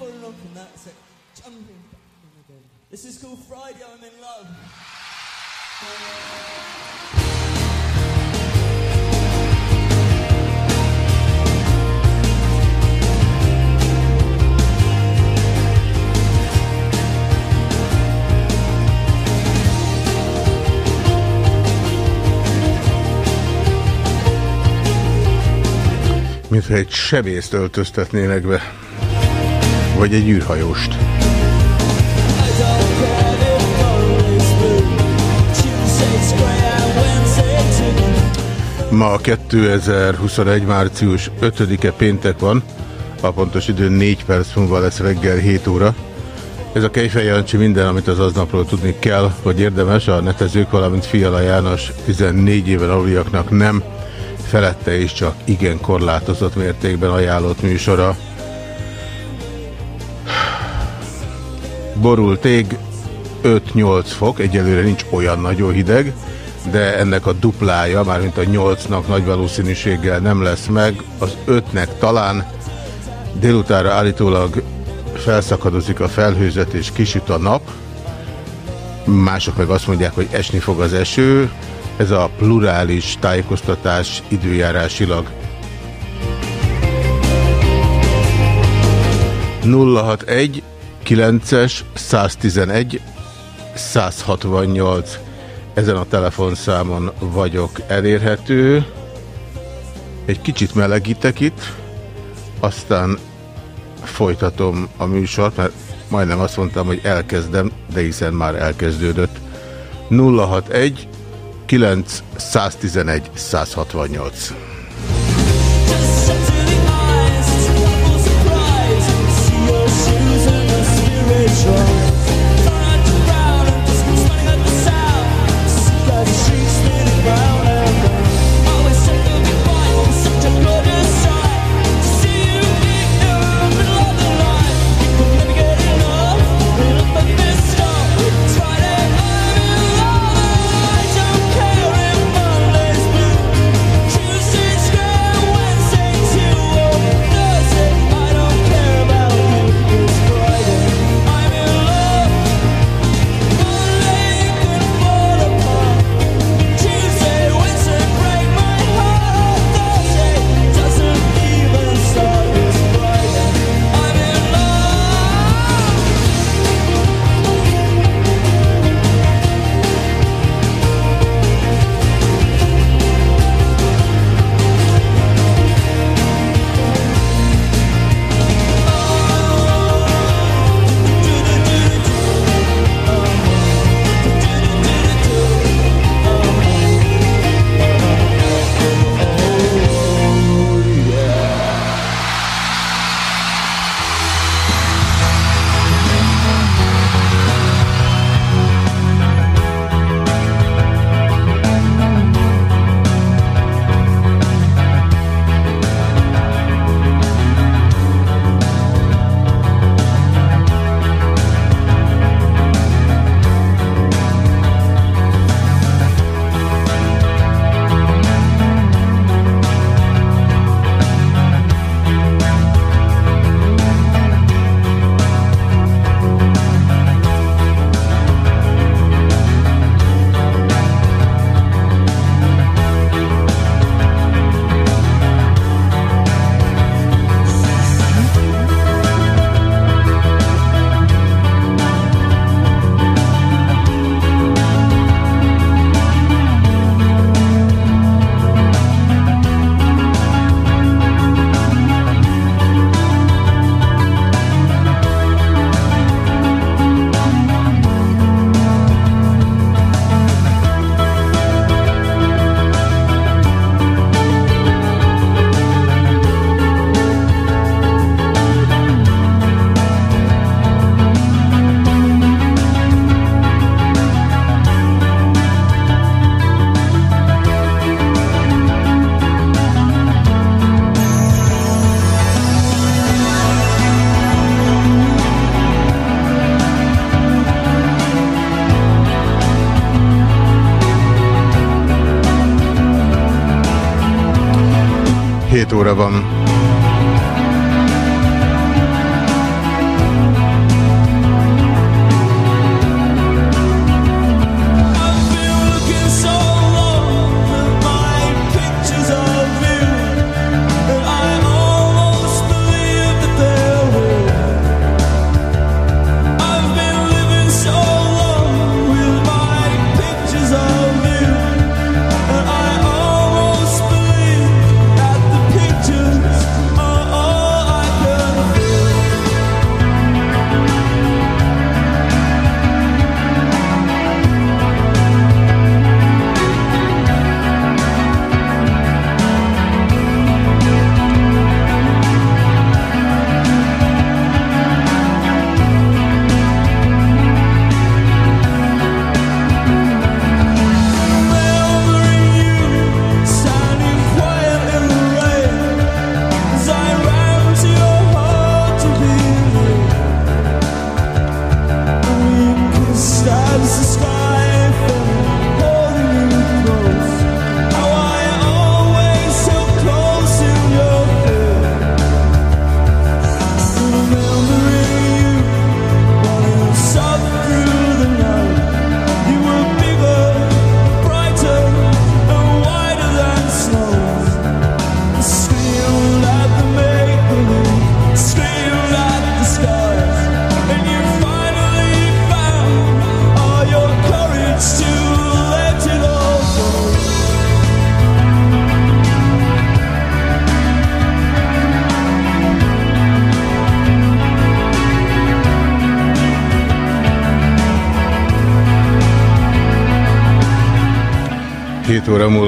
a look and that's it. Jumping back in again. This is called Friday, I'm in love. Mintha egy sebészt öltöztetnének be. Vagy egy űrhajóst. Ma 2021. március 5-e péntek van, a pontos idő 4 perc múlva lesz reggel 7 óra. Ez a Kejfej Jancsi minden, amit az aznapról tudni kell, hogy érdemes, a netezők, valamint Fiala János 14 éven aluliaknak nem, felette is csak igen korlátozott mértékben ajánlott műsora. Borult ég, 5-8 fok, egyelőre nincs olyan nagyon hideg, de ennek a duplája, mármint a 8-nak nagy valószínűséggel nem lesz meg, az 5-nek talán délutára állítólag felszakadozik a felhőzet és kisüt a nap, mások meg azt mondják, hogy esni fog az eső, ez a plurális tájékoztatás időjárásilag. 061 9-es 111 168 ezen a telefonszámon vagyok elérhető. Egy kicsit melegítek itt, aztán folytatom a műsort, mert majdnem azt mondtam, hogy elkezdem, de hiszen már elkezdődött. 061 9 111 168 control 7 óra van.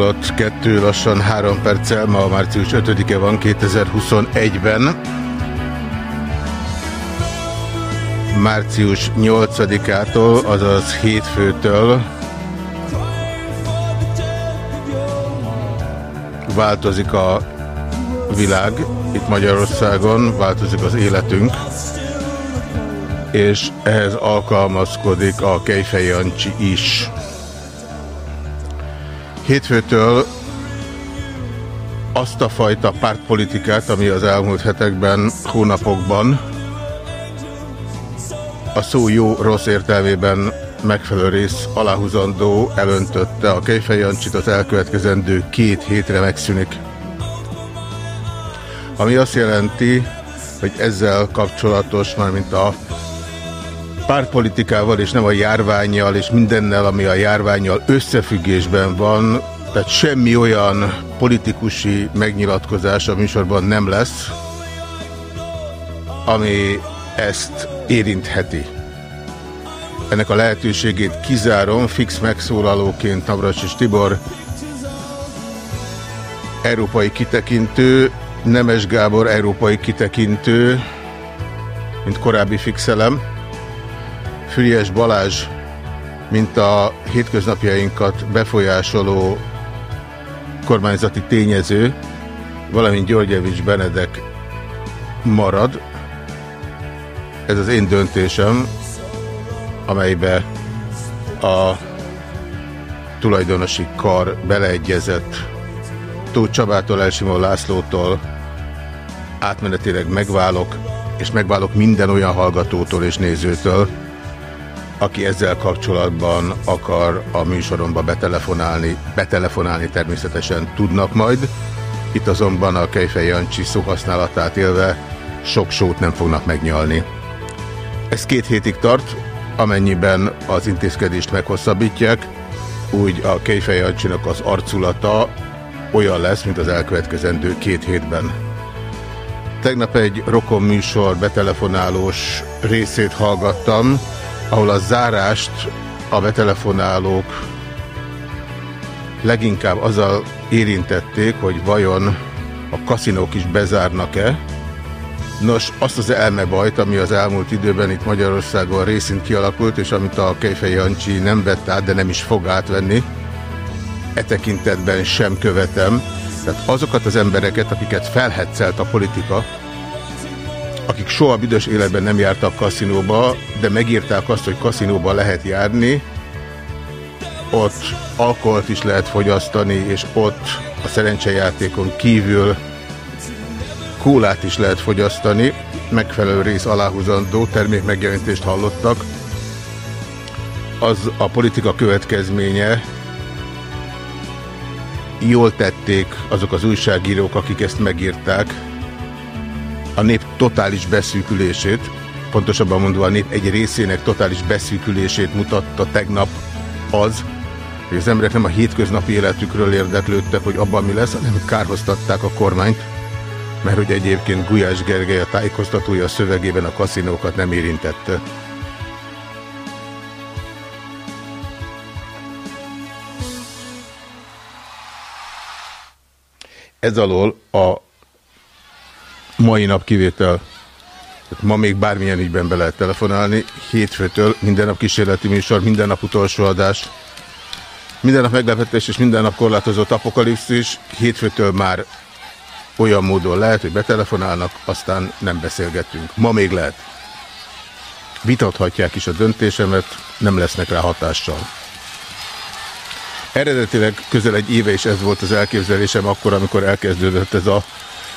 7 óra múlott 2 lassan 3 perccel, ma március 5-e van 2021-ben. Március 8-ától, azaz hétfőtől változik a világ itt Magyarországon, változik az életünk, és ehhez alkalmazkodik a Kejfej Jancsi is. Hétfőtől azt a fajta pártpolitikát, ami az elmúlt hetekben, hónapokban a szó jó-rossz értelmében megfelelő rész aláhúzandó elöntötte a Kejfej Jancsit az elkövetkezendő két hétre megszűnik. Ami azt jelenti, hogy ezzel kapcsolatos, már mint a pártpolitikával és nem a járványjal és mindennel, ami a járványjal összefüggésben van, tehát semmi olyan politikusi megnyilatkozás a műsorban nem lesz, ami ezt érintheti. Ennek a lehetőségét kizárom, fix megszólalóként Navracsis Tibor, európai kitekintő, Nemes Gábor európai kitekintő, mint korábbi fixelem, Füriás Balázs, mint a hétköznapjainkat befolyásoló kormányzati tényező, valamint Györgyevics Benedek marad. Ez az én döntésem, amelybe a tulajdonosi kar beleegyezett Tóth Csabától, Elsimó Lászlótól átmenetileg megválok, és megválok minden olyan hallgatótól és nézőtől, aki ezzel kapcsolatban akar a műsoromba betelefonálni, betelefonálni természetesen tudnak majd. Itt azonban a Kejfej Jancsi szóhasználatát élve sok sót nem fognak megnyalni. Ez két hétig tart, amennyiben az intézkedést meghosszabbítják, úgy a Kejfej Jancsinak az arculata olyan lesz, mint az elkövetkezendő két hétben. Tegnap egy rokon műsor betelefonálós részét hallgattam, ahol a zárást a betelefonálók leginkább azzal érintették, hogy vajon a kaszinók is bezárnak-e. Nos, azt az elmebajt, ami az elmúlt időben itt Magyarországon részint kialakult, és amit a Kejfej Jancsi nem vett át, de nem is fog átvenni, e tekintetben sem követem. Tehát azokat az embereket, akiket felhetszelt a politika, akik soha büdös életben nem jártak kaszinóba, de megírták azt, hogy kaszinóba lehet járni, ott alkoholt is lehet fogyasztani, és ott a szerencsejátékon kívül kólát is lehet fogyasztani, megfelelő rész aláhúzandó termékmegjelentést hallottak. Az a politika következménye, jól tették azok az újságírók, akik ezt megírták, a nép totális beszűkülését, pontosabban mondva a nép egy részének totális beszűkülését mutatta tegnap az, hogy az emberek nem a hétköznapi életükről érdeklődtek, hogy abban mi lesz, hanem kárhoztatták a kormányt, mert hogy egyébként Gulyás Gergely a tájékoztatója a szövegében a kaszinókat nem érintette. Ez alól a mai nap kivétel. Tehát ma még bármilyen ügyben be lehet telefonálni. Hétfőtől minden nap kísérleti műsor, minden nap utolsó adás. Minden nap meglepetés és minden nap korlátozott apokalipszis. Hétfőtől már olyan módon lehet, hogy betelefonálnak, aztán nem beszélgetünk. Ma még lehet. Vitathatják is a döntésemet, nem lesznek rá hatással. Eredetileg közel egy éve is ez volt az elképzelésem akkor, amikor elkezdődött ez a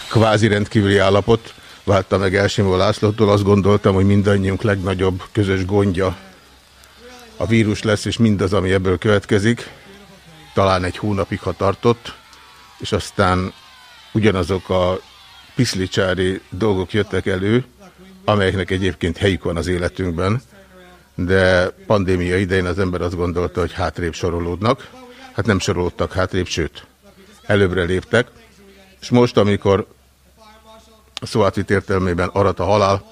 kvázi rendkívüli állapot. Válta meg Elsimó Lászlótól, azt gondoltam, hogy mindannyiunk legnagyobb közös gondja a vírus lesz, és mindaz, ami ebből következik. Talán egy hónapig, ha tartott, és aztán ugyanazok a piszlicsári dolgok jöttek elő, amelyeknek egyébként helyük van az életünkben, de pandémia idején az ember azt gondolta, hogy hátrébb sorolódnak. Hát nem sorolódtak hátrébb, sőt, előbbre léptek. És most, amikor a szóátvit értelmében arat a halál,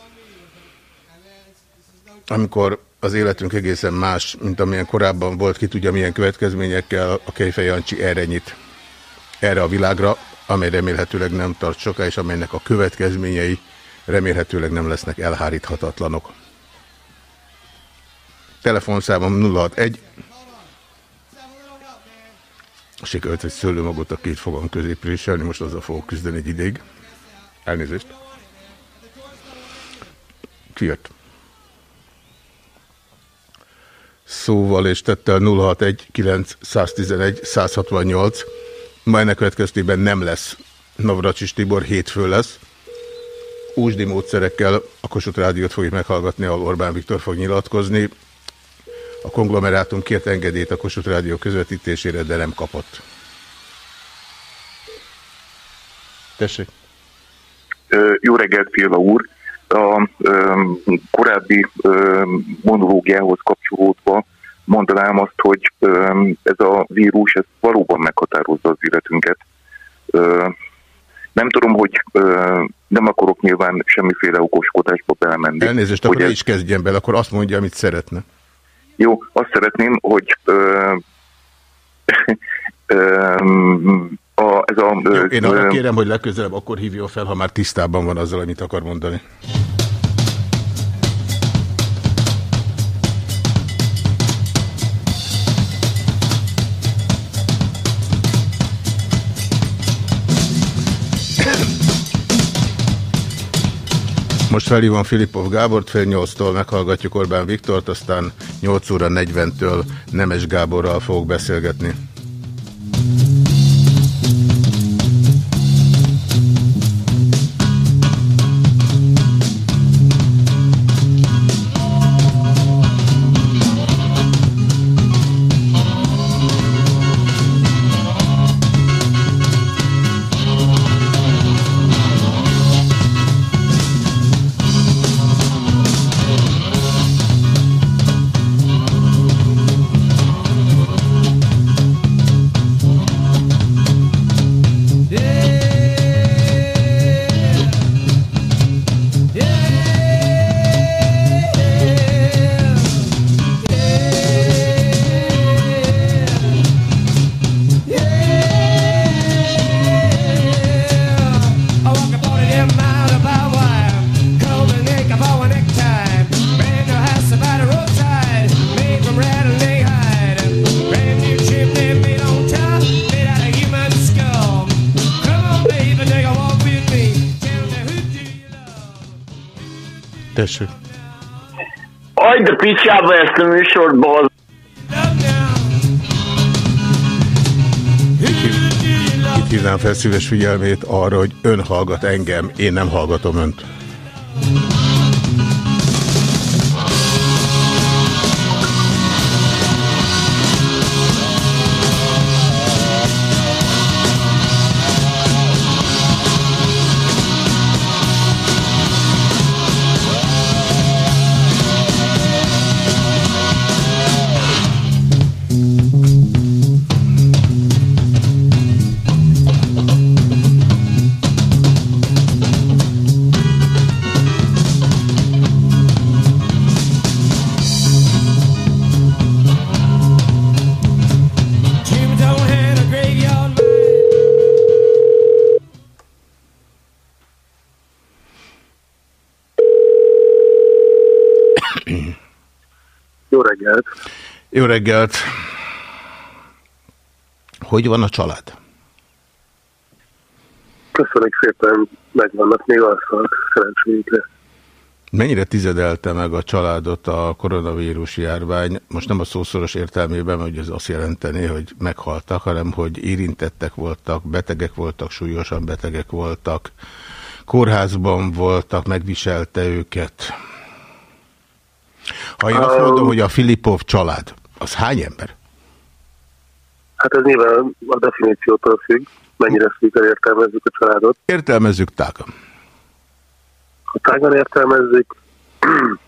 amikor az életünk egészen más, mint amilyen korábban volt, ki tudja milyen következményekkel a Kejfej Jancsi erre nyit. Erre a világra, amely remélhetőleg nem tart soká, és amelynek a következményei remélhetőleg nem lesznek elháríthatatlanok. Telefonszámom 061 Sikerült egy szőlőmagot a két fogam közé préselni, most azzal fogok küzdeni egy ideig. Elnézést. Ki jött? Szóval és tettel 061 911 168. Ma ennek következtében nem lesz Navracsis Tibor, hétfő lesz. Úsdi módszerekkel a Kossuth Rádiót fogjuk meghallgatni, ahol Orbán Viktor fog nyilatkozni. A konglomerátum kért engedélyt a Kossuth Rádió közvetítésére, de nem kapott. Tessék. Jó reggelt, Fiala úr! A korábbi monológiához kapcsolódva mondanám azt, hogy ez a vírus ez valóban meghatározza az életünket. Nem tudom, hogy nem akarok nyilván semmiféle okoskodásba belemenni. Elnézést, akkor ez... is kezdjen bele, akkor azt mondja, amit szeretne. Jó, azt szeretném, hogy ö, ö, a, ez a... Jó, én arra kérem, hogy legközelebb akkor hívjon fel, ha már tisztában van azzal, amit akar mondani. Most felhívom Filipov Gábort, fél nyolctól meghallgatjuk Orbán Viktort, aztán 8 óra 40-től Nemes Gáborral fogok beszélgetni. Ezt a műsort, bal. Itt hívnám fel szíves figyelmét arra, hogy ön hallgat engem, én nem hallgatom önt. Jó reggelt! Hogy van a család? Köszönjük szépen, megvannak még alszak, szerencsénkre. Mennyire tizedelte meg a családot a koronavírus járvány? Most nem a szószoros értelmében, hogy ez azt jelenteni, hogy meghaltak, hanem hogy érintettek voltak, betegek voltak, súlyosan betegek voltak, kórházban voltak, megviselte őket. Ha én azt mondom, hogy a Filipov család, az hány ember? Hát ez nyilván a definíciótól függ, mennyire szűkön értelmezzük a családot. Értelmezzük tágan. Ha tágan értelmezzük,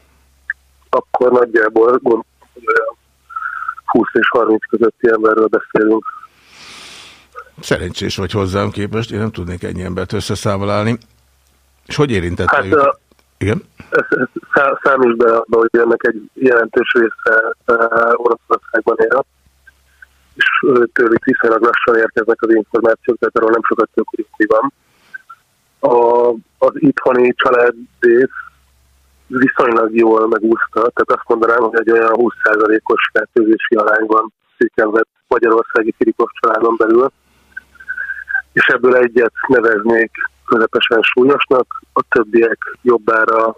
akkor nagyjából gondolom, hogy olyan 20 és 30 közötti emberről beszélünk. Szerencsés vagy hozzám képest, én nem tudnék ennyi embert összeszámolálni. És hogy érintette hát, őket? Igen? Számíts be hogy ennek egy jelentős része uh, Oroszországban él, és tőlük viszonylag lassan érkeznek az információk, tehát arról nem sokat tudjuk, hogy mi van. A, az itthoni családrész viszonylag jól megúszta, tehát azt mondanám, hogy egy olyan 20%-os fertőzési arány van széken vett magyarországi Filipov családon belül, és ebből egyet neveznék közepesen súlyosnak, a többiek jobbára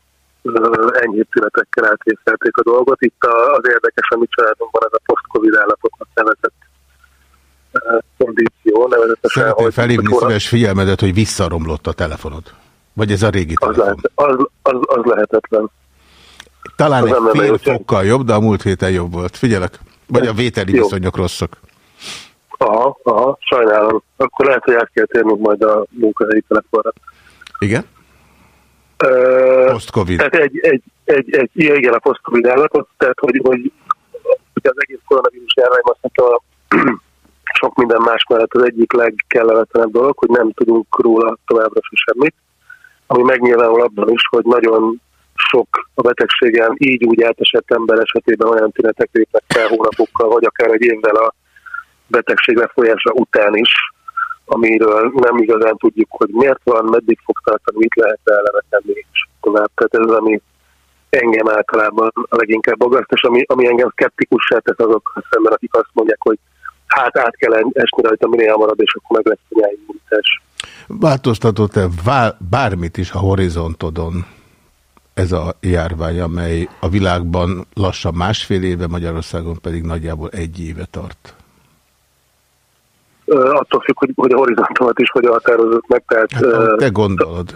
enyhébb tünetekkel átvészelték a dolgot. Itt az érdekes a mi családunkban ez a post-covid állapotnak nevezett kondíció, nevezetesen, Szeretném felhívni hogy szíves figyelmedet, hogy visszaromlott a telefonod. Vagy ez a régi az, telefon? lehet, az, az, az lehetetlen. Talán az egy fél fokkal jobb, de a múlt héten jobb volt. Figyelek. Vagy a vételi Jó. viszonyok rosszak. Aha, aha, sajnálom. Akkor lehet, hogy át kell térnünk majd a munkahelyi telefonra. Igen? Ö, Post-covid. Tehát egy, egy, egy, egy ilyen igen, a post-covid állapot, tehát hogy, hogy, hogy az egész koronavírus járvány azt a sok minden más mellett az egyik legkellemetlenebb dolog, hogy nem tudunk róla továbbra se semmit, ami megnyilvánul abban is, hogy nagyon sok a betegségen így úgy átesett ember esetében olyan tünetek lépnek fel hónapokkal, vagy akár egy évvel a betegség lefolyása után is, amiről nem igazán tudjuk, hogy miért van, meddig fog tartani, mit lehet ellene tenni, és tovább. Tehát ez az, ami engem általában a leginkább agaszt, és ami, ami engem szkeptikussá tesz azokkal szemben, akik azt mondják, hogy hát át kell esni rajta minél hamarabb, és akkor meg lesz a nyáimmunitás. Változtatott-e vá- bármit is a horizontodon ez a járvány, amely a világban lassan másfél éve, Magyarországon pedig nagyjából egy éve tart? Attól függ, hogy, hogy a horizontomat is hogy határozott meg, tehát Hát, te gondolod.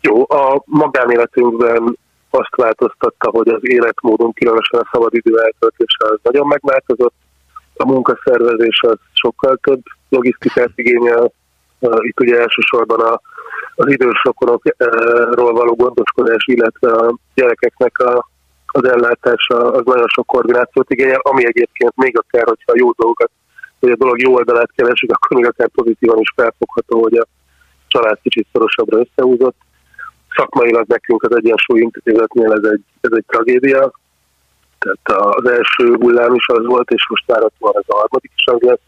Jó, a magánéletünkben azt változtatta, hogy az életmódunk, különösen a szabadidő eltöltése az nagyon megváltozott, a munkaszervezés az sokkal több logisztikát igényel, itt ugye elsősorban a, az idősokról való gondoskodás, illetve a gyerekeknek a, az ellátása az nagyon sok koordinációt igényel, ami egyébként még akár, hogyha jó dolgokat, hogy a dolog jó oldalát keresik, akkor még akár pozitívan is felfogható, hogy a család kicsit szorosabbra összehúzott. Szakmailag nekünk az Egyensúly Intézetnél ez egy, ez egy tragédia. Tehát az első hullám is az volt, és most várhatóan ez a harmadik is az lesz.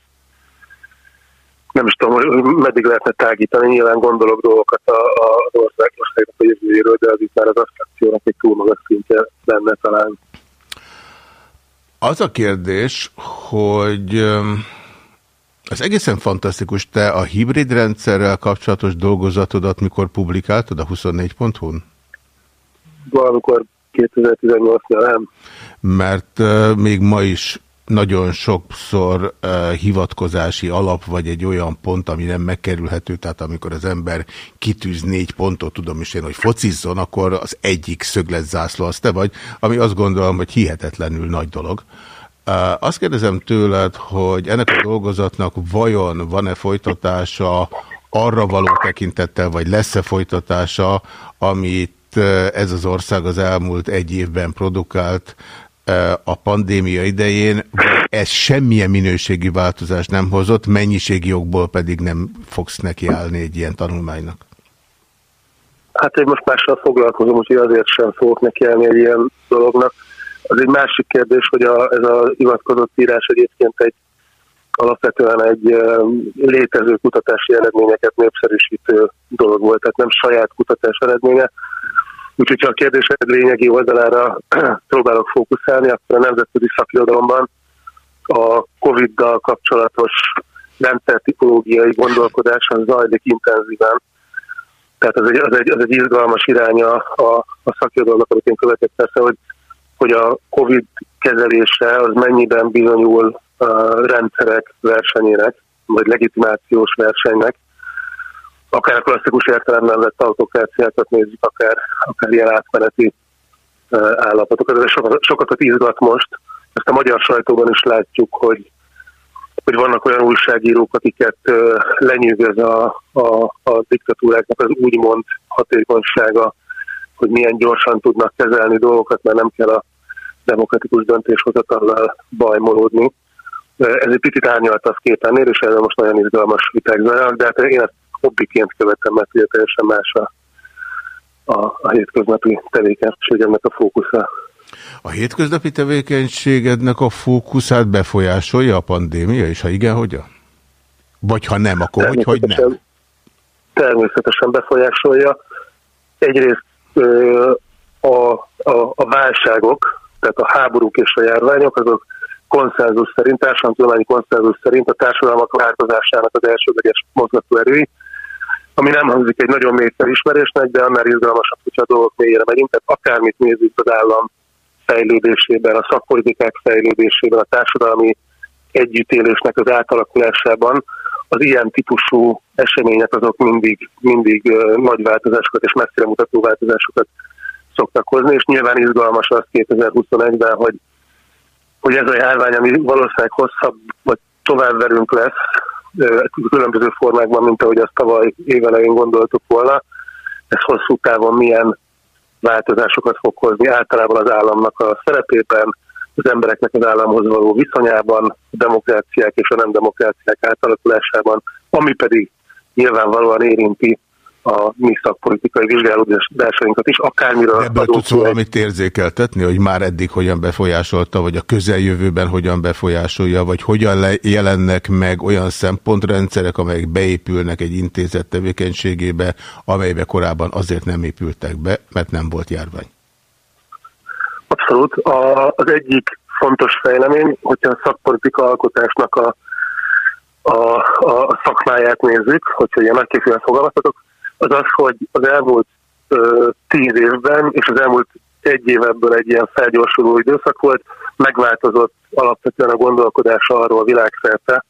Nem is tudom, meddig lehetne tágítani, nyilván gondolok dolgokat a, a, az ország, országnak a jövőjéről, de az itt már az abstrakciónak egy túl magas szintje lenne talán. Az a kérdés, hogy az egészen fantasztikus, te a hibrid rendszerrel kapcsolatos dolgozatodat mikor publikáltad a 24.hu-n? Valamikor 2018 nem. Mert uh, még ma is nagyon sokszor hivatkozási alap, vagy egy olyan pont, ami nem megkerülhető, tehát amikor az ember kitűz négy pontot, tudom is én, hogy focizzon, akkor az egyik szögletzászló az te vagy, ami azt gondolom, hogy hihetetlenül nagy dolog. Uh, azt kérdezem tőled, hogy ennek a dolgozatnak vajon van-e folytatása arra való tekintettel, vagy lesz-e folytatása, amit ez az ország az elmúlt egy évben produkált a pandémia idején, ez semmilyen minőségi változást nem hozott, mennyiségi jogból pedig nem fogsz nekiállni egy ilyen tanulmánynak? Hát én most mással foglalkozom, úgyhogy azért sem fogok nekiállni egy ilyen dolognak. Az egy másik kérdés, hogy a, ez a hivatkozott írás egyébként egy alapvetően egy létező kutatási eredményeket népszerűsítő dolog volt, tehát nem saját kutatás eredménye. Úgyhogy ha a kérdésed lényegi oldalára próbálok fókuszálni, akkor a nemzetközi szakirodalomban a COVID-dal kapcsolatos rendszertipológiai gondolkodás az zajlik intenzíven. Tehát az egy, az egy, az egy izgalmas iránya a, a szakirodalomnak, amit én követek persze, hogy, hogy a COVID kezelése az mennyiben bizonyul a rendszerek versenyének, vagy legitimációs versenynek, akár a klasszikus értelemben vett autokráciákat nézzük, akár, akár ilyen átmeneti állapotokat. Ez sokat, sokakat izgat most. Ezt a magyar sajtóban is látjuk, hogy, hogy vannak olyan újságírók, akiket lenyűgöz a, a, a diktatúráknak az úgymond hatékonysága, hogy milyen gyorsan tudnak kezelni dolgokat, mert nem kell a demokratikus döntéshozatallal bajmolódni. Ez egy picit árnyalt az képennél, és erről most nagyon izgalmas viták zajlanak, de hát én ezt hobbiként követem, mert ugye teljesen más a a, a hétköznapi tevékenységemnek a fókusza. A hétköznapi tevékenységednek a fókuszát befolyásolja a pandémia, és ha igen, hogyan? Vagy ha nem, akkor hogy, hogy nem? Természetesen befolyásolja. Egyrészt ö, a, a, a válságok, tehát a háborúk és a járványok, azok konszenzus szerint, társadalmi konszenzus szerint a társadalmak változásának az elsődleges mozgató erői, ami nem hangzik egy nagyon mély felismerésnek, de annál izgalmasabb, hogyha a dolgok mélyére megyünk, tehát akármit nézzük az állam fejlődésében, a szakpolitikák fejlődésében, a társadalmi együttélésnek az átalakulásában, az ilyen típusú események azok mindig, mindig nagy változásokat és messzire mutató változásokat szoktak hozni, és nyilván izgalmas az 2021-ben, hogy, hogy ez a járvány, ami valószínűleg hosszabb vagy tovább velünk lesz, különböző formákban, mint ahogy azt tavaly évelején gondoltuk volna, ez hosszú távon milyen változásokat fog hozni általában az államnak a szerepében, az embereknek az államhoz való viszonyában, a demokráciák és a nem demokráciák átalakulásában, ami pedig nyilvánvalóan érinti a mi szakpolitikai vizsgálódásainkat is, akármiről Ebből tudsz valamit érzékeltetni, hogy már eddig hogyan befolyásolta, vagy a közeljövőben hogyan befolyásolja, vagy hogyan jelennek meg olyan szempontrendszerek, amelyek beépülnek egy intézet tevékenységébe, amelybe korábban azért nem épültek be, mert nem volt járvány. Abszolút. A, az egyik fontos fejlemény, hogyha a szakpolitika alkotásnak a, a, a szakmáját nézzük, hogyha ilyen nagyképűen fogalmazhatok, az az, hogy az elmúlt ö, tíz évben, és az elmúlt egy év ebből egy ilyen felgyorsuló időszak volt, megváltozott alapvetően a gondolkodása arról világszerte,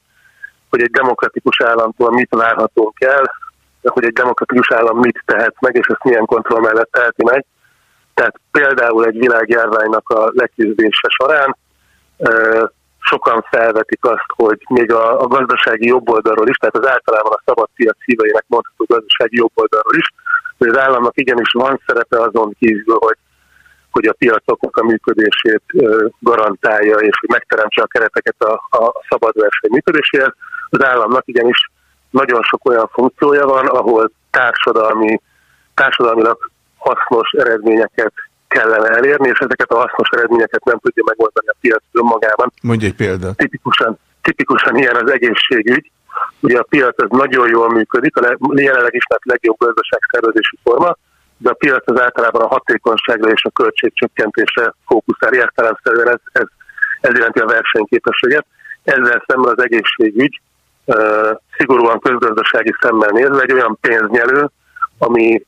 hogy egy demokratikus államtól mit várhatunk el, hogy egy demokratikus állam mit tehet meg, és ezt milyen kontroll mellett teheti meg. Tehát például egy világjárványnak a leküzdése során sokan felvetik azt, hogy még a, a gazdasági jobboldalról is, tehát az általában a szabad piac szíveinek mondható gazdasági jobboldalról is, hogy az államnak igenis van szerepe azon kívül, hogy, hogy a piacoknak a működését garantálja, és hogy megteremtse a kereteket a, a szabad verseny működéséhez. Az államnak igenis nagyon sok olyan funkciója van, ahol társadalmi, társadalmilag hasznos eredményeket kellene elérni, és ezeket a hasznos eredményeket nem tudja megoldani a piac önmagában. Mondj egy példát. Tipikusan, tipikusan ilyen az egészségügy. Ugye a piac az nagyon jól működik, a jelenleg ismert legjobb gazdaságszervezési forma, de a piac az általában a hatékonyságra és a költségcsökkentésre fókuszál. Értelemszerűen ez, ez, ez jelenti a versenyképességet. Ezzel szemben az egészségügy szigorúan közgazdasági szemmel nézve egy olyan pénznyelő, ami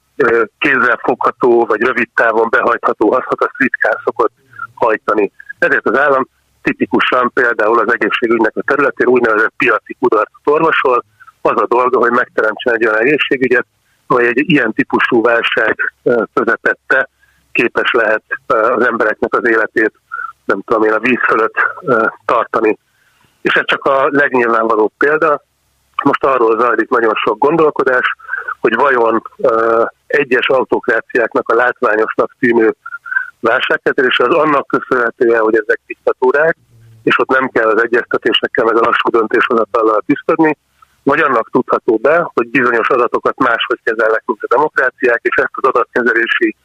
kézzel fogható vagy rövid távon behajtható hasznot, azt ritkán szokott hajtani. Ezért az állam tipikusan például az egészségügynek a területén úgynevezett piaci kudarcot orvosol, az a dolga, hogy megteremtsen egy olyan egészségügyet, vagy egy ilyen típusú válság közepette képes lehet az embereknek az életét, nem tudom én, a víz fölött tartani. És ez csak a legnyilvánvalóbb példa. Most arról zajlik nagyon sok gondolkodás, hogy vajon egyes autokráciáknak a látványosnak tűnő válságkezelése az annak köszönhetően, hogy ezek diktatúrák, és ott nem kell az egyeztetésekkel, meg a lassú döntéshozatallal küzdeni, vagy annak tudható be, hogy bizonyos adatokat máshogy kezelnek, mint a demokráciák, és ezt az adatkezelési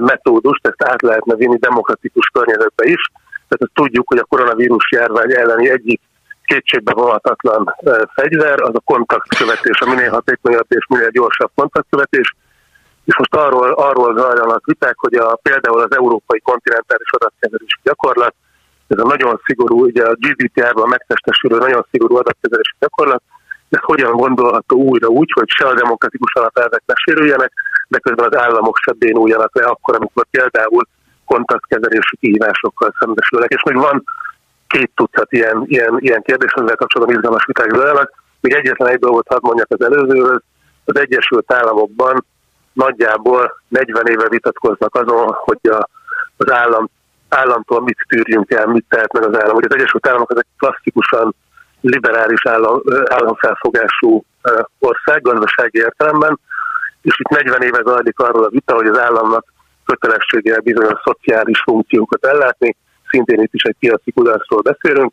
metódust, ezt át lehetne vinni demokratikus környezetbe is. Tehát azt tudjuk, hogy a koronavírus járvány elleni egyik kétségbe vonhatatlan fegyver, az a kontaktkövetés, a minél hatékonyabb és minél gyorsabb kontaktkövetés. És most arról, arról zajlanak viták, hogy a, például az európai kontinentális adatkezelési gyakorlat, ez a nagyon szigorú, ugye a GDPR-ban megtestesülő nagyon szigorú adatkezelési gyakorlat, ez hogyan gondolható újra úgy, hogy se a demokratikus alapelvek ne sérüljenek, de közben az államok se bénuljanak le akkor, amikor például kontaktkezelési kihívásokkal szembesülnek. És még van két tucat ilyen, ilyen, ilyen kérdés, ezzel kapcsolatban izgalmas viták zajlanak. Még egyetlen egy dolgot hadd mondjak az előzőhöz. Az Egyesült Államokban nagyjából 40 éve vitatkoznak azon, hogy a, az állam, államtól mit tűrjünk el, mit tehet meg az állam. Ugye az Egyesült Államok az egy klasszikusan liberális állam, államfelfogású ország gazdasági értelemben, és itt 40 éve zajlik arról a vita, hogy az államnak kötelessége bizonyos szociális funkciókat ellátni, szintén itt is egy piaci kudarcról beszélünk,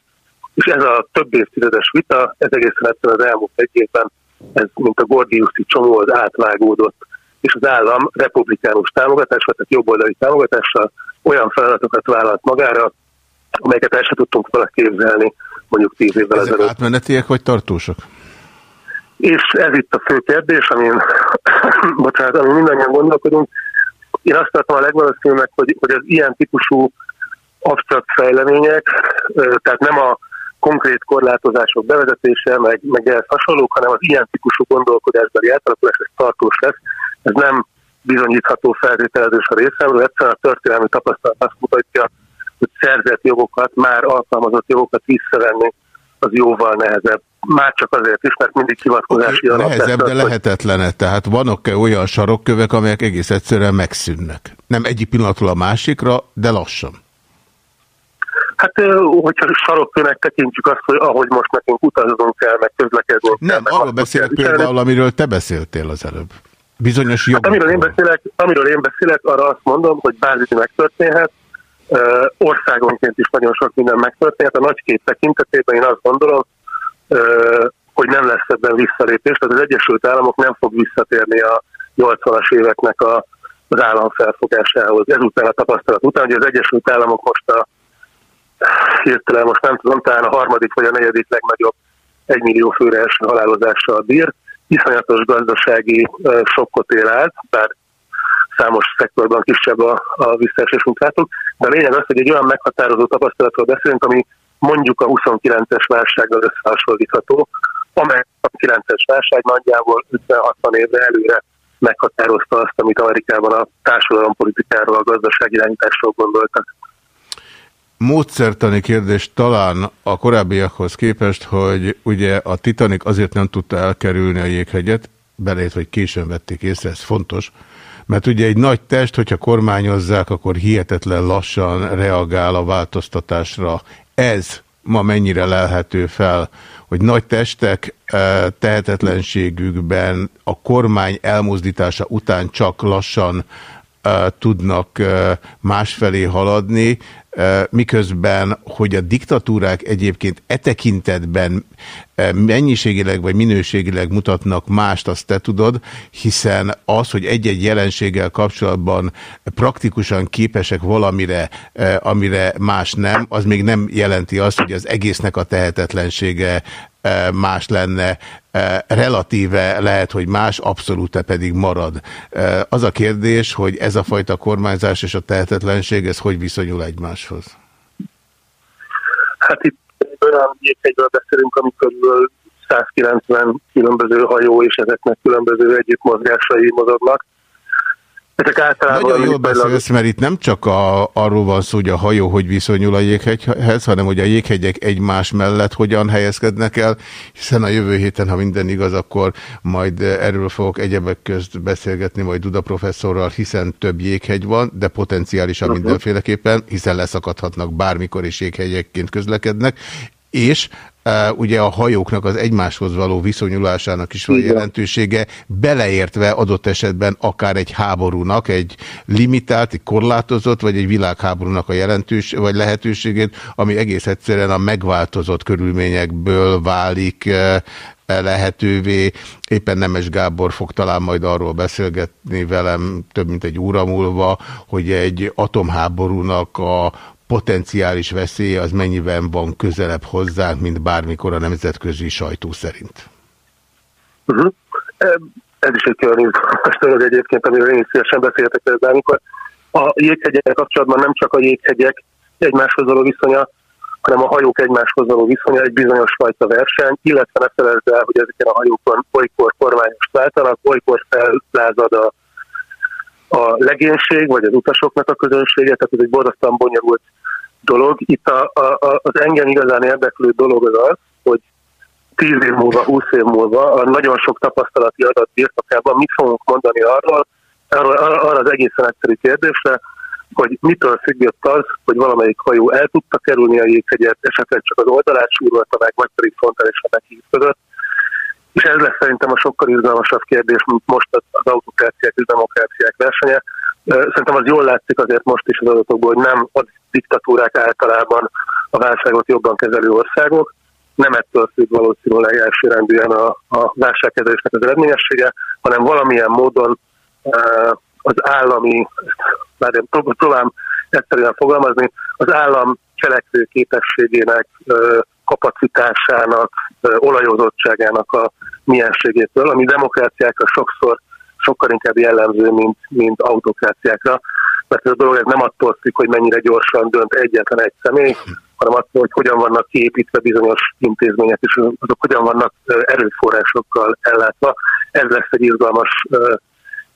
és ez a több évtizedes vita, ez egészen egyszerűen az elmúlt egy évben, ez mint a Gordiuszi csomó, az átvágódott és az állam republikánus támogatással, tehát jobboldali támogatással olyan feladatokat vállalt magára, amelyeket el sem tudtunk volna képzelni mondjuk tíz évvel Ezek ezelőtt. átmenetiek vagy tartósak? És ez itt a fő kérdés, amin, bocsánat, amin mindannyian gondolkodunk. Én azt tartom a legvalószínűbbnek, hogy, hogy az ilyen típusú absztrakt fejlemények, tehát nem a konkrét korlátozások bevezetése, meg, meg ehhez hasonlók, hanem az ilyen típusú gondolkodásbeli átalakulás, ez tartós lesz. Ez nem bizonyítható feltételezés a részemről, egyszerűen a történelmi tapasztalat azt mutatja, hogy szerzett jogokat, már alkalmazott jogokat visszavenni, az jóval nehezebb. Már csak azért is, mert mindig hivatkozási alap Nehezebb, de lehetetlene. Tehát vannak-e olyan sarokkövek, amelyek egész egyszerűen megszűnnek? Nem egyik pillanatról a másikra, de lassan. Hát, hogyha sarokkőnek tekintjük azt, hogy ahogy most nekünk utaznunk kell, meg közlekednünk kell. Nem, meg arról azt kell beszélek viselni. például, amiről te beszéltél az előbb. Bizonyos Hát, amiről, én jogokról. beszélek, amiről én beszélek, arra azt mondom, hogy bármi megtörténhet, országonként is nagyon sok minden megtörténhet. A nagy kép tekintetében én azt gondolom, hogy nem lesz ebben visszalépés, tehát az Egyesült Államok nem fog visszatérni a 80-as éveknek a, az állam felfogásához. Ezután a tapasztalat után, hogy az Egyesült Államok most a hirtelen most nem tudom, talán a harmadik vagy a negyedik legnagyobb egymillió főre első halálozással bír, iszonyatos gazdasági sokkot él át, bár számos szektorban kisebb a, a visszaesés, mint látok, de a lényeg az, hogy egy olyan meghatározó tapasztalatról beszélünk, ami mondjuk a 29-es válsággal összehasonlítható, amely a 9-es válság nagyjából 50-60 évre előre meghatározta azt, amit Amerikában a társadalompolitikáról, a gazdasági irányításról gondoltak. Módszertani kérdés talán a korábbiakhoz képest, hogy ugye a Titanic azért nem tudta elkerülni a jéghegyet, belét, hogy későn vették észre, ez fontos, mert ugye egy nagy test, hogyha kormányozzák, akkor hihetetlen lassan reagál a változtatásra. Ez ma mennyire lelhető fel, hogy nagy testek eh, tehetetlenségükben a kormány elmozdítása után csak lassan tudnak másfelé haladni, miközben, hogy a diktatúrák egyébként e tekintetben mennyiségileg vagy minőségileg mutatnak mást, azt te tudod, hiszen az, hogy egy-egy jelenséggel kapcsolatban praktikusan képesek valamire, amire más nem, az még nem jelenti azt, hogy az egésznek a tehetetlensége eh, más lenne, relatíve lehet, hogy más, abszolút pedig marad. Az a kérdés, hogy ez a fajta kormányzás és a tehetetlenség, ez hogy viszonyul egymáshoz? Hát itt olyan jéghegyről beszélünk, ami körül 190 különböző hajó, és ezeknek különböző együttmozgásai mozognak. Ezek általában... Nagyon jól beszélsz, mert itt nem csak a, arról van szó, hogy a hajó hogy viszonyul a jéghegyhez, hanem hogy a jéghegyek egymás mellett hogyan helyezkednek el, hiszen a jövő héten, ha minden igaz, akkor majd erről fogok egyebek közt beszélgetni majd Duda professzorral, hiszen több jéghegy van, de potenciálisan Mhm. mindenféleképpen, hiszen leszakadhatnak bármikor és jéghegyekként közlekednek, és uh, ugye a hajóknak az egymáshoz való viszonyulásának is van jelentősége, beleértve adott esetben akár egy háborúnak, egy limitált, egy korlátozott, vagy egy világháborúnak a jelentős, vagy lehetőségét, ami egész egyszerűen a megváltozott körülményekből válik uh, lehetővé. Éppen Nemes Gábor fog talán majd arról beszélgetni velem több mint egy óra múlva, hogy egy atomháborúnak a potenciális veszélye az mennyiben van közelebb hozzánk, mint bármikor a nemzetközi sajtó szerint. Uh-huh. Ez is egy olyan izgalmas dolog egyébként, amiről én szívesen beszéltek el bármikor. A jéghegyek kapcsolatban nem csak a jéghegyek egymáshoz való viszonya, hanem a hajók egymáshoz való viszonya egy bizonyos fajta verseny, illetve ne felejtsd el, hogy ezeken a hajókon olykor kormányos váltanak, olykor fellázad a, a legénység, vagy az utasoknak a közönsége, tehát ez egy borzasztóan bonyolult dolog. Itt a, a, a, az engem igazán érdeklő dolog az az, hogy 10 év múlva, 20 év múlva a nagyon sok tapasztalati adat birtokában mit fogunk mondani arról, arról arra az egészen egyszerű kérdésre, hogy mitől függött az, hogy valamelyik hajó el tudta kerülni a jéghegyet, esetleg csak az oldalát súrolta meg, vagy pedig frontálisan megkívülött. És ez lesz szerintem a sokkal izgalmasabb kérdés, mint most az autokráciák és demokráciák versenye. Szerintem az jól látszik azért most is az adatokból, hogy nem a diktatúrák általában a válságot jobban kezelő országok, nem ettől függ valószínűleg elsőrendűen a, a válságkezelésnek az eredményessége, hanem valamilyen módon az állami, már én prób- próbálom egyszerűen fogalmazni, az állam cselekvő képességének, kapacitásának, olajozottságának a mienségétől, ami demokráciákra sokszor sokkal inkább jellemző, mint, mint autokráciákra, mert ez a dolog ez nem attól függ, hogy mennyire gyorsan dönt egyetlen egy személy, hanem attól, hogy hogyan vannak kiépítve bizonyos intézmények, és azok hogyan vannak erőforrásokkal ellátva. Ez lesz egy izgalmas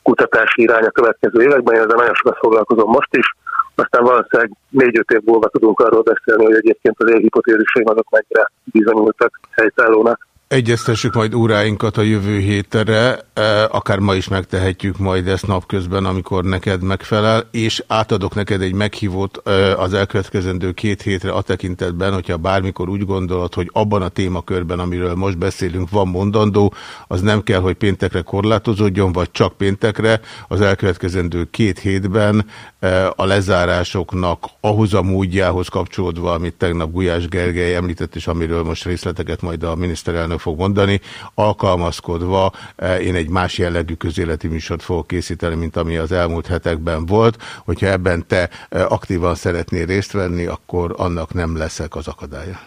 kutatási irány a következő években, én ezzel nagyon sokat foglalkozom most is, aztán valószínűleg négy-öt év múlva tudunk arról beszélni, hogy egyébként az én hipotéziseim azok mennyire bizonyultak helytállónak. Egyeztessük majd óráinkat a jövő hétre, eh, akár ma is megtehetjük majd ezt napközben, amikor neked megfelel, és átadok neked egy meghívót eh, az elkövetkezendő két hétre a tekintetben, hogyha bármikor úgy gondolod, hogy abban a témakörben, amiről most beszélünk, van mondandó, az nem kell, hogy péntekre korlátozódjon, vagy csak péntekre. Az elkövetkezendő két hétben eh, a lezárásoknak ahhoz a módjához kapcsolódva, amit tegnap Gulyás Gergely említett, és amiről most részleteket majd a miniszterelnök fog mondani, alkalmazkodva eh, én egy más jellegű közéleti műsort fogok készíteni, mint ami az elmúlt hetekben volt. Hogyha ebben te eh, aktívan szeretnél részt venni, akkor annak nem leszek az akadálya.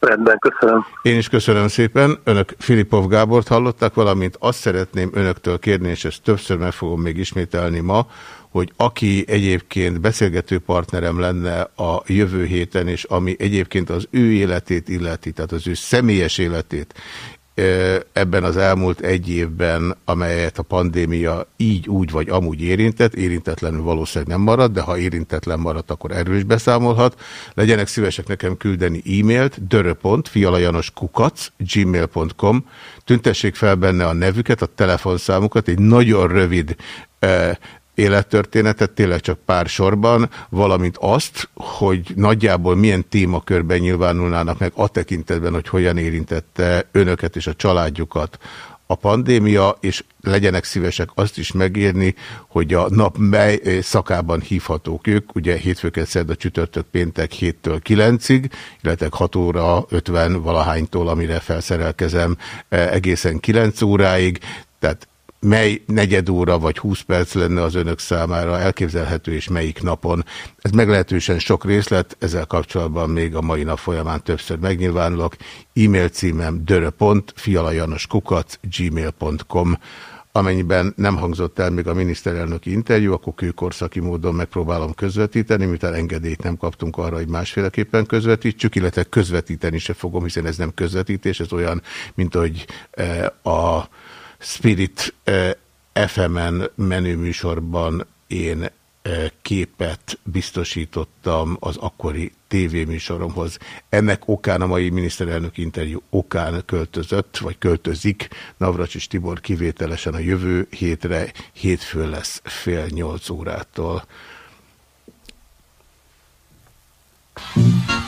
Rendben, köszönöm. Én is köszönöm szépen. Önök Filipov Gábort hallották, valamint azt szeretném önöktől kérni, és ezt többször meg fogom még ismételni ma, hogy aki egyébként beszélgető partnerem lenne a jövő héten, és ami egyébként az ő életét illeti, tehát az ő személyes életét, ebben az elmúlt egy évben, amelyet a pandémia így, úgy vagy amúgy érintett, érintetlenül valószínűleg nem marad, de ha érintetlen maradt, akkor erről is beszámolhat. Legyenek szívesek nekem küldeni e-mailt, dörö.fialajanoskukac, gmail.com, tüntessék fel benne a nevüket, a telefonszámukat, egy nagyon rövid élettörténetet, tényleg csak pár sorban, valamint azt, hogy nagyjából milyen témakörben nyilvánulnának meg a tekintetben, hogy hogyan érintette önöket és a családjukat a pandémia, és legyenek szívesek azt is megírni, hogy a nap mely szakában hívhatók ők, ugye hétfőket szerd a csütörtök péntek 7-től 9-ig, illetve 6 óra 50 valahánytól, amire felszerelkezem egészen 9 óráig, tehát mely negyed óra vagy 20 perc lenne az önök számára elképzelhető, és melyik napon. Ez meglehetősen sok részlet, ezzel kapcsolatban még a mai nap folyamán többször megnyilvánulok. E-mail címem dörö.fialajanoskukac gmail.com Amennyiben nem hangzott el még a miniszterelnöki interjú, akkor kőkorszaki módon megpróbálom közvetíteni, miután engedélyt nem kaptunk arra, hogy másféleképpen közvetítsük, illetve közvetíteni se fogom, hiszen ez nem közvetítés, ez olyan, mint hogy eh, a Spirit eh, FM-en menüműsorban én eh, képet biztosítottam az akkori tévéműsoromhoz. Ennek okán a mai miniszterelnök interjú okán költözött, vagy költözik Navracsis Tibor kivételesen a jövő hétre, hétfő lesz fél nyolc órától. Well,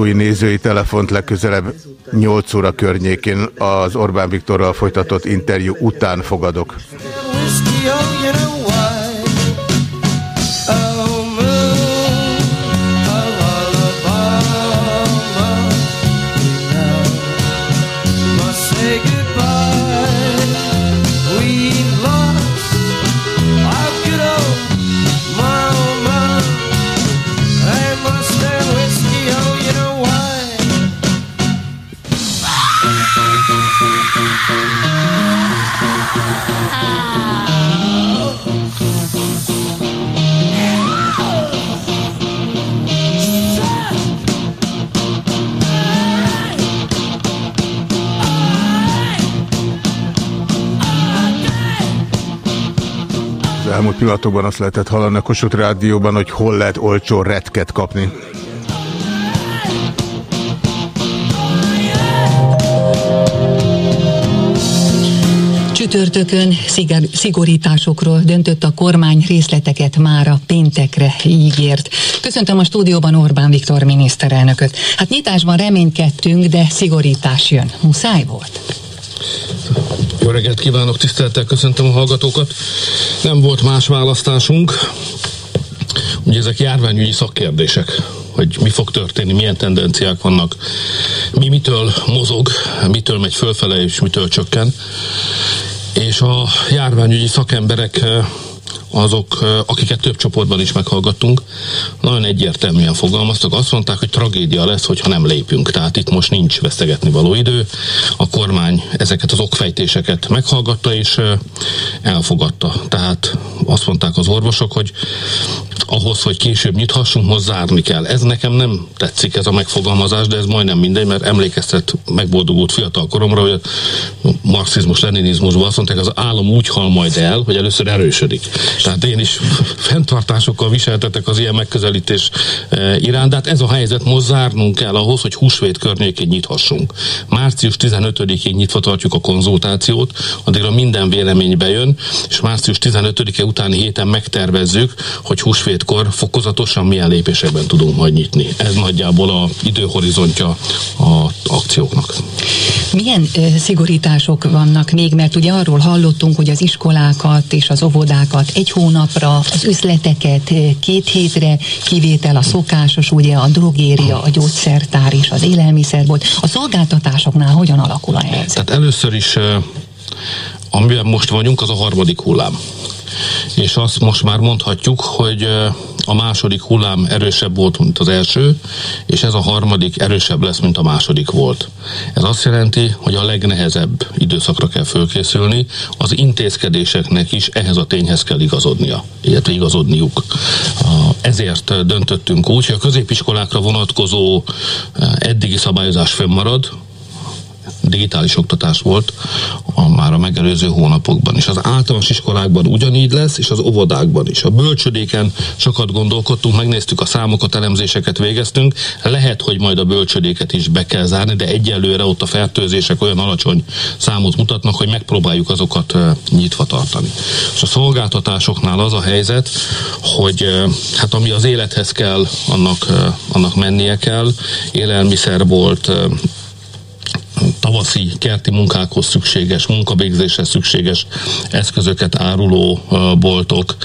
hallgatói, nézői telefont legközelebb 8 óra környékén az Orbán Viktorral folytatott interjú után fogadok. Pillanatokban azt lehetett hallani a Kossuth Rádióban, hogy hol lehet olcsó retket kapni. Csütörtökön szigor- szigorításokról döntött a kormány részleteket már a péntekre ígért. Köszöntöm a stúdióban Orbán Viktor miniszterelnököt. Hát nyitásban reménykedtünk, de szigorítás jön. Muszáj volt? Jó reggelt kívánok, tisztelettel köszöntöm a hallgatókat. Nem volt más választásunk. Ugye ezek járványügyi szakkérdések, hogy mi fog történni, milyen tendenciák vannak, mi mitől mozog, mitől megy fölfele és mitől csökken. És a járványügyi szakemberek eh, azok, akiket több csoportban is meghallgattunk, nagyon egyértelműen fogalmaztak. Azt mondták, hogy tragédia lesz, hogyha nem lépünk. Tehát itt most nincs vesztegetni való idő. A kormány ezeket az okfejtéseket meghallgatta és elfogadta. Tehát azt mondták az orvosok, hogy ahhoz, hogy később nyithassunk, most zárni kell. Ez nekem nem tetszik ez a megfogalmazás, de ez majdnem mindegy, mert emlékeztet megboldogult fiatal koromra, hogy a marxizmus-leninizmusban azt mondták, az állam úgy hal majd el, hogy először erősödik. Tehát én is fenntartásokkal viseltetek az ilyen megközelítés eh, iránt, de hát ez a helyzet, most zárnunk kell ahhoz, hogy húsvét környékén nyithassunk. Március 15-ig nyitva tartjuk a konzultációt, addigra minden vélemény bejön, és március 15-e utáni héten megtervezzük, hogy húsvétkor fokozatosan milyen lépésekben tudunk majd nyitni. Ez nagyjából a időhorizontja a akcióknak. Milyen ö, szigorítások vannak még, mert ugye arról hallottunk, hogy az iskolákat és az óvodákat egy hónapra, az üzleteket ö, két hétre, kivétel a szokásos, ugye a drogéria, a gyógyszertár és az élelmiszerbolt. A szolgáltatásoknál hogyan alakul a helyzet? Tehát először is, eh, amiben most vagyunk, az a harmadik hullám. És azt most már mondhatjuk, hogy eh, a második hullám erősebb volt, mint az első, és ez a harmadik erősebb lesz, mint a második volt. Ez azt jelenti, hogy a legnehezebb időszakra kell fölkészülni, az intézkedéseknek is ehhez a tényhez kell igazodnia, illetve igazodniuk. Ezért döntöttünk úgy, hogy a középiskolákra vonatkozó eh, eddigi szabályozás fönnmarad, digitális oktatás volt a, már a megelőző hónapokban is. Az általános iskolákban ugyanígy lesz, és az óvodákban is. A bölcsödéken sokat gondolkodtunk, megnéztük a számokat, elemzéseket végeztünk. Lehet, hogy majd a bölcsödéket is be kell zárni, de egyelőre ott a fertőzések olyan alacsony számot mutatnak, hogy megpróbáljuk azokat nyitva tartani. És a szolgáltatásoknál az a helyzet, hogy hát ami az élethez kell, annak, annak mennie kell. Élelmiszerbolt, tavaszi kerti munkákhoz szükséges, munkavégzéshez szükséges eszközöket áruló boltok,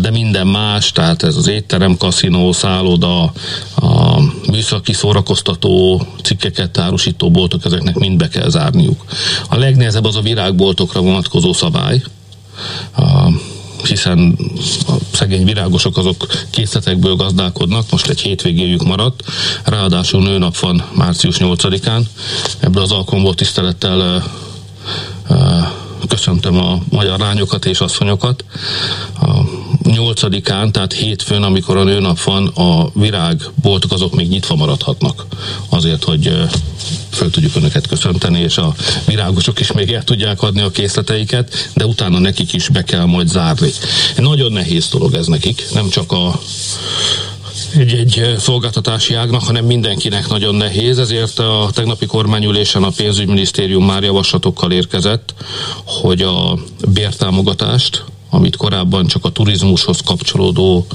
de minden más, tehát ez az étterem, kaszinó, szálloda, a műszaki szórakoztató cikkeket árusító boltok, ezeknek mind be kell zárniuk. A legnehezebb az a virágboltokra vonatkozó szabály, hiszen a szegény virágosok azok készletekből gazdálkodnak, most egy hétvégéjük maradt, ráadásul nőnap van március 8-án, ebből az alkalomból tisztelettel ö, ö, köszöntöm a magyar lányokat és asszonyokat. A nyolcadikán, tehát hétfőn, amikor a nőnap van, a virágboltok azok még nyitva maradhatnak. Azért, hogy föl tudjuk önöket köszönteni, és a virágosok is még el tudják adni a készleteiket, de utána nekik is be kell majd zárni. Nagyon nehéz dolog ez nekik, nem csak a egy, egy szolgáltatási ágnak, hanem mindenkinek nagyon nehéz, ezért a tegnapi kormányülésen a pénzügyminisztérium már javaslatokkal érkezett, hogy a bértámogatást, amit korábban csak a turizmushoz kapcsolódó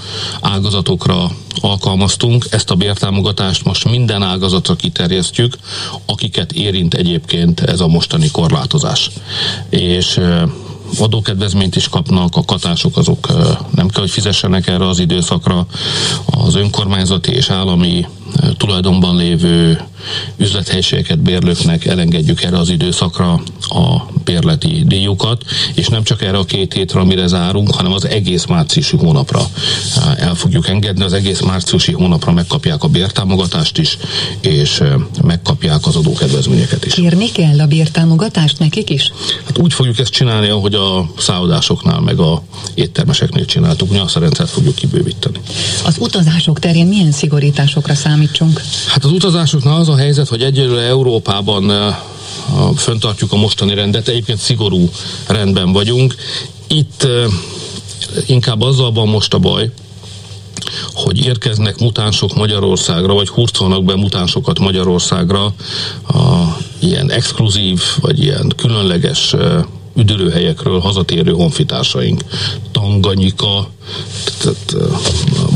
ágazatokra alkalmaztunk, ezt a bértámogatást most minden ágazatra kiterjesztjük, akiket érint egyébként ez a mostani korlátozás. És adókedvezményt is kapnak, a katások azok nem kell, hogy fizessenek erre az időszakra. Az önkormányzati és állami tulajdonban lévő üzlethelyiségeket bérlőknek elengedjük erre az időszakra a bérleti díjukat, és nem csak erre a két hétre, amire zárunk, hanem az egész márciusi hónapra el fogjuk engedni. Az egész márciusi hónapra megkapják a bértámogatást is, és megkapják az adókedvezményeket is. Kérni kell a bértámogatást nekik is? Hát úgy fogjuk ezt csinálni, ahogy a szállodásoknál, meg a éttermeseknél csináltuk, ugyanazt a rendszert fogjuk kibővíteni. Az utazások terén milyen szigorításokra számítsunk? Hát az utazásoknál az a helyzet, hogy egyelőre Európában eh, föntartjuk a mostani rendet, egyébként szigorú rendben vagyunk. Itt eh, Inkább azzal van most a baj, hogy érkeznek mutánsok Magyarországra, vagy hurcolnak be mutánsokat Magyarországra a ilyen exkluzív, vagy ilyen különleges ö, üdülőhelyekről hazatérő honfitársaink. Tanganyika, ö,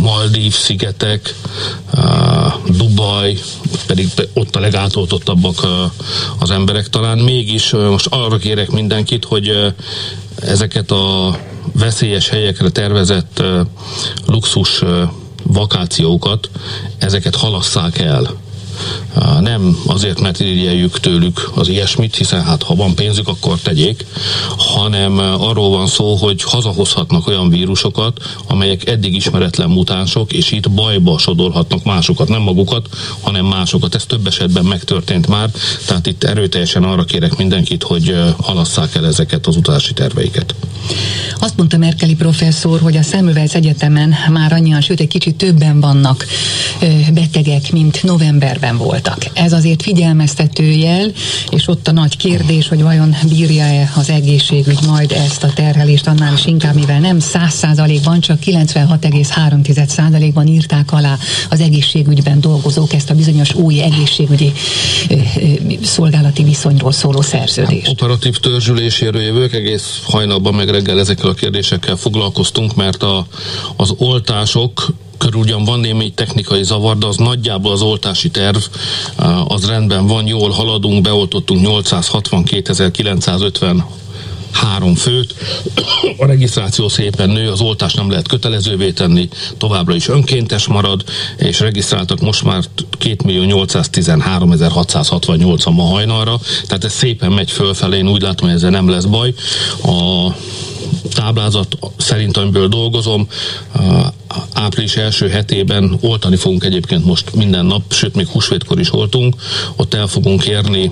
Maldív szigetek, ö, Dubaj, pedig ott a legátoltottabbak ö, az emberek talán. Mégis most arra kérek mindenkit, hogy ezeket a veszélyes helyekre tervezett luxus vakációkat, ezeket halasszák el. Nem azért, mert irigyeljük tőlük az ilyesmit, hiszen hát ha van pénzük, akkor tegyék, hanem arról van szó, hogy hazahozhatnak olyan vírusokat, amelyek eddig ismeretlen mutánsok, és itt bajba sodorhatnak másokat, nem magukat, hanem másokat. Ez több esetben megtörtént már, tehát itt erőteljesen arra kérek mindenkit, hogy halasszák el ezeket az utazási terveiket. Azt mondta Merkeli professzor, hogy a Semmelweis Egyetemen már annyian, sőt egy kicsit többen vannak betegek, mint novemberben voltak. Ez azért figyelmeztető jel, és ott a nagy kérdés, hogy vajon bírja-e az egészségügy majd ezt a terhelést, annál is inkább, mivel nem 100 százalékban, csak 96,3 százalékban írták alá az egészségügyben dolgozók ezt a bizonyos új egészségügyi ö, szolgálati viszonyról szóló szerződést. Operatív törzsüléséről jövök, egész hajnalban meg reggel ezekkel a kérdésekkel foglalkoztunk, mert a, az oltások körül ugyan van némi technikai zavar, de az nagyjából az oltási terv, az rendben van, jól haladunk, beoltottunk 862.950 három főt. A regisztráció szépen nő, az oltást nem lehet kötelezővé tenni, továbbra is önkéntes marad, és regisztráltak most már 2.813.668-an ma hajnalra, tehát ez szépen megy fölfelé, én úgy látom, hogy ezzel nem lesz baj. A táblázat szerint, amiből dolgozom, április első hetében oltani fogunk egyébként most minden nap, sőt még húsvétkor is oltunk, ott el fogunk érni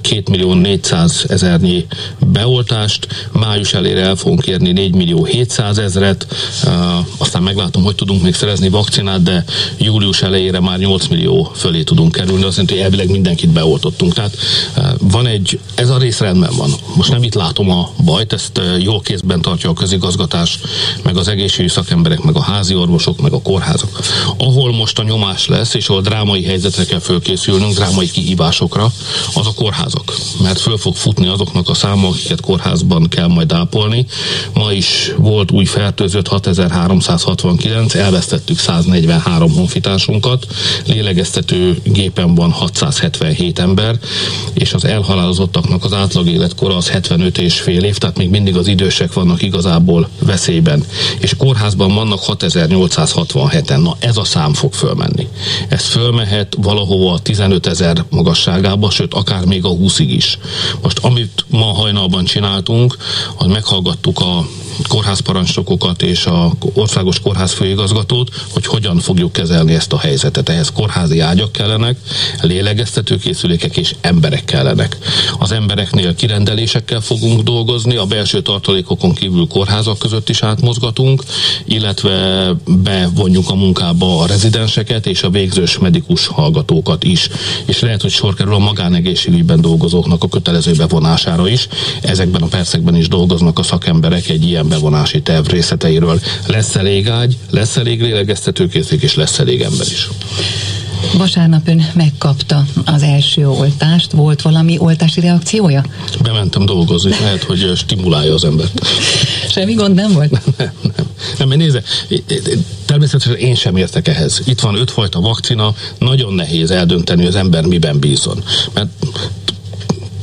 2 millió 400 ezernyi beoltást, május elére el fogunk érni 4 millió 700 ezret, aztán meglátom, hogy tudunk még szerezni vakcinát, de július elejére már 8 millió fölé tudunk kerülni, azt jelenti, hogy elvileg mindenkit beoltottunk. Tehát van egy, ez a rész rendben van. Most nem itt látom a bajt, ezt jól kézben tartja a közigazgatás, meg az egészségügyi szakemberek, meg a házi orvosok, meg a kórházak. Ahol most a nyomás lesz, és ahol drámai helyzetre kell fölkészülnünk, drámai kihívásokra, az a kórházak. Mert föl fog futni azoknak a száma, akiket kórházban kell majd ápolni. Ma is volt új fertőzött 6369, elvesztettük 143 honfitársunkat, lélegeztető gépen van 677 ember, és az elhalálozottaknak az átlag életkora az 75 és fél év, tehát még mindig az idősek vannak igazából veszélyben. És kórházban vannak 6867-en. Na ez a szám fog fölmenni. Ez fölmehet valahova a 15 ezer magasságába, sőt akár még a 20-ig is. Most amit ma hajnalban csináltunk, az meghallgattuk a kórházparancsnokokat és a országos kórház főigazgatót, hogy hogyan fogjuk kezelni ezt a helyzetet. Ehhez kórházi ágyak kellenek, lélegeztetőkészülékek és emberek kellenek. Az embereknél kirendelésekkel fogunk dolgozni, a belső tartalékokon kívül kórházak között is átmozgatunk, illetve bevonjuk a munkába a rezidenseket és a végzős medikus hallgatókat is. És lehet, hogy sor kerül a magánegészségügyben dolgozóknak a kötelező bevonására is. Ezekben a percekben is dolgoznak a szakemberek egy ilyen bevonási terv részleteiről. Lesz elég ágy, lesz elég lélegeztetőkészülék, és lesz elég ember is. Vasárnap ön megkapta az első oltást. Volt valami oltási reakciója? Bementem dolgozni, lehet, hogy stimulálja az embert. Semmi gond nem volt? Nem, nem. Nem, mert nézze, természetesen én sem értek ehhez. Itt van ötfajta vakcina, nagyon nehéz eldönteni, hogy az ember miben bízon. Mert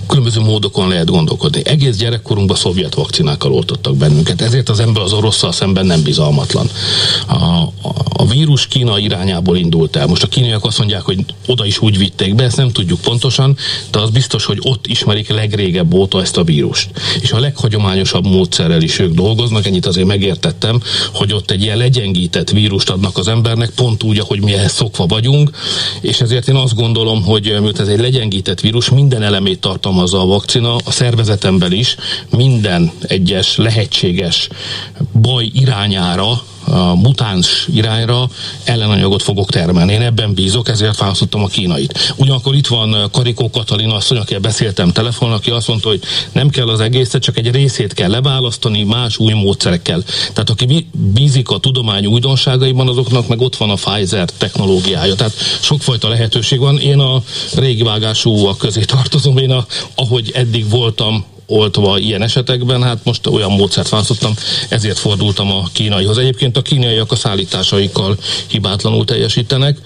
különböző módokon lehet gondolkodni. Egész gyerekkorunkban szovjet vakcinákkal oltottak bennünket, ezért az ember az orosszal szemben nem bizalmatlan. A, a, a vírus Kína irányából indult el. Most a kínaiak azt mondják, hogy oda is úgy vitték be, ezt nem tudjuk pontosan, de az biztos, hogy ott ismerik legrégebb óta ezt a vírust. És a leghagyományosabb módszerrel is ők dolgoznak, ennyit azért megértettem, hogy ott egy ilyen legyengített vírust adnak az embernek, pont úgy, ahogy mi ehhez szokva vagyunk, és ezért én azt gondolom, hogy miután ez egy legyengített vírus, minden elemét tartalmazza a vakcina, a szervezetemben is minden egyes lehetséges baj irányára a mutáns irányra ellenanyagot fogok termelni. Én ebben bízok, ezért választottam a kínait. Ugyanakkor itt van Karikó Katalina asszony, akivel beszéltem telefonon, aki azt mondta, hogy nem kell az egészet, csak egy részét kell leválasztani más új módszerekkel. Tehát aki bízik a tudomány újdonságaiban, azoknak meg ott van a Pfizer technológiája. Tehát sokfajta lehetőség van. Én a régi vágású közé tartozom, én a, ahogy eddig voltam oltva ilyen esetekben, hát most olyan módszert választottam, ezért fordultam a kínaihoz. Egyébként a kínaiak a szállításaikkal hibátlanul teljesítenek.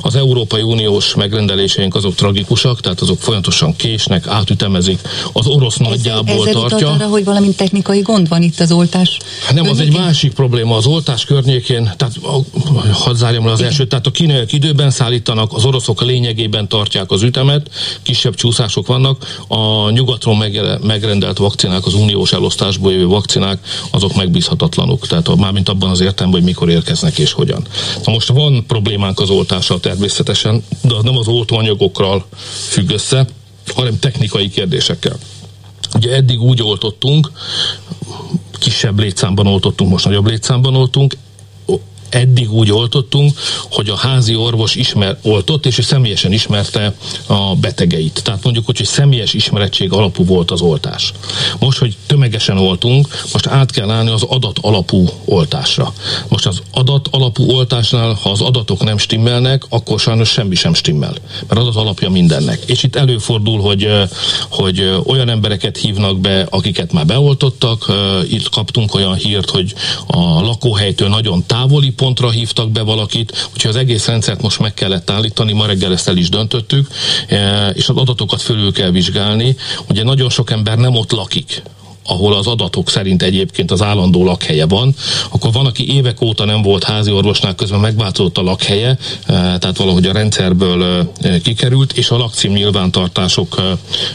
Az Európai Uniós megrendeléseink azok tragikusak, tehát azok folyamatosan késnek, átütemezik. Az orosz ez, nagyjából ezzel tartja. arra, hogy valami technikai gond van itt az oltás Hát nem, az egy másik probléma. Az oltás környékén, tehát hadd zárjam le az elsőt, tehát a kínaiak időben szállítanak, az oroszok lényegében tartják az ütemet, kisebb csúszások vannak, a nyugatról meg, meg megrendelt vakcinák, az uniós elosztásból jövő vakcinák, azok megbízhatatlanok. Tehát mármint abban az értelemben, hogy mikor érkeznek és hogyan. Na most van problémánk az oltással természetesen, de az nem az oltóanyagokkal függ össze, hanem technikai kérdésekkel. Ugye eddig úgy oltottunk, kisebb létszámban oltottunk, most nagyobb létszámban oltunk, eddig úgy oltottunk, hogy a házi orvos ismer, oltott, és ő személyesen ismerte a betegeit. Tehát mondjuk úgy, hogy személyes ismerettség alapú volt az oltás. Most, hogy tömegesen oltunk, most át kell állni az adat alapú oltásra. Most az adat alapú oltásnál, ha az adatok nem stimmelnek, akkor sajnos semmi sem stimmel. Mert adat alapja mindennek. És itt előfordul, hogy, hogy olyan embereket hívnak be, akiket már beoltottak. Itt kaptunk olyan hírt, hogy a lakóhelytől nagyon távoli pontra hívtak be valakit, úgyhogy az egész rendszert most meg kellett állítani, ma reggel ezt el is döntöttük, e, és az adatokat fölül kell vizsgálni. Ugye nagyon sok ember nem ott lakik, ahol az adatok szerint egyébként az állandó lakhelye van, akkor van, aki évek óta nem volt házi orvosnál, közben megváltozott a lakhelye, eh, tehát valahogy a rendszerből eh, kikerült, és a lakcím nyilvántartások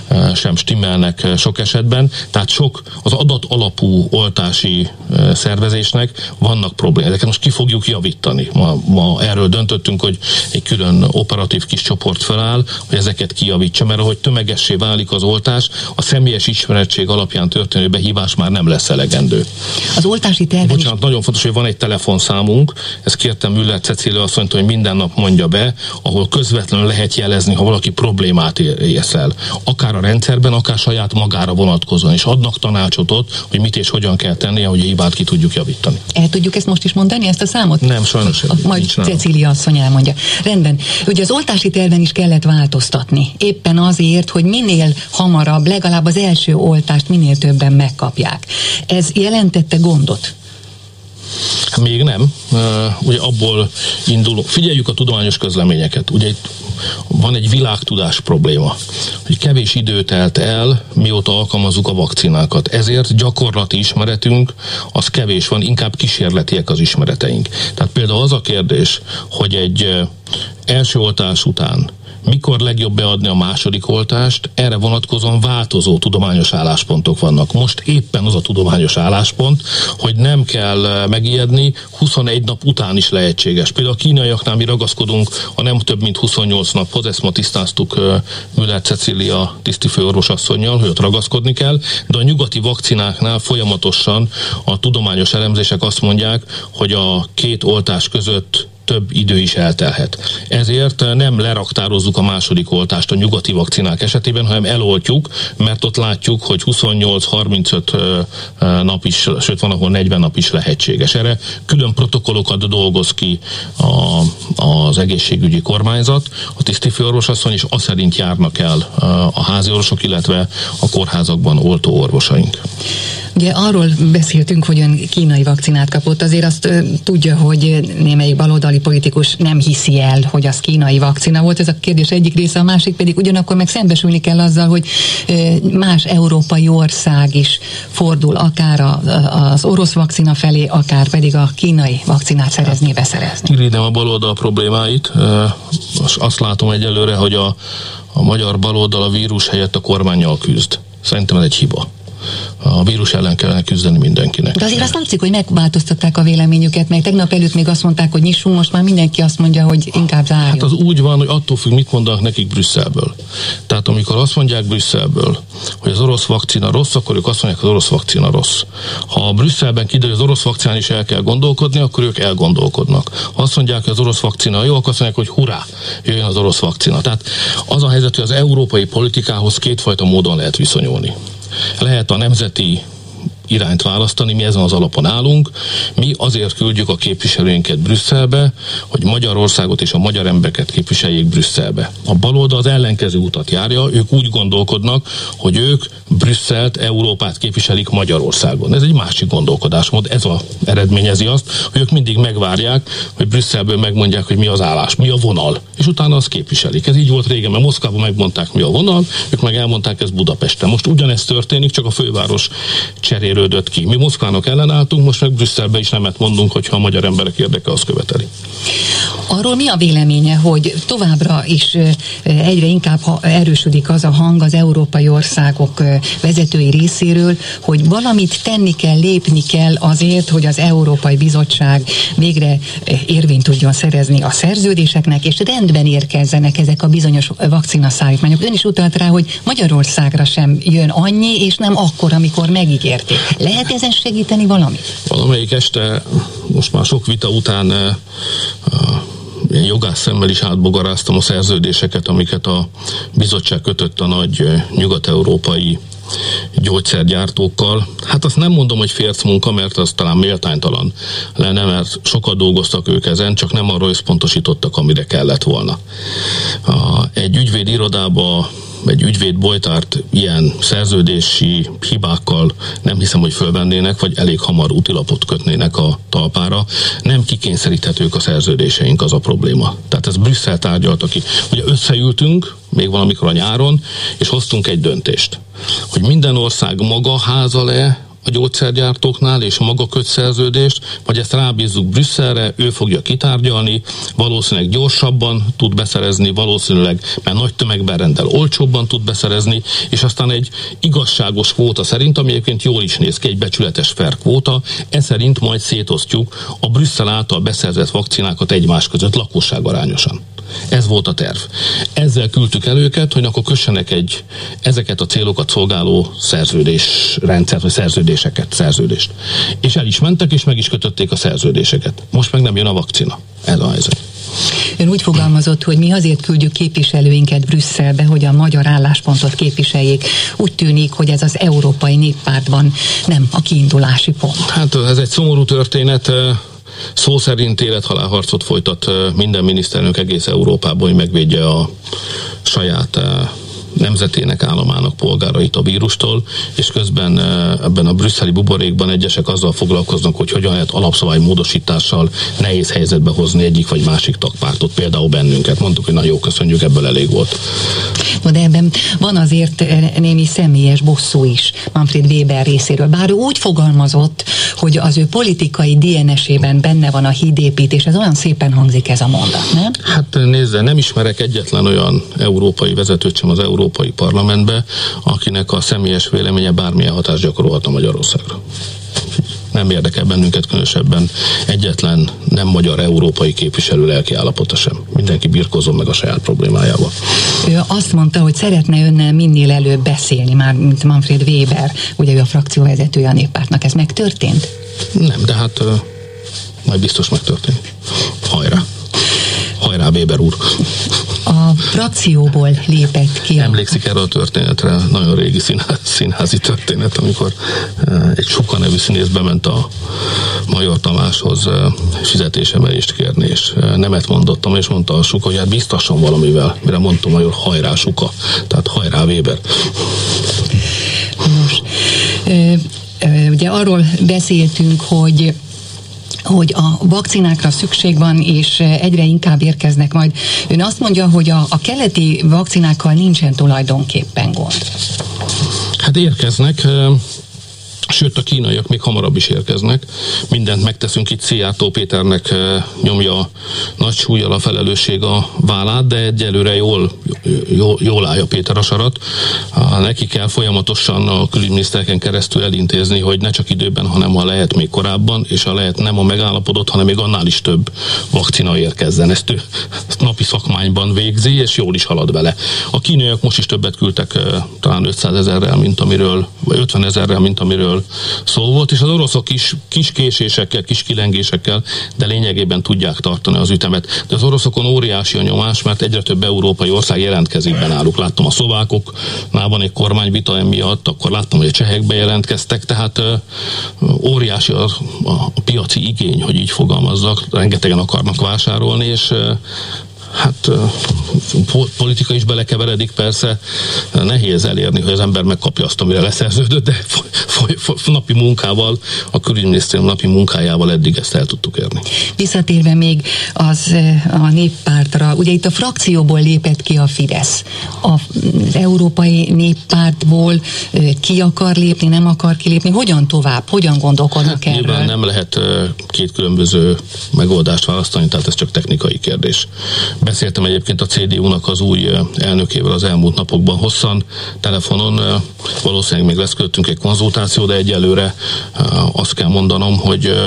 eh, sem stimmelnek sok esetben, tehát sok az adat alapú oltási szervezésnek vannak problémák. Ezeket most ki fogjuk javítani. Ma, ma erről döntöttünk, hogy egy külön operatív kis csoport feláll, hogy ezeket kijavítsa, mert ahogy tömegessé válik az oltás, a személyes ismerettség alapján történő behívás már nem lesz elegendő. Az oltási terven Bocsánat, is... nagyon fontos, hogy van egy telefonszámunk, ezt kértem Müller Cecília azt mondta, hogy minden nap mondja be, ahol közvetlenül lehet jelezni, ha valaki problémát érsz el. Akár a rendszerben, akár saját magára vonatkozóan, és adnak tanácsot ott, hogy mit és hogyan kell tennie, hogy a hibát ki tudjuk javítani. El tudjuk ezt most is mondani, ezt a számot? Nem, sajnos. A, majd Cecília asszony elmondja. Rendben. Ugye az oltási terven is kellett változtatni. Éppen azért, hogy minél hamarabb, legalább az első oltást minél többen megkapják. Ez jelentette gondot? Még nem. Ugye abból indulunk. Figyeljük a tudományos közleményeket. Ugye itt van egy világtudás probléma, hogy kevés idő telt el, mióta alkalmazzuk a vakcinákat. Ezért gyakorlati ismeretünk az kevés van, inkább kísérletiek az ismereteink. Tehát például az a kérdés, hogy egy első oltás után mikor legjobb beadni a második oltást, erre vonatkozóan változó tudományos álláspontok vannak. Most éppen az a tudományos álláspont, hogy nem kell eh, megijedni, 21 nap után is lehetséges. Például a kínaiaknál mi ragaszkodunk a nem több mint 28 naphoz, ezt ma tisztáztuk eh, Müller Cecilia tisztifőorvosasszonynal, hogy ott ragaszkodni kell, de a nyugati vakcináknál folyamatosan a tudományos elemzések azt mondják, hogy a két oltás között több idő is eltelhet. Ezért nem leraktározzuk a második oltást a nyugati vakcinák esetében, hanem eloltjuk, mert ott látjuk, hogy 28-35 nap is, sőt van, ahol 40 nap is lehetséges. Erre külön protokollokat dolgoz ki a, az egészségügyi kormányzat, a tisztifőorvosasszony, és azt szerint járnak el a házi orvosok, illetve a kórházakban oltó orvosaink. Ugye arról beszéltünk, hogy ön kínai vakcinát kapott, azért azt tudja, hogy némelyik baloldali politikus nem hiszi el, hogy az kínai vakcina volt. Ez a kérdés egyik része, a másik pedig ugyanakkor meg szembesülni kell azzal, hogy más európai ország is fordul akár a, az orosz vakcina felé, akár pedig a kínai vakcinát szerezni, beszerezni. Irigyem a baloldal problémáit. Azt látom egyelőre, hogy a, a magyar baloldal a vírus helyett a kormányjal küzd. Szerintem ez egy hiba. A vírus ellen kellene küzdeni mindenkinek. De azért azt látszik, hogy megváltoztatták a véleményüket, meg tegnap előtt még azt mondták, hogy nyissunk, most már mindenki azt mondja, hogy inkább zárjuk. Hát az úgy van, hogy attól függ, mit mondanak nekik Brüsszelből. Tehát amikor azt mondják Brüsszelből, hogy az orosz vakcina rossz, akkor ők azt mondják, hogy az orosz vakcina rossz. Ha a Brüsszelben kiderül, hogy az orosz vakcinán is el kell gondolkodni, akkor ők elgondolkodnak. Ha azt mondják, hogy az orosz vakcina jó, akkor azt mondják, hogy hurrá, jöjjön az orosz vakcina. Tehát az a helyzet, hogy az európai politikához kétfajta módon lehet viszonyulni. Lehet a nemzeti irányt választani, mi ezen az alapon állunk. Mi azért küldjük a képviselőinket Brüsszelbe, hogy Magyarországot és a magyar embereket képviseljék Brüsszelbe. A baloldal az ellenkező utat járja, ők úgy gondolkodnak, hogy ők Brüsszelt, Európát képviselik Magyarországon. Ez egy másik gondolkodásmód, ez a, eredményezi azt, hogy ők mindig megvárják, hogy Brüsszelből megmondják, hogy mi az állás, mi a vonal, és utána azt képviselik. Ez így volt régen, mert Moszkvában megmondták, mi a vonal, ők meg elmondták, ez Budapesten. Most ugyanezt történik, csak a főváros cserélődött ki. Mi Moszkvának ellenálltunk, most meg Brüsszelbe is nemet mondunk, hogyha a magyar emberek érdeke azt követeli. Arról mi a véleménye, hogy továbbra is egyre inkább erősödik az a hang az európai országok vezetői részéről, hogy valamit tenni kell, lépni kell azért, hogy az Európai Bizottság végre érvényt tudjon szerezni a szerződéseknek, és rendben érkezzenek ezek a bizonyos vakcinaszállítmányok. Ön is utalt rá, hogy Magyarországra sem jön annyi, és nem akkor, amikor megígérték. Lehet ezen segíteni valamit? Valamelyik este, most már sok vita után eh, eh, ilyen jogász szemmel is átbogaráztam a szerződéseket, amiket a bizottság kötött a nagy eh, nyugat-európai gyógyszergyártókkal. Hát azt nem mondom, hogy férc munka, mert az talán méltánytalan lenne, mert sokat dolgoztak ők ezen, csak nem arra összpontosítottak, amire kellett volna. Egy ügyvéd irodába egy ügyvéd bolytárt ilyen szerződési hibákkal nem hiszem, hogy fölvennének, vagy elég hamar útilapot kötnének a talpára. Nem kikényszeríthetők a szerződéseink, az a probléma. Tehát ez Brüsszel tárgyalta ki. Ugye összeültünk, még valamikor a nyáron, és hoztunk egy döntést, hogy minden ország maga háza le a gyógyszergyártóknál, és maga köt szerződést, vagy ezt rábízzuk Brüsszelre, ő fogja kitárgyalni, valószínűleg gyorsabban tud beszerezni, valószínűleg, mert nagy tömegben rendel, olcsóbban tud beszerezni, és aztán egy igazságos kvóta szerint, ami egyébként jól is néz ki, egy becsületes fair kvóta, ez szerint majd szétosztjuk a Brüsszel által beszerzett vakcinákat egymás között lakosságarányosan. Ez volt a terv. Ezzel küldtük el őket, hogy akkor kössenek egy ezeket a célokat szolgáló szerződés rendszert, vagy szerződéseket, szerződést. És el is mentek, és meg is kötötték a szerződéseket. Most meg nem jön a vakcina. Ez a helyzet. Ön úgy fogalmazott, hogy mi azért küldjük képviselőinket Brüsszelbe, hogy a magyar álláspontot képviseljék. Úgy tűnik, hogy ez az Európai Néppártban nem a kiindulási pont. Hát ez egy szomorú történet. Szó szerint élethalálharcot folytat minden miniszterelnök egész Európában, hogy megvédje a saját nemzetének, államának polgárait a vírustól, és közben ebben a brüsszeli buborékban egyesek azzal foglalkoznak, hogy hogyan lehet alapszabály módosítással nehéz helyzetbe hozni egyik vagy másik tagpártot, például bennünket. Mondtuk, hogy na jó, köszönjük, ebből elég volt. De ebben van azért némi személyes bosszú is Manfred Weber részéről. Bár ő úgy fogalmazott, hogy az ő politikai DNS-ében benne van a hídépítés, ez olyan szépen hangzik ez a mondat, nem? Hát nézze, nem ismerek egyetlen olyan európai vezetőt sem az Európai Parlamentbe, akinek a személyes véleménye bármilyen hatást gyakorolhatna Magyarországra. Nem érdekel bennünket különösebben egyetlen nem magyar európai képviselő lelki állapota sem. Mindenki birkozom meg a saját problémájával. Ő azt mondta, hogy szeretne önnel minél előbb beszélni, már mint Manfred Weber, ugye ő a frakcióvezetője a néppártnak. Ez megtörtént? Nem, de hát ö, majd biztos megtörténik. Hajrá! Hajrá, Weber úr! A frakcióból lépett ki. Emlékszik erre a történetre, nagyon régi színház, színházi történet, amikor eh, egy Suka nevű színész bement a Major Tamáshoz eh, fizetésemelést kérni, és eh, nemet mondottam, és mondta a Suka, hogy hát biztasson valamivel, mire mondta a Major, hajrá Suka, tehát hajrá Weber. Nos, ugye arról beszéltünk, hogy hogy a vakcinákra szükség van, és egyre inkább érkeznek majd. Ön azt mondja, hogy a, a keleti vakcinákkal nincsen tulajdonképpen gond. Hát érkeznek, eh, Sőt, a kínaiak még hamarabb is érkeznek. Mindent megteszünk itt, Szijjártó Péternek nyomja nagy súlyjal a felelősség a vállát, de egyelőre jól, jól, jól állja Péter a sarat. Neki kell folyamatosan a külügyminiszterken keresztül elintézni, hogy ne csak időben, hanem ha lehet még korábban, és ha lehet nem a megállapodott, hanem még annál is több vakcina érkezzen. Ezt ő ezt napi szakmányban végzi, és jól is halad vele. A kínaiak most is többet küldtek, talán 500 ezerrel, mint amiről, vagy 50 ezerrel, mint amiről szó volt, és az oroszok is kis késésekkel, kis kilengésekkel, de lényegében tudják tartani az ütemet. De az oroszokon óriási a nyomás, mert egyre több európai ország jelentkezik be náluk. Láttam a szlovákoknál van egy kormányvita emiatt, akkor láttam, hogy a csehek bejelentkeztek, tehát ö, óriási a, a piaci igény, hogy így fogalmazzak, rengetegen akarnak vásárolni, és ö, Hát politika is belekeveredik persze, nehéz elérni, hogy az ember megkapja azt, amire leszerződött, de foly, foly, napi munkával, a külügyminisztérium napi munkájával eddig ezt el tudtuk érni. Visszatérve még az a néppártra, ugye itt a frakcióból lépett ki a Fidesz. A, az Európai Néppártból ki akar lépni, nem akar kilépni, hogyan tovább, hogyan gondolkodnak erről? Nyilván nem lehet két különböző megoldást választani, tehát ez csak technikai kérdés. Beszéltem egyébként a CDU-nak az új elnökével az elmúlt napokban hosszan, telefonon, valószínűleg még lesz közöttünk egy konzultáció, de egyelőre azt kell mondanom, hogy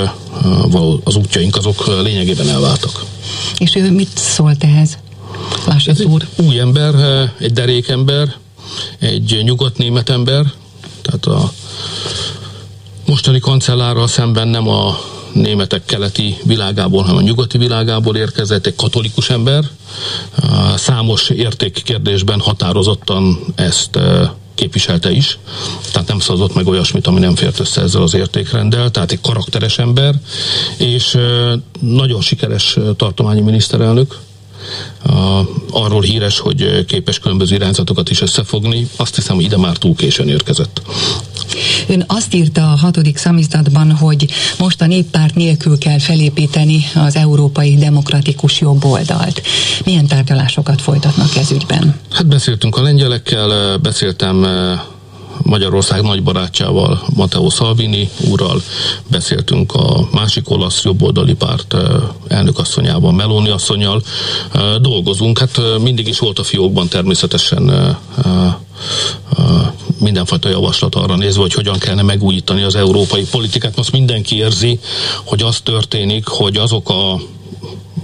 az útjaink azok lényegében elváltak. És ő mit szólt ehhez? Laschet Ez úr. egy új ember, egy derékember, egy nyugat-német ember, tehát a mostani kancellárral szemben nem a németek keleti világából, hanem a nyugati világából érkezett, egy katolikus ember. Számos értékkérdésben határozottan ezt képviselte is, tehát nem szavazott meg olyasmit, ami nem fért össze ezzel az értékrenddel, tehát egy karakteres ember, és nagyon sikeres tartományi miniszterelnök, a, arról híres, hogy képes különböző irányzatokat is összefogni. Azt hiszem, hogy ide már túl későn érkezett. Ön azt írta a hatodik szamizdatban, hogy most a néppárt nélkül kell felépíteni az európai demokratikus jobboldalt. Milyen tárgyalásokat folytatnak ez ügyben? Hát beszéltünk a lengyelekkel, beszéltem Magyarország nagy barátjával, Matteo Salvini úrral, beszéltünk a másik olasz jobboldali párt elnökasszonyával, Meloni asszonyjal, Eh, dolgozunk, hát mindig is volt a fiókban természetesen mindenfajta javaslat arra nézve, hogy hogyan kellene megújítani az európai politikát. Most mindenki érzi, hogy az történik, hogy azok a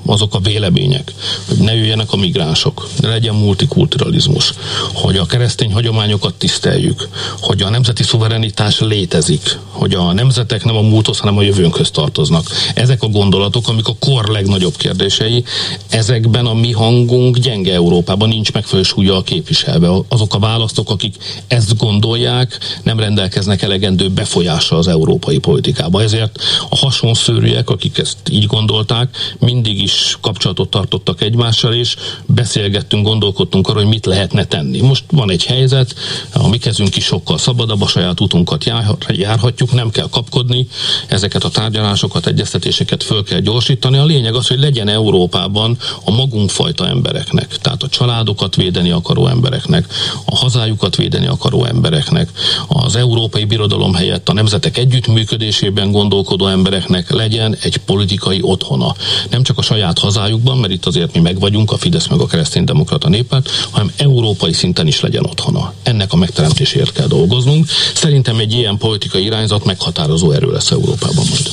azok a vélemények, hogy ne jöjjenek a migránsok, ne legyen multikulturalizmus, hogy a keresztény hagyományokat tiszteljük, hogy a nemzeti szuverenitás létezik, hogy a nemzetek nem a múlthoz, hanem a jövőnkhöz tartoznak. Ezek a gondolatok, amik a kor legnagyobb kérdései, ezekben a mi hangunk gyenge Európában nincs megfelelő súlya képviselve. Azok a választók, akik ezt gondolják, nem rendelkeznek elegendő befolyással az európai politikába. Ezért a hasonszőrűek, akik ezt így gondolták, mindig is kapcsolatot tartottak egymással, és beszélgettünk, gondolkodtunk arról, hogy mit lehetne tenni. Most van egy helyzet, a mi kezünk is sokkal szabadabb, a saját utunkat jár- járhatjuk, nem kell kapkodni, ezeket a tárgyalásokat, egyeztetéseket föl kell gyorsítani. A lényeg az, hogy legyen Európában a magunk fajta embereknek, tehát a családokat védeni akaró embereknek, a hazájukat védeni akaró embereknek, az európai birodalom helyett a nemzetek együttműködésében gondolkodó embereknek legyen egy politikai otthona. Nem csak a saját hazájukban, mert itt azért mi meg vagyunk, a Fidesz meg a kereszténydemokrata néppárt, hanem európai szinten is legyen otthona. Ennek a megteremtéséért kell dolgoznunk. Szerintem egy ilyen politikai irányzat meghatározó erő lesz Európában majd.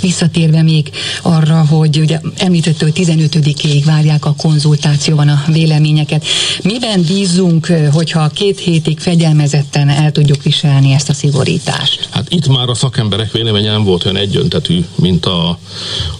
Visszatérve még arra, hogy ugye említette, hogy 15-ig várják a konzultációban a véleményeket. Miben bízunk, hogyha két hétig fegyelmezetten el tudjuk viselni ezt a szigorítást? Hát itt már a szakemberek véleménye nem volt olyan egyöntetű, mint a,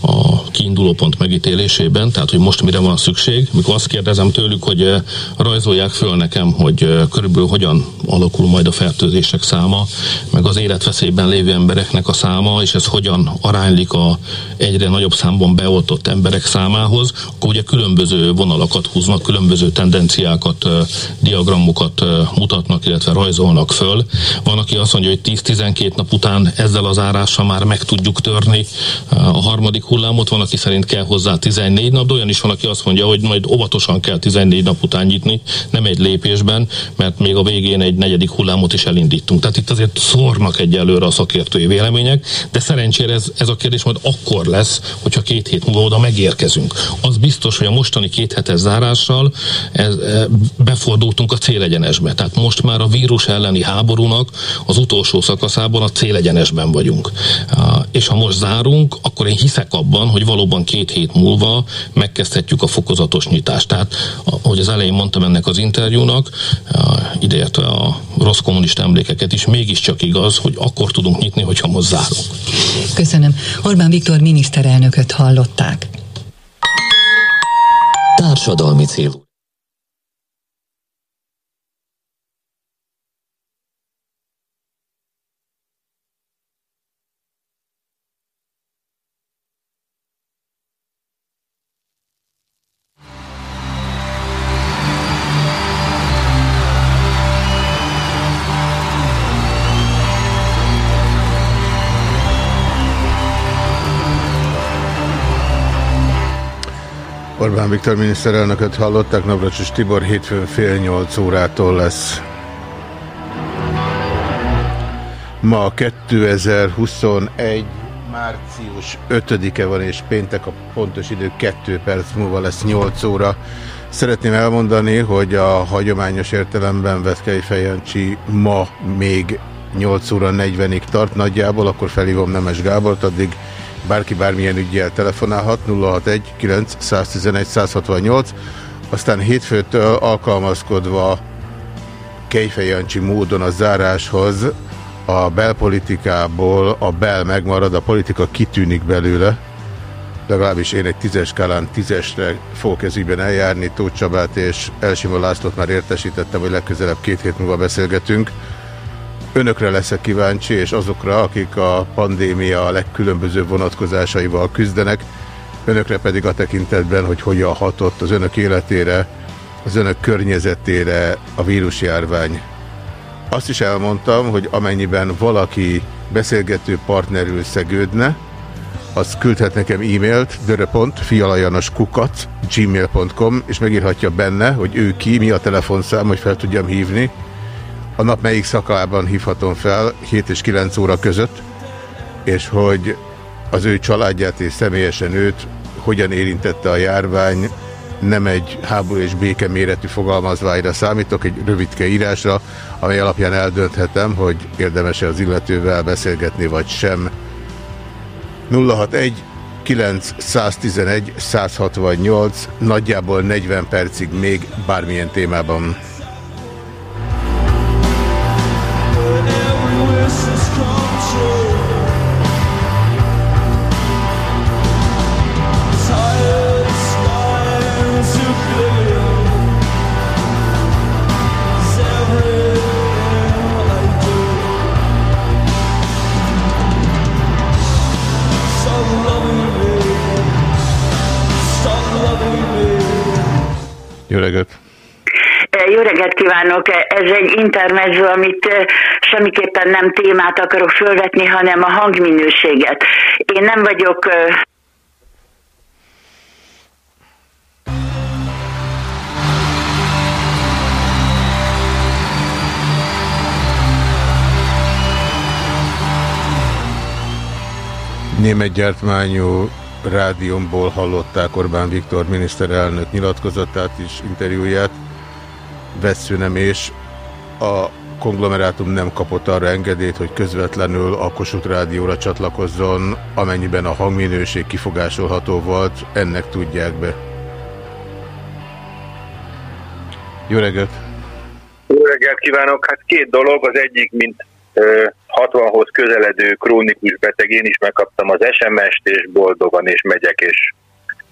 a kiinduló pont megítélésében, tehát hogy most mire van szükség. Mikor azt kérdezem tőlük, hogy rajzolják föl nekem, hogy körülbelül hogyan alakul majd a fertőzések száma, meg az életveszélyben lévő embereknek a száma, és ez hogyan aránylik a egyre nagyobb számban beoltott emberek számához, akkor ugye különböző vonalakat húznak, különböző tendenciákat, diagramokat mutatnak, illetve rajzolnak föl. Van, aki azt mondja, hogy 10-12 nap után ezzel az árással már meg tudjuk törni a harmadik hullámot, van, aki szerint kell hozzá hozzá 14 nap, de olyan is van, aki azt mondja, hogy majd óvatosan kell 14 nap után nyitni, nem egy lépésben, mert még a végén egy negyedik hullámot is elindítunk. Tehát itt azért szórnak egyelőre a szakértői vélemények, de szerencsére ez, ez a kérdés majd akkor lesz, hogyha két hét múlva oda megérkezünk. Az biztos, hogy a mostani két hetes zárással ez, e, befordultunk a célegyenesbe. Tehát most már a vírus elleni háborúnak az utolsó szakaszában a célegyenesben vagyunk. És ha most zárunk, akkor én hiszek abban, hogy valóban két hét múlva megkezdhetjük a fokozatos nyitást. Tehát, ahogy az elején mondtam ennek az interjúnak, ideértve a rossz kommunista emlékeket is, mégiscsak igaz, hogy akkor tudunk nyitni, hogyha most zárunk. Köszönöm. Orbán Viktor miniszterelnököt hallották. Társadalmi célú. Orbán Viktor miniszterelnököt hallották, Navracsis Tibor hétfőn fél nyolc órától lesz. Ma 2021 március 5-e van, és péntek a pontos idő 2 perc múlva lesz 8 óra. Szeretném elmondani, hogy a hagyományos értelemben vett Kejfejancsi ma még 8 óra 40-ig tart nagyjából, akkor felhívom Nemes Gábort, addig bárki bármilyen ügyjel telefonálhat 061 9 111 168 aztán hétfőtől alkalmazkodva Kejfej Jancsi módon a záráshoz a belpolitikából a bel megmarad, a politika kitűnik belőle, legalábbis én egy tízes skálán tízesre fogok ez ügyben eljárni, Tóth Csabát és Elsimó Lászlót már értesítettem, hogy legközelebb két hét múlva beszélgetünk. Önökre leszek kíváncsi, és azokra, akik a pandémia legkülönbözőbb vonatkozásaival küzdenek, önökre pedig a tekintetben, hogy hogyan hatott az önök életére, az önök környezetére a vírusjárvány. Azt is elmondtam, hogy amennyiben valaki beszélgető partnerül szegődne, az küldhet nekem e-mailt dörö.fialajanoskukat gmail.com és megírhatja benne, hogy ő ki, mi a telefonszám, hogy fel tudjam hívni, a nap melyik szakában hívhatom fel 7 és 9 óra között, és hogy az ő családját és személyesen őt hogyan érintette a járvány, nem egy háború és béke méretű fogalmazványra számítok, egy rövidke írásra, amely alapján eldönthetem, hogy érdemes-e az illetővel beszélgetni, vagy sem. 061 911 168 nagyjából 40 percig még bármilyen témában. Reggelt kívánok! Ez egy intermezzo, amit eh, semmiképpen nem témát akarok fölvetni, hanem a hangminőséget. Én nem vagyok eh, Német gyártmányú rádiómból hallották Orbán Viktor miniszterelnök nyilatkozatát és interjúját. Vessző nem és a konglomerátum nem kapott arra engedélyt, hogy közvetlenül a Kossuth Rádióra csatlakozzon, amennyiben a hangminőség kifogásolható volt, ennek tudják be. Jó reggelt! Jó reggelt kívánok! Hát két dolog, az egyik, mint 60-hoz közeledő krónikus beteg, én is megkaptam az SMS-t, és boldogan és megyek, és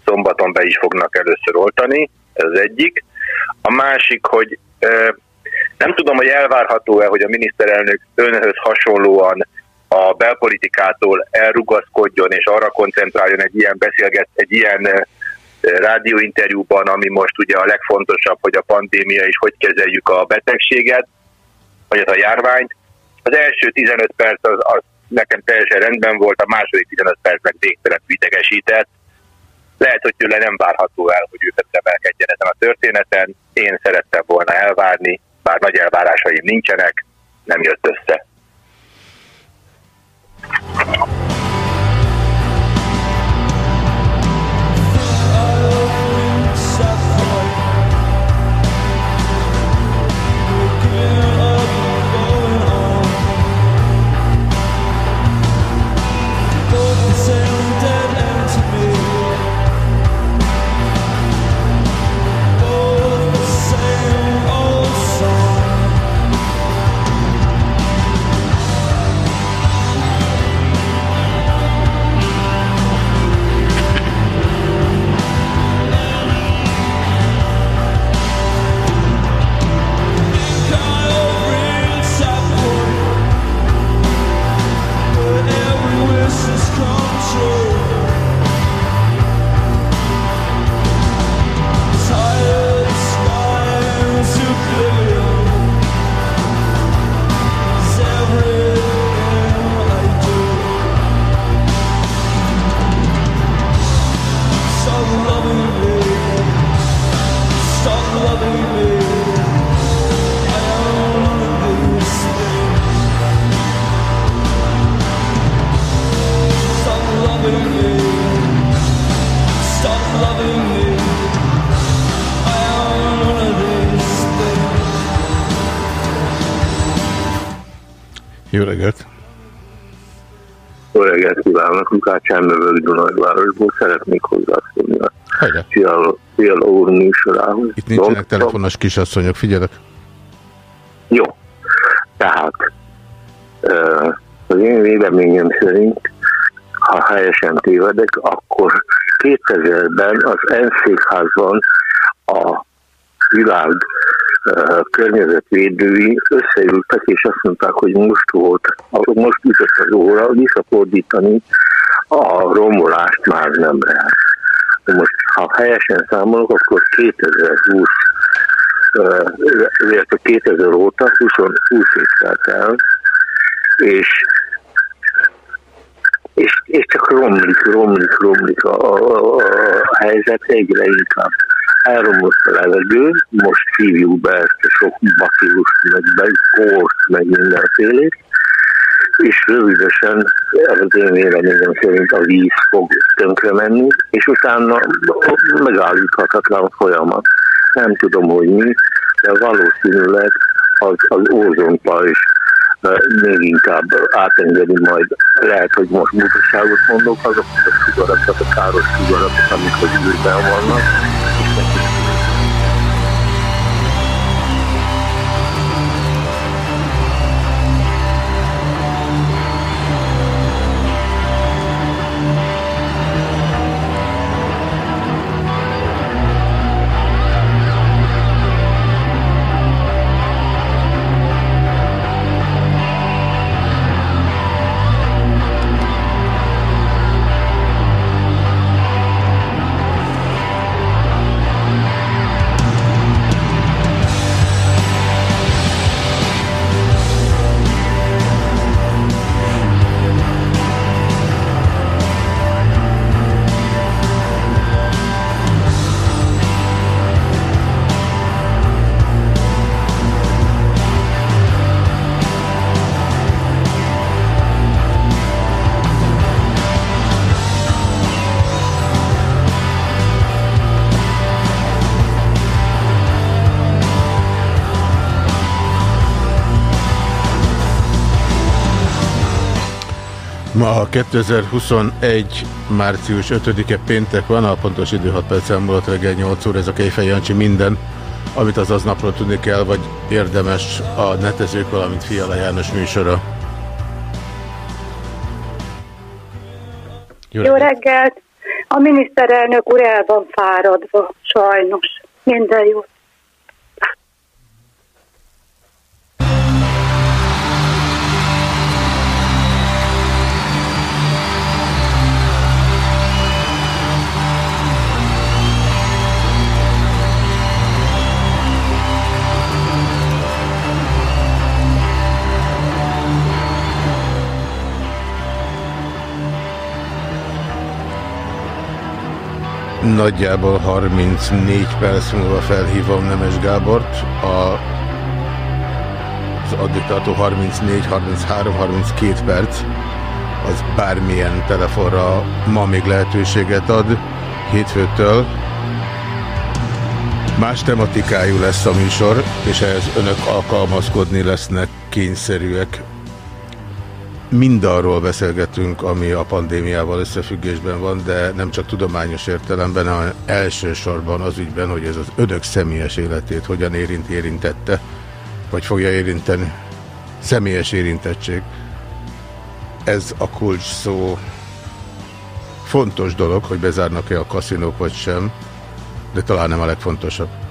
szombaton be is fognak először oltani, ez az egyik. A másik, hogy nem tudom, hogy elvárható-e, hogy a miniszterelnök önhöz hasonlóan a belpolitikától elrugaszkodjon és arra koncentráljon egy ilyen beszélget, egy ilyen rádióinterjúban, ami most ugye a legfontosabb, hogy a pandémia és hogy kezeljük a betegséget, vagy az a járványt, az első 15 perc az, az nekem teljesen rendben volt, a második 15 perc meg végtelen idegesített. Lehet, hogy tőle nem várható el, hogy ő emelkedjen ezen a történeten. Én szerettem volna elvárni, bár nagy elvárásaim nincsenek, nem jött össze. Kívánok, Lukács Árnövök Dunajvárosból szeretnék hozzászólni a Fiala, úr műsorához. Itt nincsenek telefonos kisasszonyok, figyelek. Jó. Tehát az én véleményem szerint, ha helyesen tévedek, akkor 2000-ben az ENSZ-székházban a világ környezetvédői összeültek, és azt mondták, hogy most volt, most ütött az óra, visszafordítani a romolást már nem lehet. Most, ha helyesen számolok, akkor 2020 illetve 2000 óta 20, 20 év telt el, és, és, és csak romlik, romlik, romlik a, a, a helyzet egyre inkább elromlott a levegő, most hívjuk be ezt a sok bacillust, meg bekort, meg mindenfélét, és rövidesen, az én véleményem szerint a víz fog tönkre menni, és utána megállíthatatlan folyamat. Nem tudom, hogy mi, de valószínűleg az, az ózonpajzs még inkább átengedi majd, lehet, hogy most mutasságot mondok, azokat a sugarakat, a káros sugarakat, amik az űrben vannak, és nekik Ma 2021. március 5-e péntek van, a pontos idő 6 perc múlott reggel 8 óra, ez a Kejfej Jancsi minden, amit az aznapról tudni kell, vagy érdemes a netezők, valamint Fiala János műsora. Jó, Jó reggelt! A miniszterelnök úr el van fáradva, sajnos. Minden jót! Nagyjából 34 perc múlva felhívom Nemes Gábort. A, az addig tartó 34, 33, 32 perc az bármilyen telefonra ma még lehetőséget ad hétfőtől. Más tematikájú lesz a műsor, és ehhez önök alkalmazkodni lesznek kényszerűek. Mindarról beszélgetünk, ami a pandémiával összefüggésben van, de nem csak tudományos értelemben, hanem elsősorban az ügyben, hogy ez az önök személyes életét hogyan érint, érintette, vagy fogja érinteni. Személyes érintettség. Ez a kulcs szó. Fontos dolog, hogy bezárnak-e a kaszinók vagy sem, de talán nem a legfontosabb.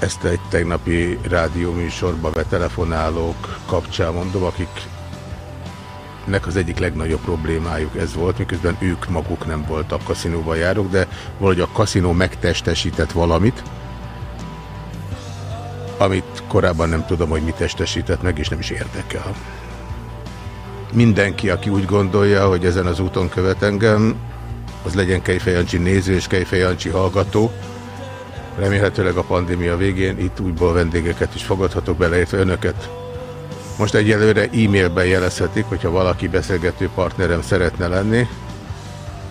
Ezt egy tegnapi rádióműsorba betelefonálók kapcsán mondom, akiknek az egyik legnagyobb problémájuk ez volt, miközben ők maguk nem voltak kaszinóban járok, de valahogy a kaszinó megtestesített valamit, amit korábban nem tudom, hogy mit testesített meg, és nem is érdekel. Mindenki, aki úgy gondolja, hogy ezen az úton követ engem, az legyen Kejfejancsi néző és Kejfejancsi hallgató. Remélhetőleg a pandémia végén itt újból vendégeket is fogadhatok beleértve önöket. Most egyelőre e-mailben jelezhetik, hogyha valaki beszélgető partnerem szeretne lenni,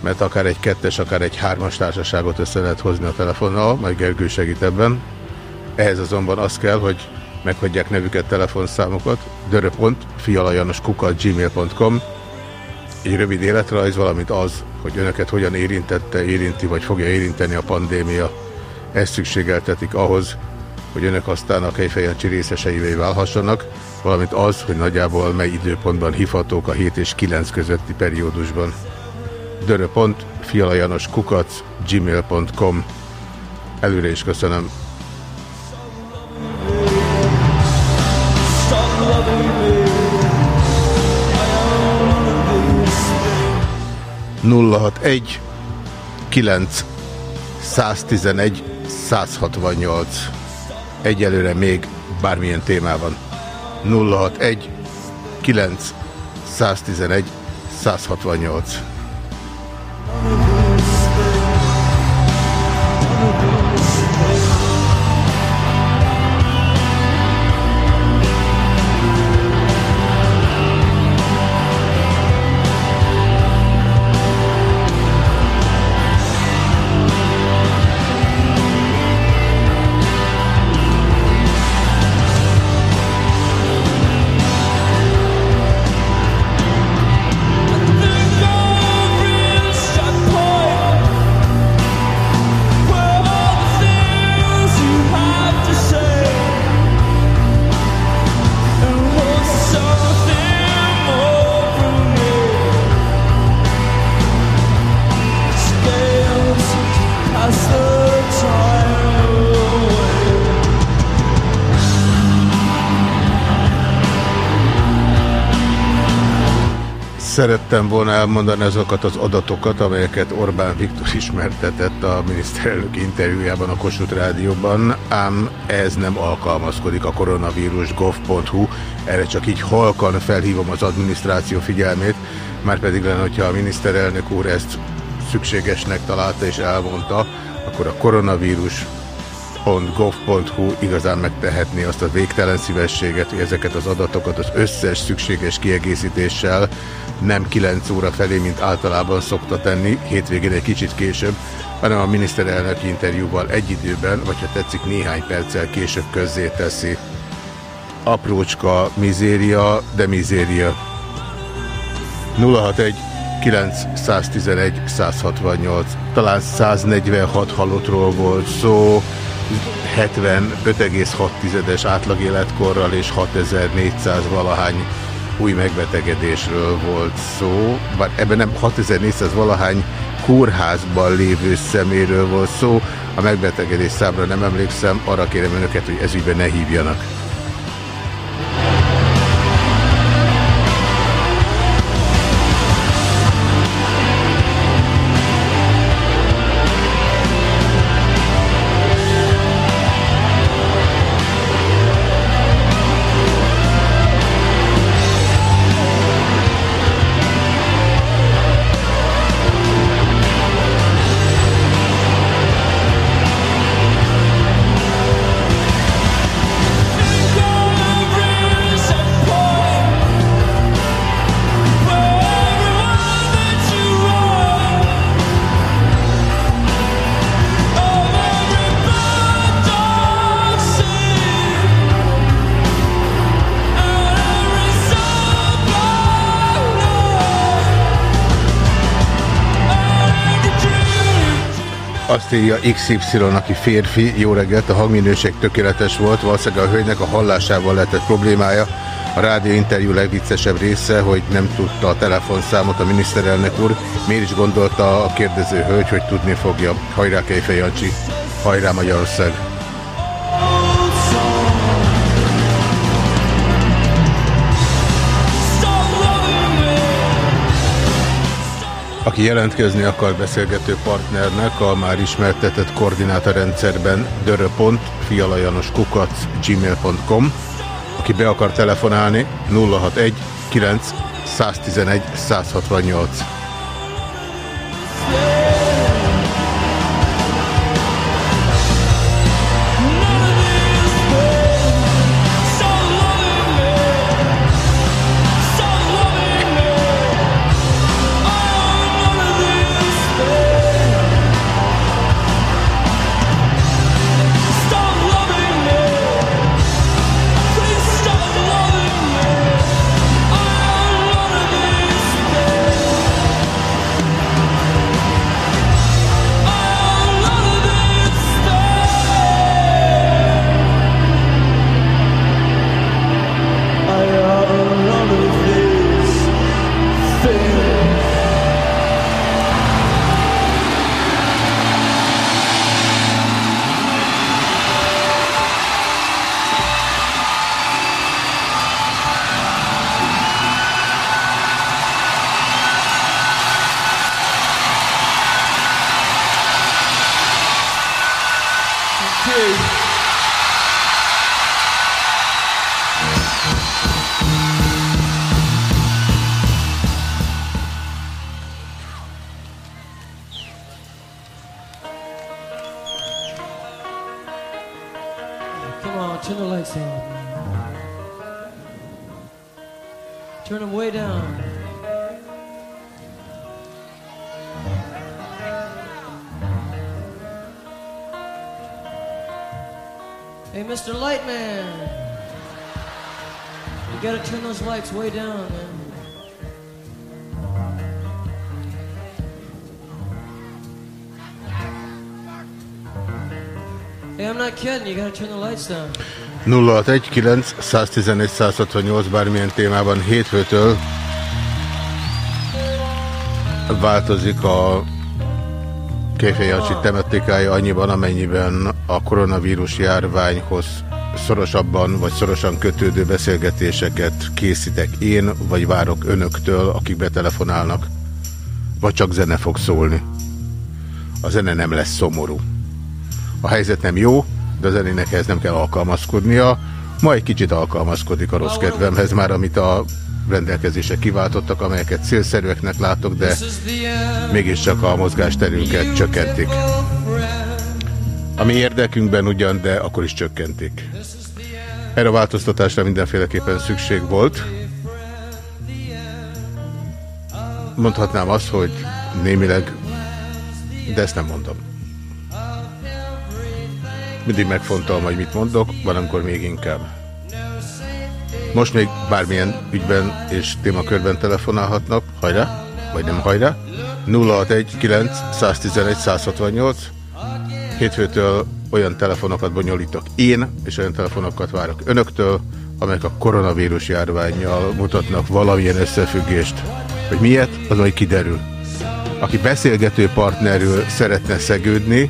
mert akár egy kettes, akár egy hármas társaságot össze lehet hozni a telefonnal, majd Gergő segít ebben. Ehhez azonban az kell, hogy meghagyják nevüket, telefonszámokat, dörö.fialajanoskukat.gmail.com egy rövid életrajz, valamint az, hogy önöket hogyan érintette, érinti vagy fogja érinteni a pandémia. Ezt szükségeltetik ahhoz, hogy önök aztán a kejfejancsi részeseivé válhassanak, valamint az, hogy nagyjából mely időpontban hívhatók a 7 és 9 közötti periódusban. dörö.fialajanoskukac gmail.com Előre is köszönöm. I own 061 9 111 168 Egyelőre még bármilyen témában. 061 9 111 168 Szerettem volna elmondani azokat az adatokat, amelyeket Orbán Viktor ismertetett a miniszterelnök interjújában a Kossuth Rádióban, ám ez nem alkalmazkodik a koronavírus gov.hu, erre csak így halkan felhívom az adminisztráció figyelmét, már pedig lenne, hogyha a miniszterelnök úr ezt szükségesnek találta és elmondta, akkor a koronavírus gov.hu igazán megtehetné azt a végtelen szívességet, hogy ezeket az adatokat az összes szükséges kiegészítéssel nem 9 óra felé, mint általában szokta tenni, hétvégén egy kicsit később, hanem a miniszterelnök interjúval egy időben, vagy ha tetszik néhány perccel később közzé teszi. Aprócska mizéria, de mizéria. 061 911 168 talán 146 halottról volt szó, 75,6-es átlagéletkorral és 6400 valahány új megbetegedésről volt szó, bár ebben nem 6400 valahány kórházban lévő szeméről volt szó, a megbetegedés számra nem emlékszem, arra kérem önöket, hogy ezügyben ne hívjanak. Azt írja XY, aki férfi, jó reggelt, a hangminőség tökéletes volt, valószínűleg a hölgynek a hallásával lehetett problémája. A rádió interjú legviccesebb része, hogy nem tudta a telefonszámot a miniszterelnök úr. Miért is gondolta a kérdező hölgy, hogy tudni fogja. Hajrá Kejfej Jancsi, hajrá Magyarország! Aki jelentkezni akar beszélgető partnernek a már ismertetett koordinátorrendszerben dörö.fialajanoskukac gmail.com Aki be akar telefonálni 061 9 111 168 You gotta turn those lights way down, man. Hey, I'm not kidding. You gotta turn the lights down. 061 111 168 bármilyen témában hétfőtől változik a Kéfejacsi tematikája annyiban, amennyiben a koronavírus járványhoz szorosabban vagy szorosan kötődő beszélgetéseket készítek én, vagy várok önöktől, akik betelefonálnak. Vagy csak zene fog szólni. A zene nem lesz szomorú. A helyzet nem jó, de a zenének ehhez nem kell alkalmazkodnia. Ma egy kicsit alkalmazkodik a rossz kedvemhez már, amit a rendelkezések kiváltottak, amelyeket célszerűeknek látok, de mégiscsak a mozgásterünket csökkentik. Ami érdekünkben ugyan, de akkor is csökkentik. Erre a változtatásra mindenféleképpen szükség volt. Mondhatnám azt, hogy némileg, de ezt nem mondom. Mindig megfontolom, hogy mit mondok, valamikor még inkább. Most még bármilyen ügyben és témakörben telefonálhatnak, hajrá, vagy nem hajrá. 061 9 111 168 Hétfőtől olyan telefonokat bonyolítok én, és olyan telefonokat várok önöktől, amelyek a koronavírus járványjal mutatnak valamilyen összefüggést. Hogy miért, az majd kiderül. Aki beszélgető partnerül szeretne szegődni,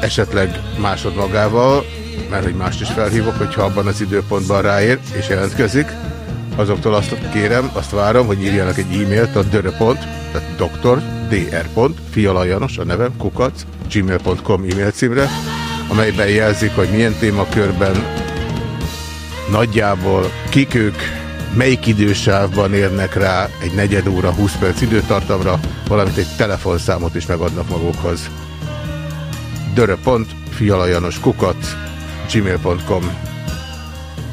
esetleg másod magával, mert hogy mást is felhívok, hogyha abban az időpontban ráér és jelentkezik, azoktól azt kérem, azt várom, hogy írjanak egy e-mailt a dörö.pont, tehát doktor, dr. fialajanos a nevem, kukac, gmail.com e-mail címre, amelyben jelzik, hogy milyen témakörben nagyjából kik ők, melyik idősávban érnek rá egy negyed óra, 20 perc időtartamra, valamint egy telefonszámot is megadnak magukhoz. dörö.fialajanos kukac, gmail.com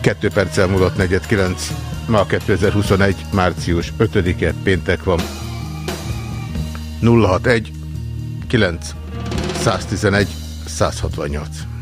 2 perccel múlott 49, ma 2021. március 5-e péntek van. 061 9 111 168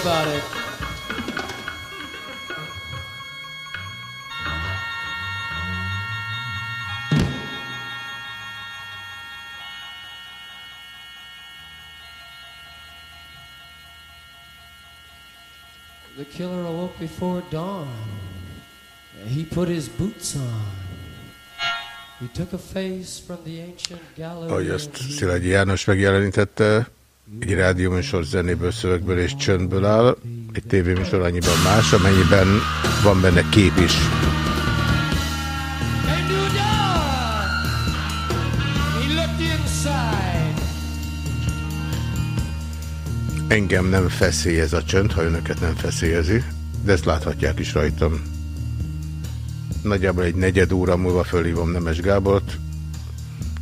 about it. The killer awoke before dawn. He put his boots on. He took a face from the ancient gallery. Ahogy of oh, azt. Szilágyi János megjelenítette, egy rádióműsor zenéből, szövegből és csöndből áll, egy tévéműsor annyiban más, amennyiben van benne kép is. Engem nem feszélyez a csönd, ha önöket nem feszélyezi, de ezt láthatják is rajtam. Nagyjából egy negyed óra múlva fölhívom Nemes Gábort.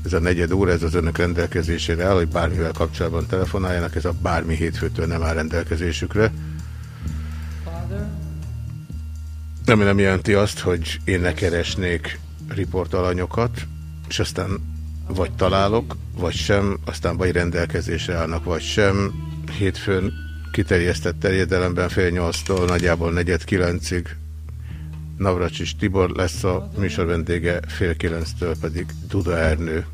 Ez a negyed óra, ez az önök rendelkezésére áll, hogy bármivel kapcsolatban telefonáljanak, ez a bármi hétfőtől nem áll rendelkezésükre. Ami nem jelenti azt, hogy én ne keresnék riportalanyokat, és aztán vagy találok, vagy sem, aztán vagy rendelkezésre állnak, vagy sem. Hétfőn kiterjesztett terjedelemben fél nyolctól nagyjából negyed kilencig Navracsis Tibor lesz a műsor vendége, fél kilenctől pedig Duda Ernő.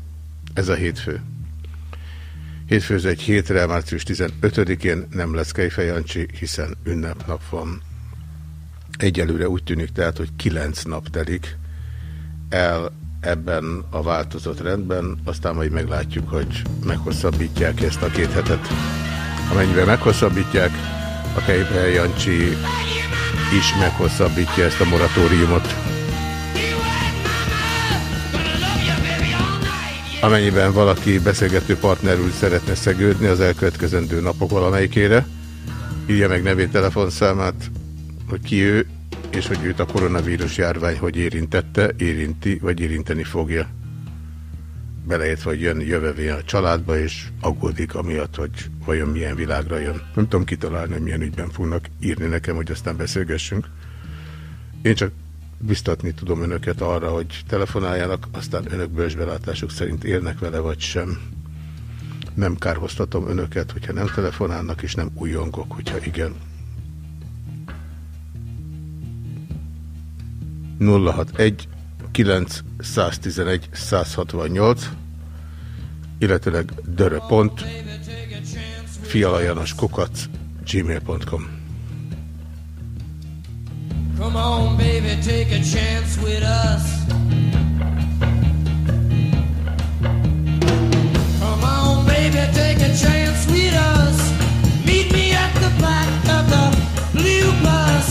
Ez a hétfő. Hétfő ez egy hétre, március 15-én nem lesz Kejfej Jancsi, hiszen ünnepnap van. Egyelőre úgy tűnik tehát, hogy kilenc nap telik el ebben a változott rendben, aztán majd meglátjuk, hogy meghosszabbítják ezt a két hetet. Amennyiben meghosszabbítják, a Kejfej Jancsi is meghosszabbítja ezt a moratóriumot. Amennyiben valaki beszélgető partnerül szeretne szegődni az elkövetkezendő napok valamelyikére, írja meg nevét, telefonszámát, hogy ki ő, és hogy őt a koronavírus járvány hogy érintette, érinti, vagy érinteni fogja. Beleértve, hogy jön jövővé a családba, és aggódik amiatt, hogy vajon milyen világra jön. Nem tudom kitalálni, hogy milyen ügyben fognak írni nekem, hogy aztán beszélgessünk. Én csak biztatni tudom önöket arra, hogy telefonáljanak, aztán önök bölcsbelátásuk szerint élnek vele, vagy sem. Nem kárhoztatom önöket, hogyha nem telefonálnak, és nem újongok, hogyha igen. 061 911 168 illetőleg dörö.pont fialajanos kukac gmail.com Come on, baby, take a chance with us. Come on, baby, take a chance with us. Meet me at the back of the blue bus.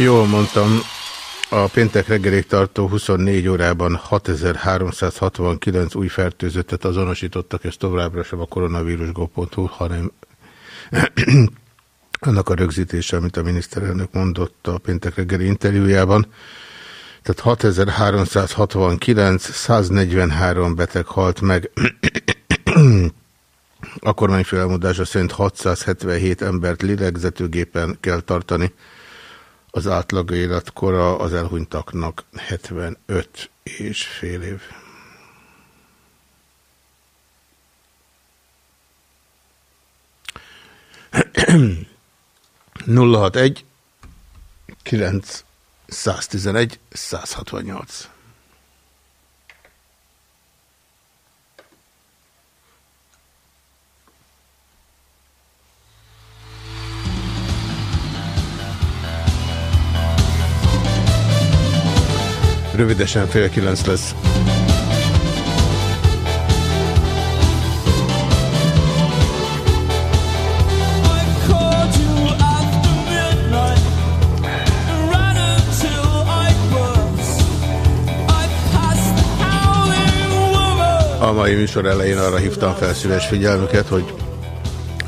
Jól mondtam, a péntek reggelig tartó 24 órában 6369 új fertőzöttet azonosítottak, ez továbbra sem a koronavírus.hu, hanem annak a rögzítése, amit a miniszterelnök mondott a péntek reggeli interjújában. Tehát 6369, 143 beteg halt meg. a kormányfő elmondása szerint 677 embert lélegzetőgépen kell tartani. Az átlag életkora az elhunytaknak 75 és fél év. nulla hat egy kilenc 111 168 Rövidesen fél kilenc lesz. A mai műsor elején arra hívtam fel szíves figyelmüket, hogy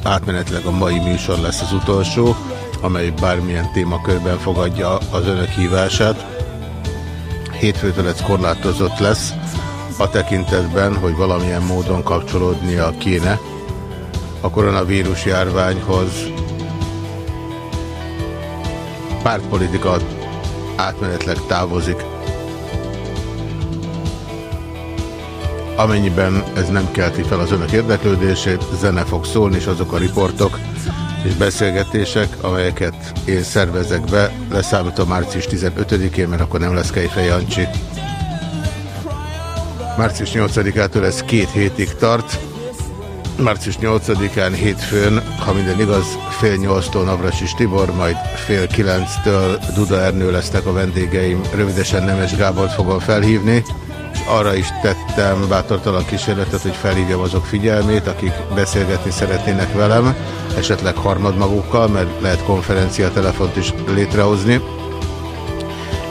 átmenetleg a mai műsor lesz az utolsó, amely bármilyen témakörben fogadja az önök hívását. Hétfőtől ez korlátozott lesz, a tekintetben, hogy valamilyen módon kapcsolódnia kéne a koronavírus járványhoz. Pártpolitika átmenetleg távozik. Amennyiben ez nem kelti fel az önök érdeklődését, zene fog szólni, és azok a riportok és beszélgetések, amelyeket én szervezek be, leszámítom március 15-én, mert akkor nem lesz Kejfej Jancsi. Március 8-ától ez két hétig tart. Március 8-án hétfőn, ha minden igaz, fél nyolctól Navrasis Tibor, majd fél kilenctől Duda Ernő lesznek a vendégeim. Rövidesen Nemes Gábort fogom felhívni, és arra is tettem bátortalan kísérletet, hogy felhívjam azok figyelmét, akik beszélgetni szeretnének velem, esetleg harmadmagukkal, mert lehet konferencia telefont is létrehozni.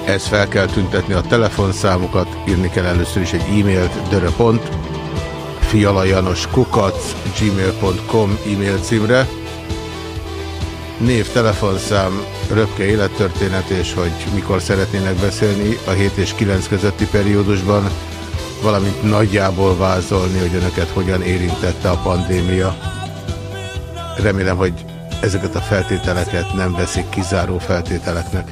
Ez fel kell tüntetni a telefonszámukat, írni kell először is egy e-mailt dörö.pont, fialajanoskukac gmail.com e-mail címre. Név, telefonszám, röpke élettörténet és hogy mikor szeretnének beszélni a 7 és 9 közötti periódusban, valamint nagyjából vázolni, hogy önöket hogyan érintette a pandémia. Remélem, hogy ezeket a feltételeket nem veszik kizáró feltételeknek.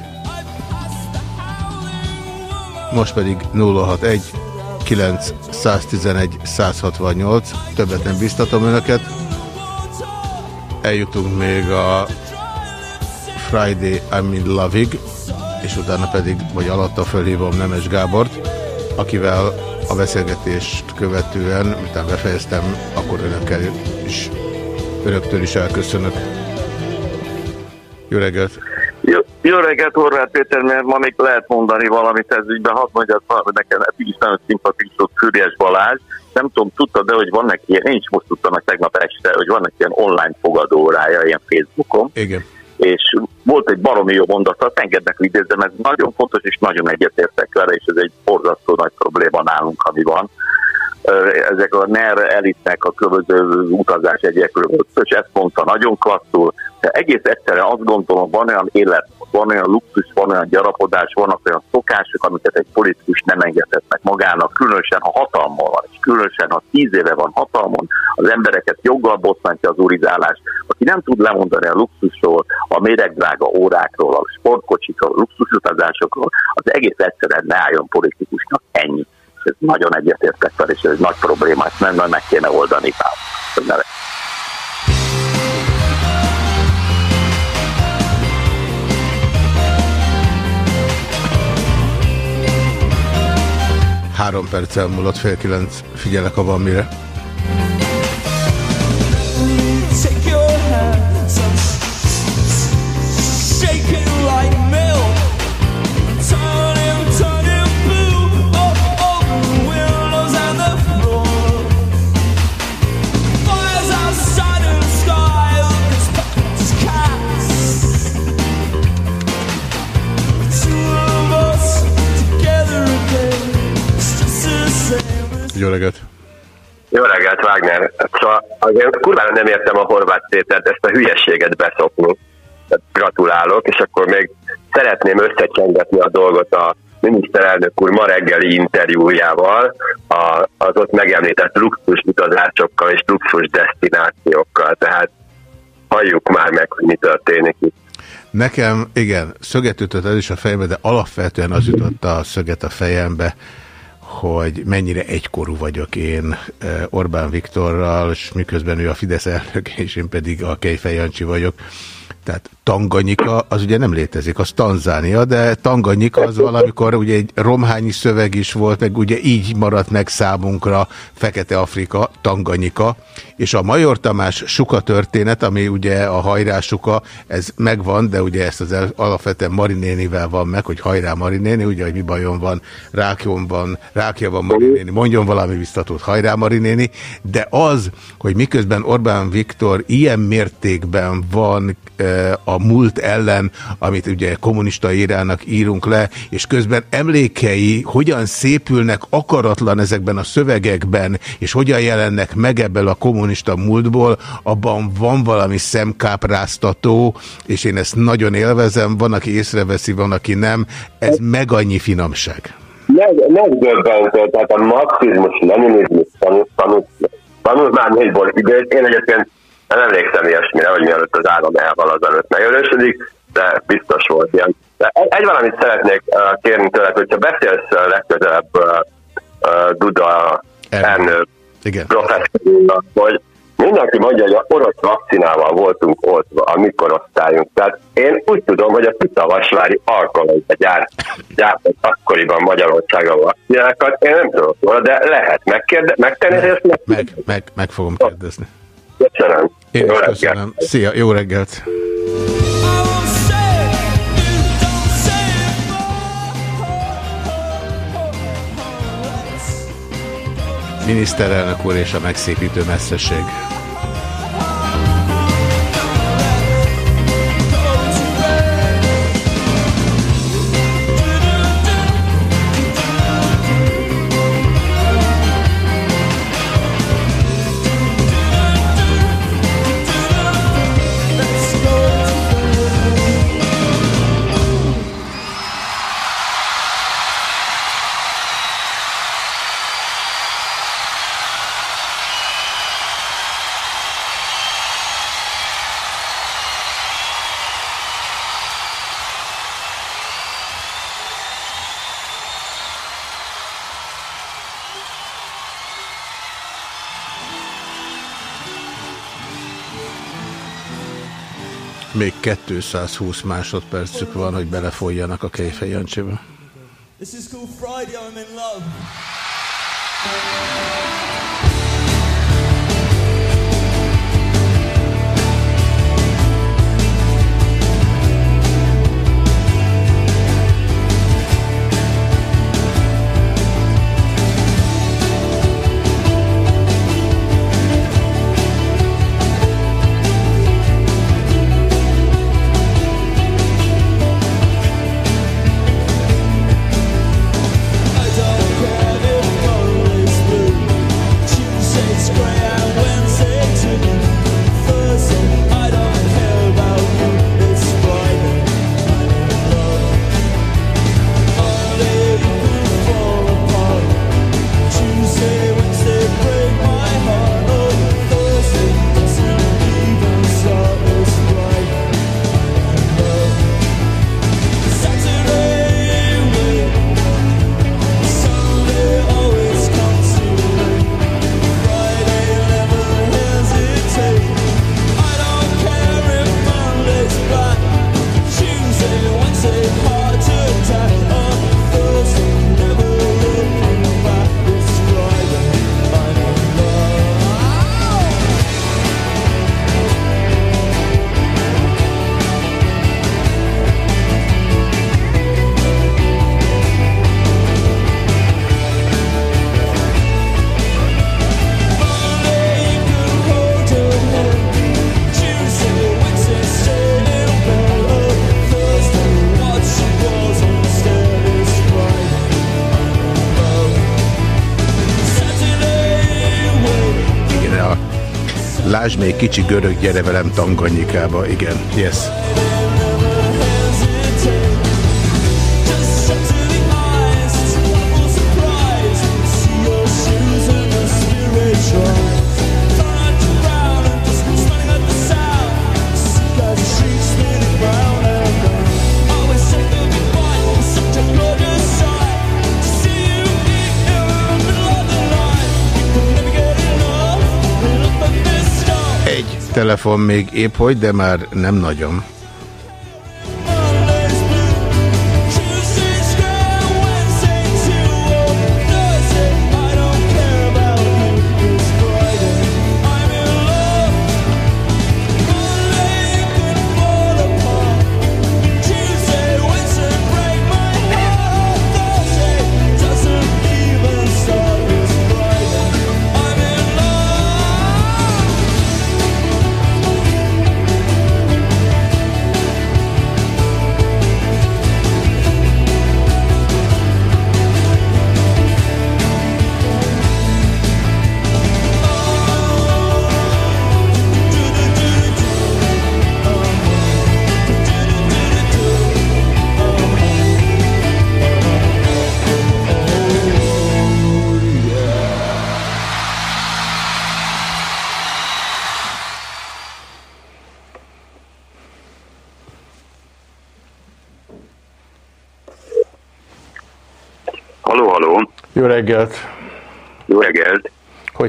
Most pedig 061 9 111 168, többet nem biztatom önöket. Eljutunk még a Friday I'm in Love-ig, és utána pedig, vagy alatta fölhívom Nemes Gábort, akivel a beszélgetést követően, miután befejeztem, akkor önökkel is, önöktől is elköszönök. Jó reggelt! Jó, jó reggelt, Horváth Péter, mert ma még lehet mondani valamit ez ügyben, hadd mondjak valamit, nekem eddig is nagyon szimpatikus Füriyes Balázs, nem tudom, tudta, de hogy vannak ilyen, én is most tudtam meg tegnap este, hogy vannak ilyen online fogadórája, ilyen Facebookon, Igen. és volt egy baromi jó mondat, azt engednek, hogy idézzem, ez nagyon fontos, és nagyon egyetértek vele, és ez egy borzasztó nagy probléma nálunk, ami van. Ezek a NER elitnek a különböző utazás egyekről, és ezt mondta nagyon klasszul, de egész egyszerűen azt gondolom, van olyan élet, van olyan luxus, van olyan gyarapodás, vannak olyan szokások, amiket egy politikus nem engedhet meg magának, különösen ha hatalmon van, és különösen ha tíz éve van hatalmon, az embereket joggal bosszantja az urizálás, aki nem tud lemondani a luxusról, a méregdrága órákról, a sportkocsikról, a luxusutazásokról, az egész egyszerűen ne álljon politikusnak ennyi. És ez nagyon egyetértek fel, és ez egy nagy probléma, ezt nem meg kéne oldani. Tehát, Három perc elmúlott, fél kilenc. Figyelek, ha van mire. Take your hands and Jó reggelt! Jó reggelt, Wagner. Szóval azért kurvára nem értem a horvát tételt, ezt a hülyeséget beszopni. Gratulálok, és akkor még szeretném összecsengetni a dolgot a miniszterelnök úr ma reggeli interjújával, a, az ott megemlített luxus utazásokkal és luxus destinációkkal. Tehát halljuk már meg, hogy mi történik itt. Nekem, igen, szöget ütött ez is a fejembe, de alapvetően az jutott a szöget a fejembe, hogy mennyire egykorú vagyok én eh, Orbán Viktorral, és miközben ő a Fidesz elnök, és én pedig a Kejfej Jancsi vagyok. Tehát Tanganyika, az ugye nem létezik, az Tanzánia, de Tanganyika az valamikor ugye egy romhányi szöveg is volt, meg ugye így maradt meg számunkra Fekete Afrika, Tanganyika, és a Major Tamás Suka történet, ami ugye a hajrásuka, ez megvan, de ugye ezt az alapvetően Marinénivel van meg, hogy hajrá Marinéni, ugye, hogy mi bajom van, rákjon van, rákja van Marinéni, mondjon valami biztatót, hajrá Marinéni, de az, hogy miközben Orbán Viktor ilyen mértékben van e, a múlt ellen, amit ugye kommunista írának írunk le, és közben emlékei hogyan szépülnek akaratlan ezekben a szövegekben, és hogyan jelennek meg ebből a kommunista múltból, abban van valami szemkápráztató, és én ezt nagyon élvezem, van, aki észreveszi, van, aki nem, ez meg annyi finomság. Meg, megdöbbentő, tehát a marxizmus, leninizmus tanult, tanult már négyból időt. Én egyébként nem emlékszem ilyesmire, hogy mielőtt az állam elval az előtt megerősödik, de biztos volt ilyen. De egy, valamit szeretnék kérni tőled, hogyha beszélsz legközelebb Duda elnök Igen. professzornak, hogy mindenki mondja, hogy a orosz vakcinával voltunk oltva a mi korosztályunk. Tehát én úgy tudom, hogy a Pitavasvári alkalomba gyárt, gyártott akkoriban Magyarországra vakcinákat. Én nem tudok róla, de lehet megkérde, megtenni, hogy ezt meg, meg, meg, meg fogom kérdezni. Köszönöm. Én Jó is reggelt. köszönöm. Szia, jó reggelt! Miniszterelnök úr és a megszépítő messzeség. Még 220 másodpercük van, hogy belefolyjanak a Kejfej. This is called Friday, I'm in love. Lásd még kicsi görög, gyere velem Tanganyikába. Igen, yes. telefon még épp hogy, de már nem nagyon.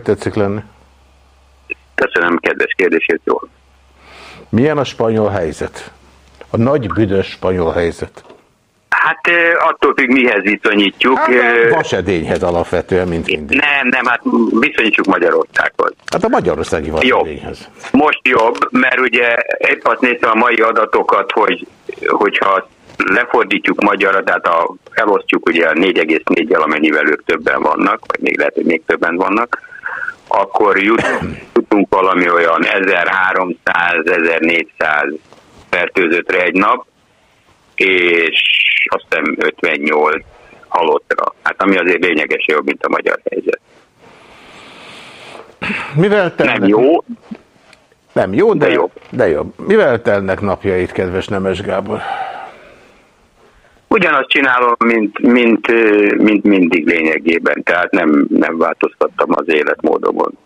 Hogy tetszik lenni? Köszönöm kedves kérdését, jól. Milyen a spanyol helyzet? A nagy büdös spanyol helyzet. Hát attól függ, mihez viszonyítjuk. eh, Vasedényhez alapvetően, mint mindig. Nem, nem, hát viszonyítsuk Magyarországhoz. Hát a magyarországi vasedényhez. Most jobb, mert ugye épp azt néztem a mai adatokat, hogy hogyha lefordítjuk magyarra, tehát a, elosztjuk ugye a 4,4-jel, amennyivel ők többen vannak, vagy még lehet, hogy még többen vannak, akkor jut, jutunk valami olyan 1300-1400 fertőzöttre egy nap, és azt hiszem 58 halottra. Hát ami azért lényeges jobb, mint a magyar helyzet. Mivel telnek, Nem jó, Nem jó, de, De jobb. de jobb. Mivel telnek napjait, kedves Nemes Gábor? Ugyanazt csinálom, mint, mint, mint mindig lényegében, tehát nem, nem változtattam az életmódomon.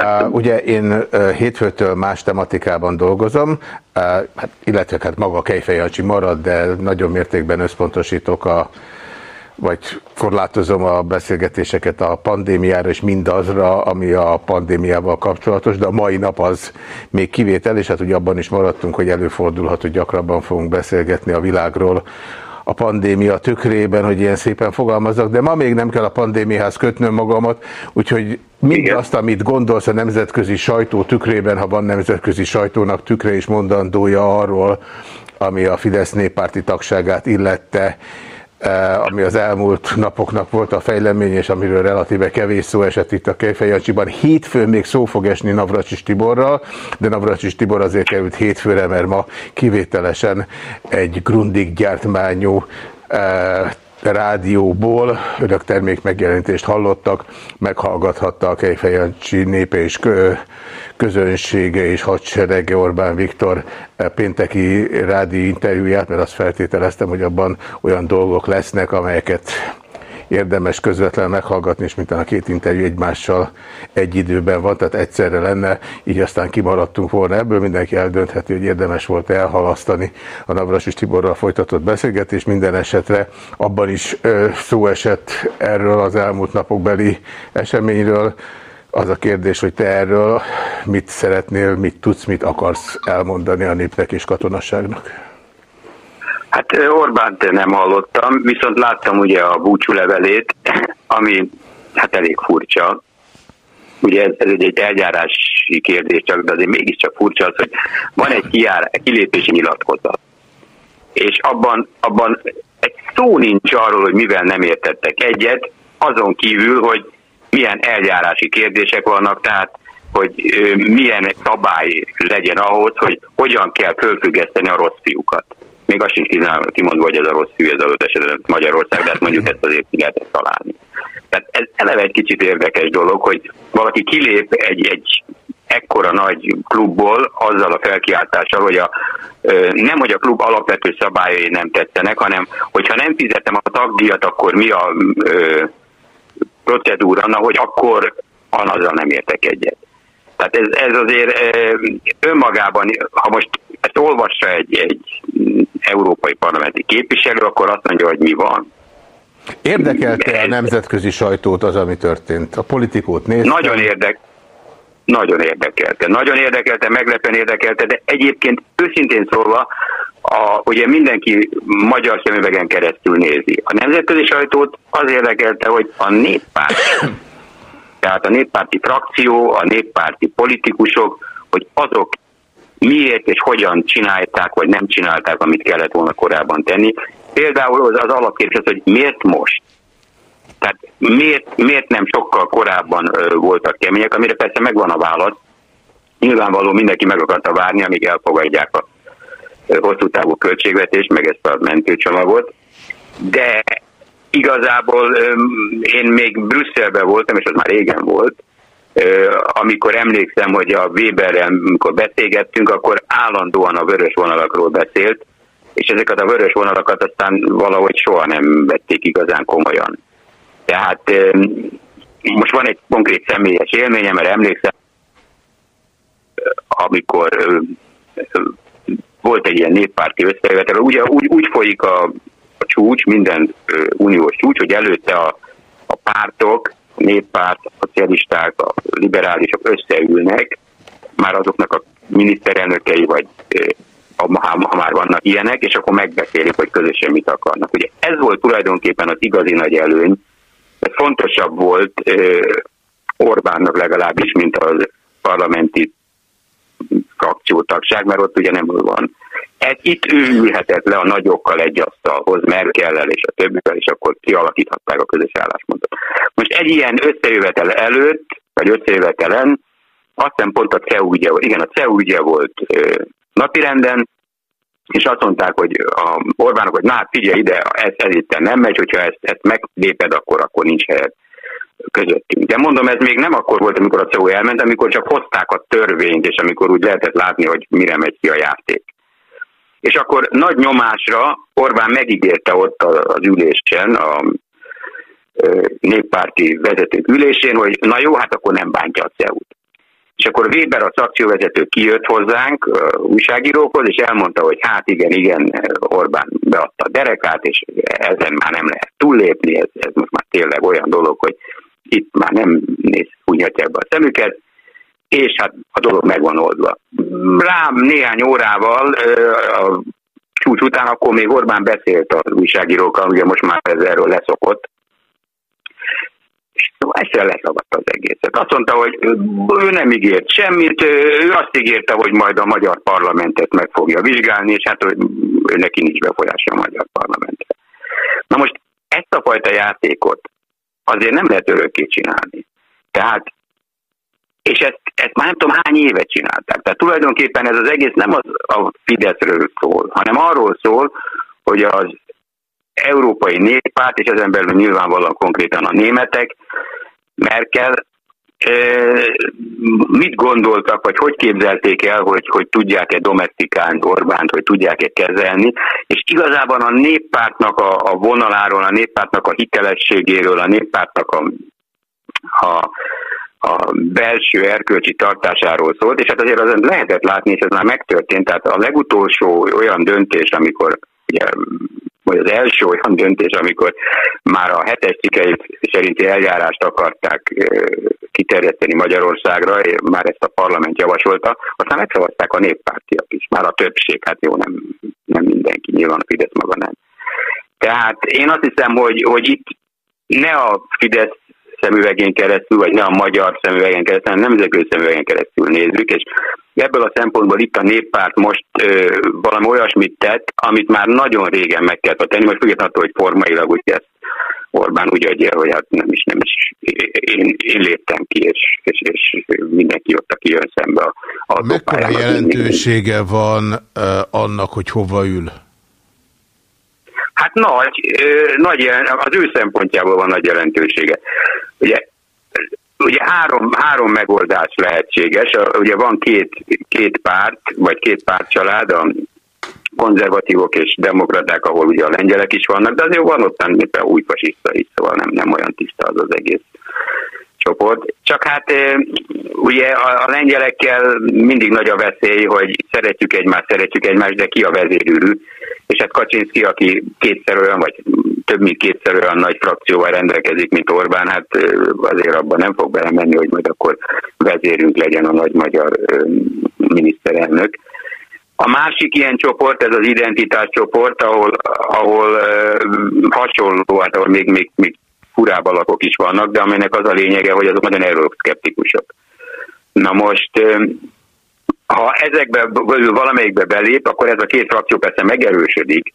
Uh, ugye én uh, hétfőtől más tematikában dolgozom, uh, hát, illetve hát maga Kejfej Jancsi marad, de nagyon mértékben összpontosítok a vagy korlátozom a beszélgetéseket a pandémiára és mindazra, ami a pandémiával kapcsolatos, de a mai nap az még kivétel, és hát ugye abban is maradtunk, hogy előfordulhat, hogy gyakrabban fogunk beszélgetni a világról, a pandémia tükrében, hogy ilyen szépen fogalmazzak, de ma még nem kell a pandémiához kötnöm magamat, úgyhogy mindazt, amit gondolsz a nemzetközi sajtó tükrében, ha van nemzetközi sajtónak tükre és mondandója arról, ami a Fidesz néppárti tagságát illette, ami az elmúlt napoknak volt a fejlemény, és amiről relatíve kevés szó esett itt a Kejfej Jancsiban. Hétfőn még szó fog esni Navracsis Tiborral, de Navracsis Tibor azért került hétfőre, mert ma kivételesen egy Grundig gyártmányú eh, rádióból. Önök termék megjelentést hallottak, meghallgathatta a Kejfej Jancsi népe és kö- közönsége és hadserege Orbán Viktor pénteki rádió interjúját, mert azt feltételeztem, hogy abban olyan dolgok lesznek, amelyeket érdemes közvetlen meghallgatni, és mint a két interjú egymással egy időben van, tehát egyszerre lenne, így aztán kimaradtunk volna ebből, mindenki eldöntheti, hogy érdemes volt elhalasztani a Navras és Tiborral folytatott beszélgetés, minden esetre abban is szó esett erről az elmúlt napokbeli eseményről, az a kérdés, hogy te erről mit szeretnél, mit tudsz, mit akarsz elmondani a népnek és katonasságnak? Hát Orbánt nem hallottam, viszont láttam ugye a búcsúlevelét, ami hát elég furcsa. Ugye ez, ez egy, eljárási kérdés csak, de azért mégiscsak furcsa az, hogy van egy kijár, kilépési nyilatkozat. És abban, abban egy szó nincs arról, hogy mivel nem értettek egyet, azon kívül, hogy milyen eljárási kérdések vannak, tehát hogy milyen szabály legyen ahhoz, hogy hogyan kell fölfüggeszteni a rossz fiúkat. Még azt sincs kimondva, hogy ez a rossz fiú, ez adott esetben Magyarország, de hát mondjuk ezt azért ki lehetett találni. Tehát ez eleve egy kicsit érdekes dolog, hogy valaki kilép egy, egy ekkora nagy klubból azzal a felkiáltással, hogy a, nem, hogy a klub alapvető szabályai nem tetszenek, hanem hogyha nem fizetem a tagdíjat, akkor mi a ö, procedúra, na, hogy akkor van, azzal nem értek egyet. Tehát ez, ez azért önmagában, ha most ezt olvassa egy, egy európai parlamenti képviselő, akkor azt mondja, hogy mi van. Érdekelte a nemzetközi sajtót az, ami történt? A politikót nézte? Nagyon érdek, nagyon érdekelte. Nagyon érdekelte, meglepően érdekelte, de egyébként őszintén szólva, a, ugye mindenki magyar szemüvegen keresztül nézi. A nemzetközi sajtót az érdekelte, hogy a néppárt, tehát a néppárti frakció, a néppárti politikusok, hogy azok miért és hogyan csinálták, vagy nem csinálták, amit kellett volna korábban tenni. Például az, az alapkérdés hogy miért most? Tehát miért, miért nem sokkal korábban voltak kemények, amire persze megvan a válasz. Nyilvánvaló mindenki meg akarta várni, amíg elfogadják a hosszú távú költségvetést, meg ezt a mentőcsomagot. De igazából én még Brüsszelben voltam, és az már régen volt, amikor emlékszem, hogy a Weberrel, amikor beszélgettünk, akkor állandóan a vörös vonalakról beszélt, és ezeket a vörös vonalakat aztán valahogy soha nem vették igazán komolyan. Tehát most van egy konkrét személyes élményem, mert emlékszem, amikor volt egy ilyen néppárti összejövetel, ugye úgy, úgy folyik a, a csúcs, minden uniós csúcs, hogy előtte a, a pártok, néppárt, a szocialisták, a liberálisok összeülnek, már azoknak a miniszterelnökei, vagy ha, már vannak ilyenek, és akkor megbeszélik, hogy közösen mit akarnak. Ugye ez volt tulajdonképpen az igazi nagy előny, ez fontosabb volt Orbánnak legalábbis, mint az parlamenti frakciótagság, mert ott ugye nem van. Ez itt ő ülhetett le a nagyokkal egy asztalhoz, Merkellel és a többivel, és akkor kialakíthatták a közös álláspontot. Most egy ilyen összejövetel előtt, vagy összejövetelen, azt hiszem pont a CEU ügye, igen, a CEU ügye volt ö, napirenden, és azt mondták, hogy a Orbánok, hogy na, figyelj ide, ez, ez itt nem megy, hogyha ezt, ezt megléped, akkor, akkor nincs helyet közöttünk. De mondom, ez még nem akkor volt, amikor a CEU elment, amikor csak hozták a törvényt, és amikor úgy lehetett látni, hogy mire megy ki a játék. És akkor nagy nyomásra Orbán megígérte ott az ülésen, a néppárti vezetők ülésén, hogy na jó, hát akkor nem bántja a CEU-t. És akkor Weber, a szakcióvezető kijött hozzánk újságírókhoz, és elmondta, hogy hát igen, igen, Orbán beadta a derekát, és ezen már nem lehet túllépni, ez, ez most már tényleg olyan dolog, hogy itt már nem néz, húnyhatják be a szemüket, és hát a dolog meg van oldva. Rám néhány órával a csúcs után akkor még Orbán beszélt az újságírókkal, ugye most már ez erről leszokott, és egyszerűen leszavatta az egészet. Azt mondta, hogy ő nem ígért semmit, ő azt ígérte, hogy majd a magyar parlamentet meg fogja vizsgálni, és hát ő neki nincs befolyása a magyar parlamentre. Na most ezt a fajta játékot azért nem lehet örökké csinálni. Tehát és ezt, ezt már nem tudom hány éve csinálták. Tehát tulajdonképpen ez az egész nem az a Fideszről szól, hanem arról szól, hogy az európai néppárt, és ezen belül nyilvánvalóan konkrétan a németek, Merkel, mit gondoltak, vagy hogy képzelték el, hogy, hogy tudják-e domestikálni Orbánt, hogy tudják-e kezelni, és igazából a néppártnak a, a vonaláról, a néppártnak a hitelességéről, a néppártnak a, a, a belső erkölcsi tartásáról szólt, és hát azért az lehetett látni, és ez már megtörtént, tehát a legutolsó olyan döntés, amikor ugye, vagy az első olyan döntés, amikor már a hetes cikkei szerinti eljárást akarták kiterjeszteni Magyarországra, már ezt a parlament javasolta, aztán megszavazták a néppártiak is, már a többség, hát jó, nem, nem mindenki, nyilván a Fidesz maga nem. Tehát én azt hiszem, hogy, hogy itt ne a Fidesz szemüvegén keresztül, vagy ne a magyar szemüvegen keresztül, hanem nemzetközi szemüvegen keresztül nézzük, és ebből a szempontból itt a néppárt most ö, valami olyasmit tett, amit már nagyon régen meg kellett tenni, most függetlenül attól, hogy formailag ugye ezt Orbán úgy adja, hogy hát nem is, nem is, én, én léptem ki, és, és, és mindenki ott, aki jön szembe a, a Mekkora jelentősége van uh, annak, hogy hova ül? Hát nagy, nagy, az ő szempontjából van nagy jelentősége. Ugye ugye három, három megoldás lehetséges. Ugye van két, két párt, vagy két pártcsalád, a konzervatívok és demokraták, ahol ugye a lengyelek is vannak, de azért van ott a új fasiszta is, szóval nem, nem olyan tiszta az az egész csoport. Csak hát ugye a, a lengyelekkel mindig nagy a veszély, hogy szeretjük egymást, szeretjük egymást, de ki a vezérűrű. És hát Kaczynszki, aki kétszer olyan, vagy több mint kétszer olyan nagy frakcióval rendelkezik, mint Orbán, hát azért abban nem fog belemenni, hogy majd akkor vezérünk legyen a nagy magyar miniszterelnök. A másik ilyen csoport, ez az identitás csoport, ahol, ahol uh, hasonló, hát ahol még, még, még furább alakok is vannak, de aminek az a lényege, hogy azok nagyon euroszkeptikusok. Na most, ha ezekbe valamelyikbe belép, akkor ez a két frakció persze megerősödik,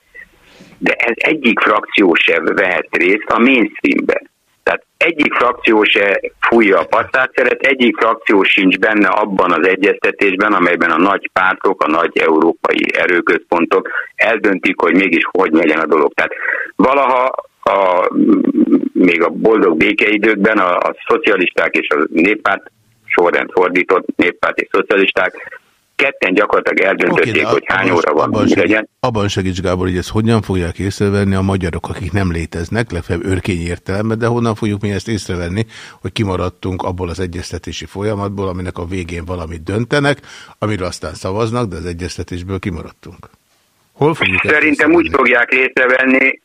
de ez egyik frakció se vehet részt a mainstreambe. Tehát egyik frakció se fújja a passzátszeret, egyik frakció sincs benne abban az egyeztetésben, amelyben a nagy pártok, a nagy európai erőközpontok eldöntik, hogy mégis hogy legyen a dolog. Tehát valaha a, még a boldog békeidőkben a, a szocialisták és a néppárt, sorrend fordított néppárt és szocialisták, ketten gyakorlatilag eldöntötték, de hogy hány óra van, abban segíts, legyen. abban segíts, Gábor, hogy ezt hogyan fogják észrevenni a magyarok, akik nem léteznek, legfeljebb örkény értelemben, de honnan fogjuk mi ezt észrevenni, hogy kimaradtunk abból az egyeztetési folyamatból, aminek a végén valamit döntenek, amiről aztán szavaznak, de az egyeztetésből kimaradtunk. Hol fogjuk Szerintem úgy fogják észrevenni,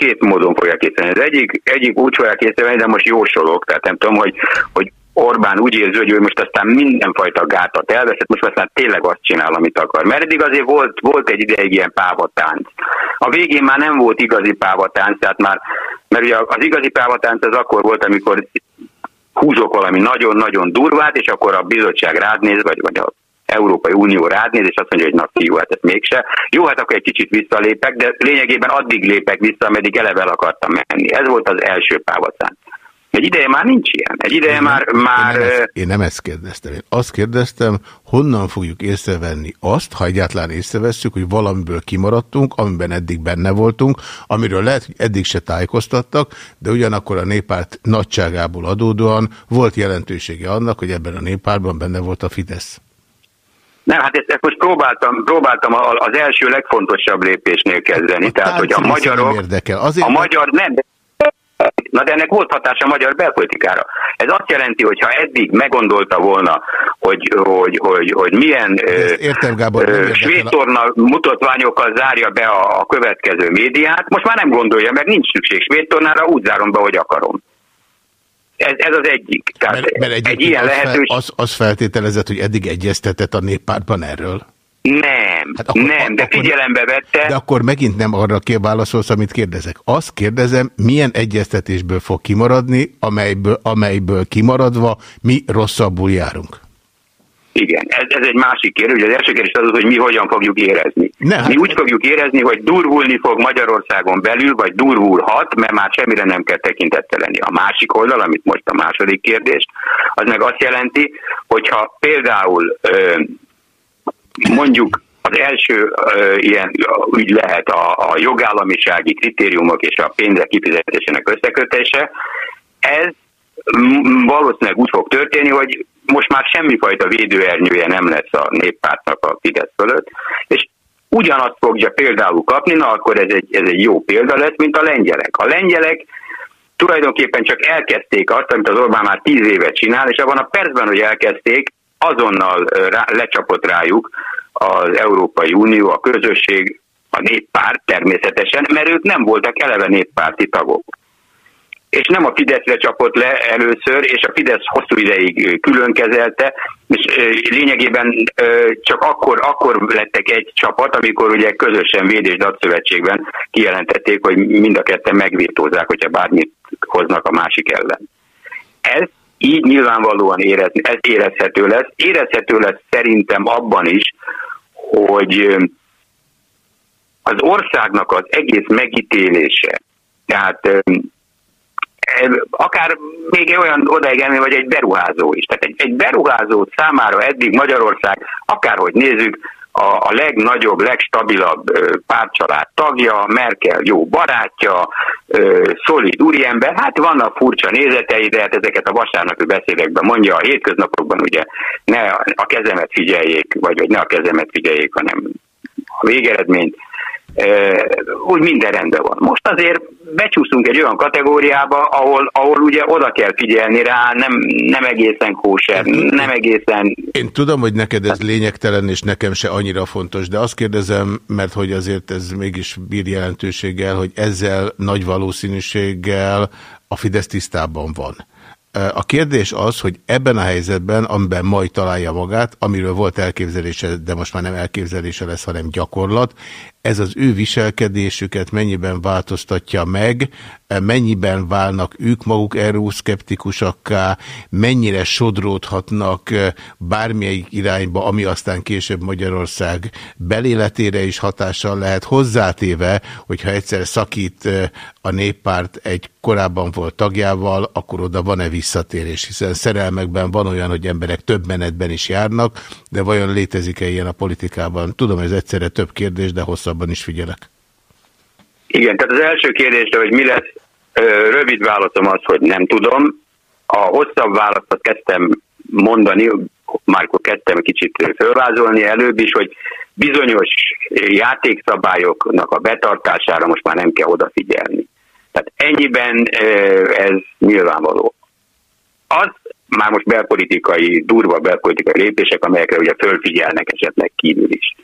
két módon fogják észrevenni. Az egyik, egyik úgy fogják észrevenni, de most jósolok, tehát nem tudom, hogy, hogy Orbán úgy érzi, hogy ő most aztán mindenfajta gátat elveszett, most aztán tényleg azt csinál, amit akar. Mert eddig azért volt, volt egy ideig ilyen pávatánc. A végén már nem volt igazi pávatánc, tehát már, mert ugye az igazi pávatánc az akkor volt, amikor húzok valami nagyon-nagyon durvát, és akkor a bizottság rád néz, vagy, vagy a Európai Unió rád néz, és azt mondja, hogy na fiú, hát ez mégse. Jó, hát akkor egy kicsit visszalépek, de lényegében addig lépek vissza, ameddig eleve el akartam menni. Ez volt az első pávatánc. Egy ideje már nincs ilyen. Egy ideje már, már Én nem, ezt, én nem ezt kérdeztem. Én azt kérdeztem, honnan fogjuk észrevenni azt, ha egyáltalán észrevesszük, hogy valamiből kimaradtunk, amiben eddig benne voltunk, amiről lehet, hogy eddig se tájékoztattak, de ugyanakkor a néppárt nagyságából adódóan volt jelentősége annak, hogy ebben a néppártban benne volt a Fidesz. Nem, hát ezt, ezt most próbáltam, próbáltam a- az első legfontosabb lépésnél kezdeni. Tehát, hogy a magyarok, érdekel. Azért, a magyar nem, Na de ennek volt hatása a magyar belpolitikára. Ez azt jelenti, hogy ha eddig meggondolta volna, hogy, hogy, hogy, hogy milyen értem, Gábor, ö, a- svédtorna mutatványokkal zárja be a, a következő médiát, most már nem gondolja, mert nincs szükség svédtornára, úgy zárom be, hogy akarom. Ez, ez az egyik. Tehát mert, mert egy egyébként ilyen az, fel, lehetőség... az, az feltételezett, hogy eddig egyeztetett a néppártban erről. Nem, Hát akkor- nem, de akkor- figyelembe vette... De akkor megint nem arra válaszolsz, amit kérdezek. Azt kérdezem, milyen egyeztetésből fog kimaradni, amelyből, amelyből kimaradva mi rosszabbul járunk. Igen, ez, ez egy másik kérdés. Az első kérdés az, hogy mi hogyan fogjuk érezni. Ne, hát- mi úgy fogjuk érezni, hogy durvulni fog Magyarországon belül, vagy durvulhat, mert már semmire nem kell tekintettel lenni. A másik oldal, amit most a második kérdés, az meg azt jelenti, hogyha például mondjuk az első ö, ilyen ügy lehet a, a jogállamisági kritériumok és a pénzek kifizetésének összekötése, ez valószínűleg úgy fog történni, hogy most már semmifajta védőernyője nem lesz a néppártnak a Fidesz fölött, és ugyanazt fogja például kapni, na akkor ez egy, ez egy jó példa lesz, mint a lengyelek. A lengyelek tulajdonképpen csak elkezdték azt, amit az Orbán már tíz évet csinál, és abban a percben, hogy elkezdték, azonnal rá, lecsapott rájuk az Európai Unió, a közösség, a néppárt természetesen, mert ők nem voltak eleve néppárti tagok és nem a Fideszre csapott le először, és a Fidesz hosszú ideig külön kezelte, és lényegében csak akkor, akkor lettek egy csapat, amikor ugye közösen Véd és Datszövetségben kijelentették, hogy mind a ketten megvétózzák, hogyha bármit hoznak a másik ellen. Ez így nyilvánvalóan érez, ez érezhető lesz. Érezhető lesz szerintem abban is, hogy az országnak az egész megítélése, tehát akár még olyan odaig elmenni, vagy egy beruházó is. Tehát egy, egy beruházó számára eddig Magyarország, akárhogy nézzük, a, a legnagyobb, legstabilabb pártcsalád tagja, Merkel jó barátja, ö, szolid úriember, hát vannak furcsa nézetei, de hát ezeket a vasárnapi beszédekben mondja, a hétköznapokban ugye ne a kezemet figyeljék, vagy, vagy ne a kezemet figyeljék, hanem a végeredményt. Úgy minden rendben van. Most azért becsúszunk egy olyan kategóriába, ahol, ahol ugye oda kell figyelni rá, nem, nem egészen kóser, nem egészen... Én tudom, hogy neked ez lényegtelen, és nekem se annyira fontos, de azt kérdezem, mert hogy azért ez mégis bír jelentőséggel, hogy ezzel nagy valószínűséggel a Fidesz tisztában van. A kérdés az, hogy ebben a helyzetben, amiben majd találja magát, amiről volt elképzelése, de most már nem elképzelése lesz, hanem gyakorlat, ez az ő viselkedésüket mennyiben változtatja meg, mennyiben válnak ők maguk euroszkeptikusakká, mennyire sodródhatnak bármelyik irányba, ami aztán később Magyarország beléletére is hatással lehet hozzátéve, hogyha egyszer szakít a néppárt egy korábban volt tagjával, akkor oda van-e visszatérés, hiszen szerelmekben van olyan, hogy emberek több menetben is járnak, de vajon létezik-e ilyen a politikában? Tudom, ez egyszerre több kérdés, de hosszabban is figyelek. Igen, tehát az első kérdésre, hogy mi lesz, rövid válaszom az, hogy nem tudom. A hosszabb választot kezdtem mondani, már akkor kezdtem kicsit fölvázolni előbb is, hogy bizonyos játékszabályoknak a betartására most már nem kell odafigyelni. Tehát ennyiben ez nyilvánvaló. Az már most belpolitikai, durva belpolitikai lépések, amelyekre ugye fölfigyelnek esetleg kívül is.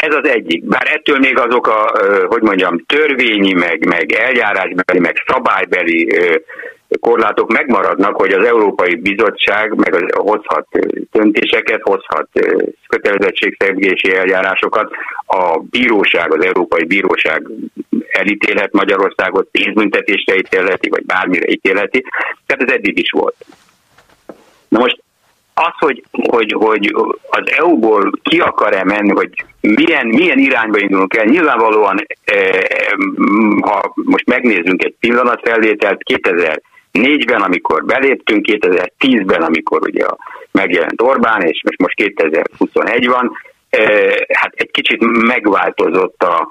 Ez az egyik. Bár ettől még azok a, hogy mondjam, törvényi, meg, meg eljárásbeli, meg szabálybeli korlátok megmaradnak, hogy az Európai Bizottság meg az, hozhat döntéseket, hozhat kötelezettségszegési eljárásokat. A bíróság, az Európai Bíróság elítélhet Magyarországot, pénzbüntetésre ítélheti, vagy bármire ítélheti. Tehát ez eddig is volt. Na most az, hogy, hogy, hogy az EU-ból ki akar-e menni, hogy milyen, milyen irányba indulunk el, nyilvánvalóan, eh, ha most megnézzünk egy pillanatfelvételt, 2004-ben, amikor beléptünk, 2010-ben, amikor ugye megjelent Orbán, és most 2021 van, eh, hát egy kicsit megváltozott a,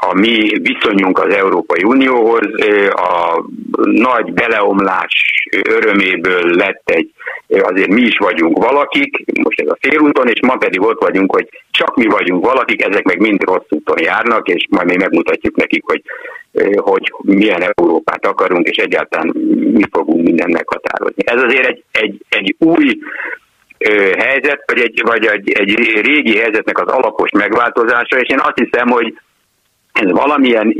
a mi viszonyunk az Európai Unióhoz, a nagy beleomlás öröméből lett egy, azért mi is vagyunk valakik, most ez a félúton, és ma pedig ott vagyunk, hogy csak mi vagyunk valakik, ezek meg mind rossz úton járnak, és majd mi megmutatjuk nekik, hogy, hogy milyen Európát akarunk, és egyáltalán mi fogunk minden meghatározni. Ez azért egy, egy, egy új helyzet, vagy egy, vagy egy, egy régi helyzetnek az alapos megváltozása, és én azt hiszem, hogy ez valamilyen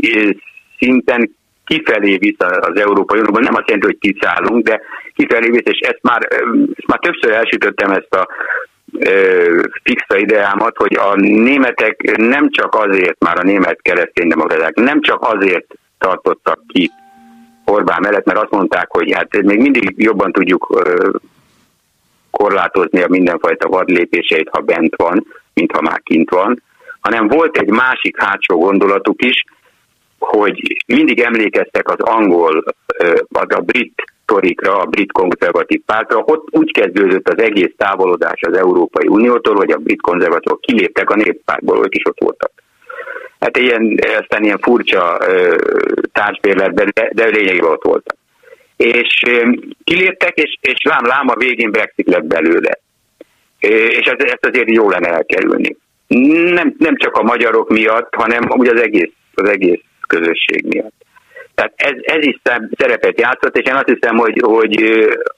szinten kifelé visz az Európai Unióban, nem azt jelenti, hogy kiszállunk, de kifelé visz, és ezt már, ezt már többször elsütöttem ezt a fixa ideámat, hogy a németek nem csak azért, már a német kereszténydemokraták nem csak azért tartottak ki Orbán mellett, mert azt mondták, hogy hát még mindig jobban tudjuk korlátozni a mindenfajta vadlépéseit, ha bent van, mint ha már kint van, hanem volt egy másik hátsó gondolatuk is, hogy mindig emlékeztek az angol, vagy a brit torikra, a brit konzervatív pártra, ott úgy kezdődött az egész távolodás az Európai Uniótól, hogy a brit konzervatívok kiléptek a néppártból, ők is ott voltak. Hát ilyen, aztán ilyen furcsa társbérletben, de, de lényegében ott voltak. És kiléptek, és, és lám, lám a végén Brexit lett belőle. És ezt azért jó lenne elkerülni nem, nem csak a magyarok miatt, hanem úgy az egész, az egész közösség miatt. Tehát ez, ez is szerepet játszott, és én azt hiszem, hogy, hogy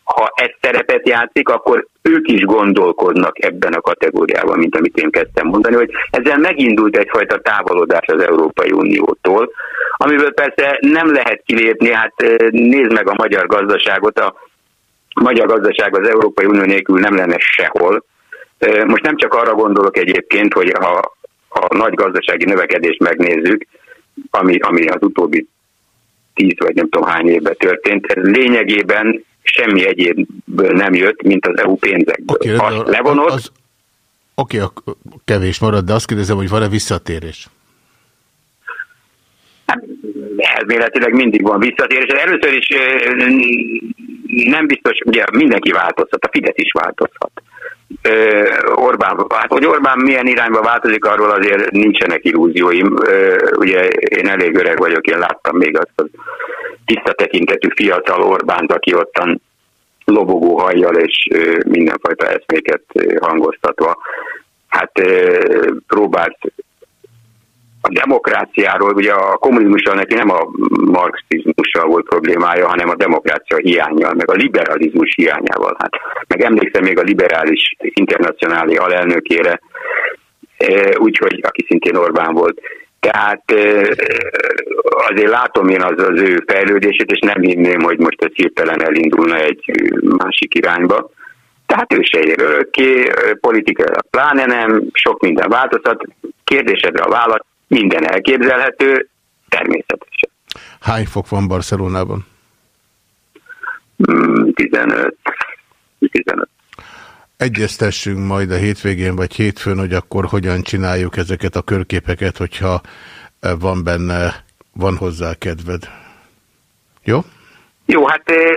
ha ez szerepet játszik, akkor ők is gondolkodnak ebben a kategóriában, mint amit én kezdtem mondani, hogy ezzel megindult egyfajta távolodás az Európai Uniótól, amiből persze nem lehet kilépni, hát nézd meg a magyar gazdaságot, a magyar gazdaság az Európai Unió nélkül nem lenne sehol, most nem csak arra gondolok egyébként, hogy ha a nagy gazdasági növekedést megnézzük, ami, ami az utóbbi tíz vagy nem tudom hány évben történt, ez lényegében semmi egyébből nem jött, mint az EU pénzekből. Okay, Azt levonott... Az, oké, okay, kevés marad, de azt kérdezem, hogy van-e visszatérés? Hát, elméletileg mindig van visszatérés. Először is nem biztos, ugye mindenki változhat, a Fidesz is változhat Orbán, hát hogy Orbán milyen irányba változik, arról azért nincsenek illúzióim. Ugye én elég öreg vagyok, én láttam még azt a tiszta tekintetű fiatal Orbánt, aki ottan lobogó hajjal és mindenfajta eszméket hangoztatva. Hát próbált demokráciáról, ugye a kommunizmussal neki nem a marxizmussal volt problémája, hanem a demokrácia hiányjal, meg a liberalizmus hiányával. Hát, meg emlékszem még a liberális internacionális alelnökére, eh, úgyhogy aki szintén Orbán volt. Tehát eh, azért látom én az az ő fejlődését, és nem hinném, hogy most ez hirtelen elindulna egy másik irányba. Tehát ő se ér örökké, politikailag pláne nem, sok minden változhat. Kérdésedre a válasz, minden elképzelhető, természetesen. Hány fok van Barcelonában? Mm, 15. 15. Egyeztessünk majd a hétvégén vagy hétfőn, hogy akkor hogyan csináljuk ezeket a körképeket, hogyha eh, van benne, van hozzá kedved. Jó? Jó, hát eh,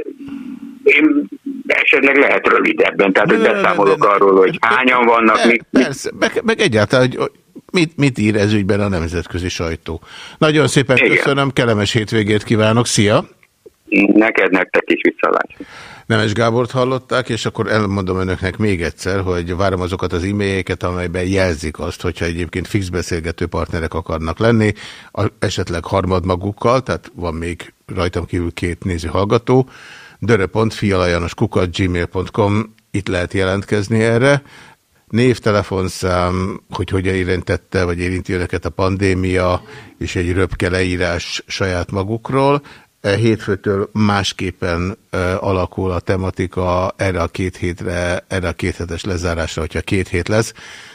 én esetleg lehet rövidebben, tehát hogy beszámolok arról, hogy hányan vannak, mi, Persze, meg, meg egyáltalán, hogy mit, mit ír ez ügyben a nemzetközi sajtó. Nagyon szépen Igen. köszönöm, kellemes hétvégét kívánok, szia! neked, nektek is visszalás. Nemes Gábort hallották, és akkor elmondom önöknek még egyszer, hogy várom azokat az e-mailjeket, amelyben jelzik azt, hogyha egyébként fix beszélgető partnerek akarnak lenni, esetleg harmadmagukkal, tehát van még rajtam kívül két néző hallgató, dörö.fialajanoskukat.gmail.com, itt lehet jelentkezni erre. Név, hogy hogyan érintette, vagy érinti önöket a pandémia, és egy röpke leírás saját magukról. E, Hétfőtől másképpen e, alakul a tematika erre a két hétre, erre a két hetes lezárásra, hogyha két hét lesz.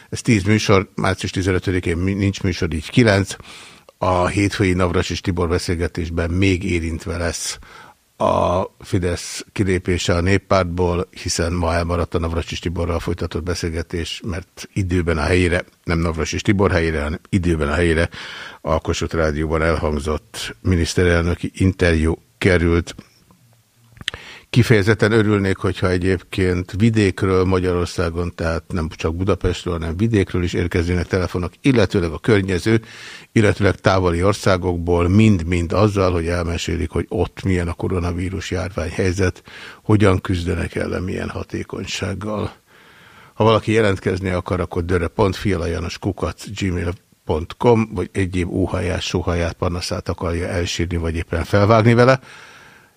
Ez 10 műsor, március 15-én mi- nincs műsor, így 9. A hétfői Navras és Tibor beszélgetésben még érintve lesz a Fidesz kilépése a néppártból, hiszen ma elmaradt a Navracsis Tiborral folytatott beszélgetés, mert időben a helyére, nem Navracsis Tibor helyére, hanem időben a helyére a Kossuth Rádióban elhangzott miniszterelnöki interjú került. Kifejezetten örülnék, hogyha egyébként vidékről Magyarországon, tehát nem csak Budapestről, hanem vidékről is érkeznének telefonok, illetőleg a környező, illetőleg távoli országokból, mind-mind azzal, hogy elmesélik, hogy ott milyen a koronavírus járványhelyzet, hogyan küzdenek ellen, milyen hatékonysággal. Ha valaki jelentkezni akar, akkor dörre.fialajanoskukac gmail.com, vagy egyéb óhaját, sóhaját, panaszát akarja elsírni, vagy éppen felvágni vele.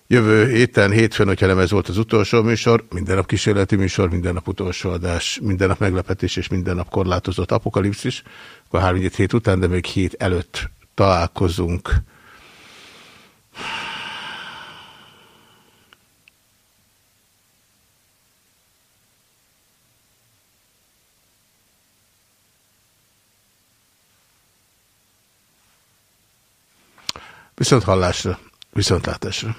Jövő héten, hétfőn, hogyha nem ez volt az utolsó műsor, minden nap kísérleti műsor, minden nap utolsó adás, minden nap meglepetés és minden nap korlátozott apokalipszis, akkor három hét után, de még hét előtt találkozunk. Viszont hallásra, viszontlátásra.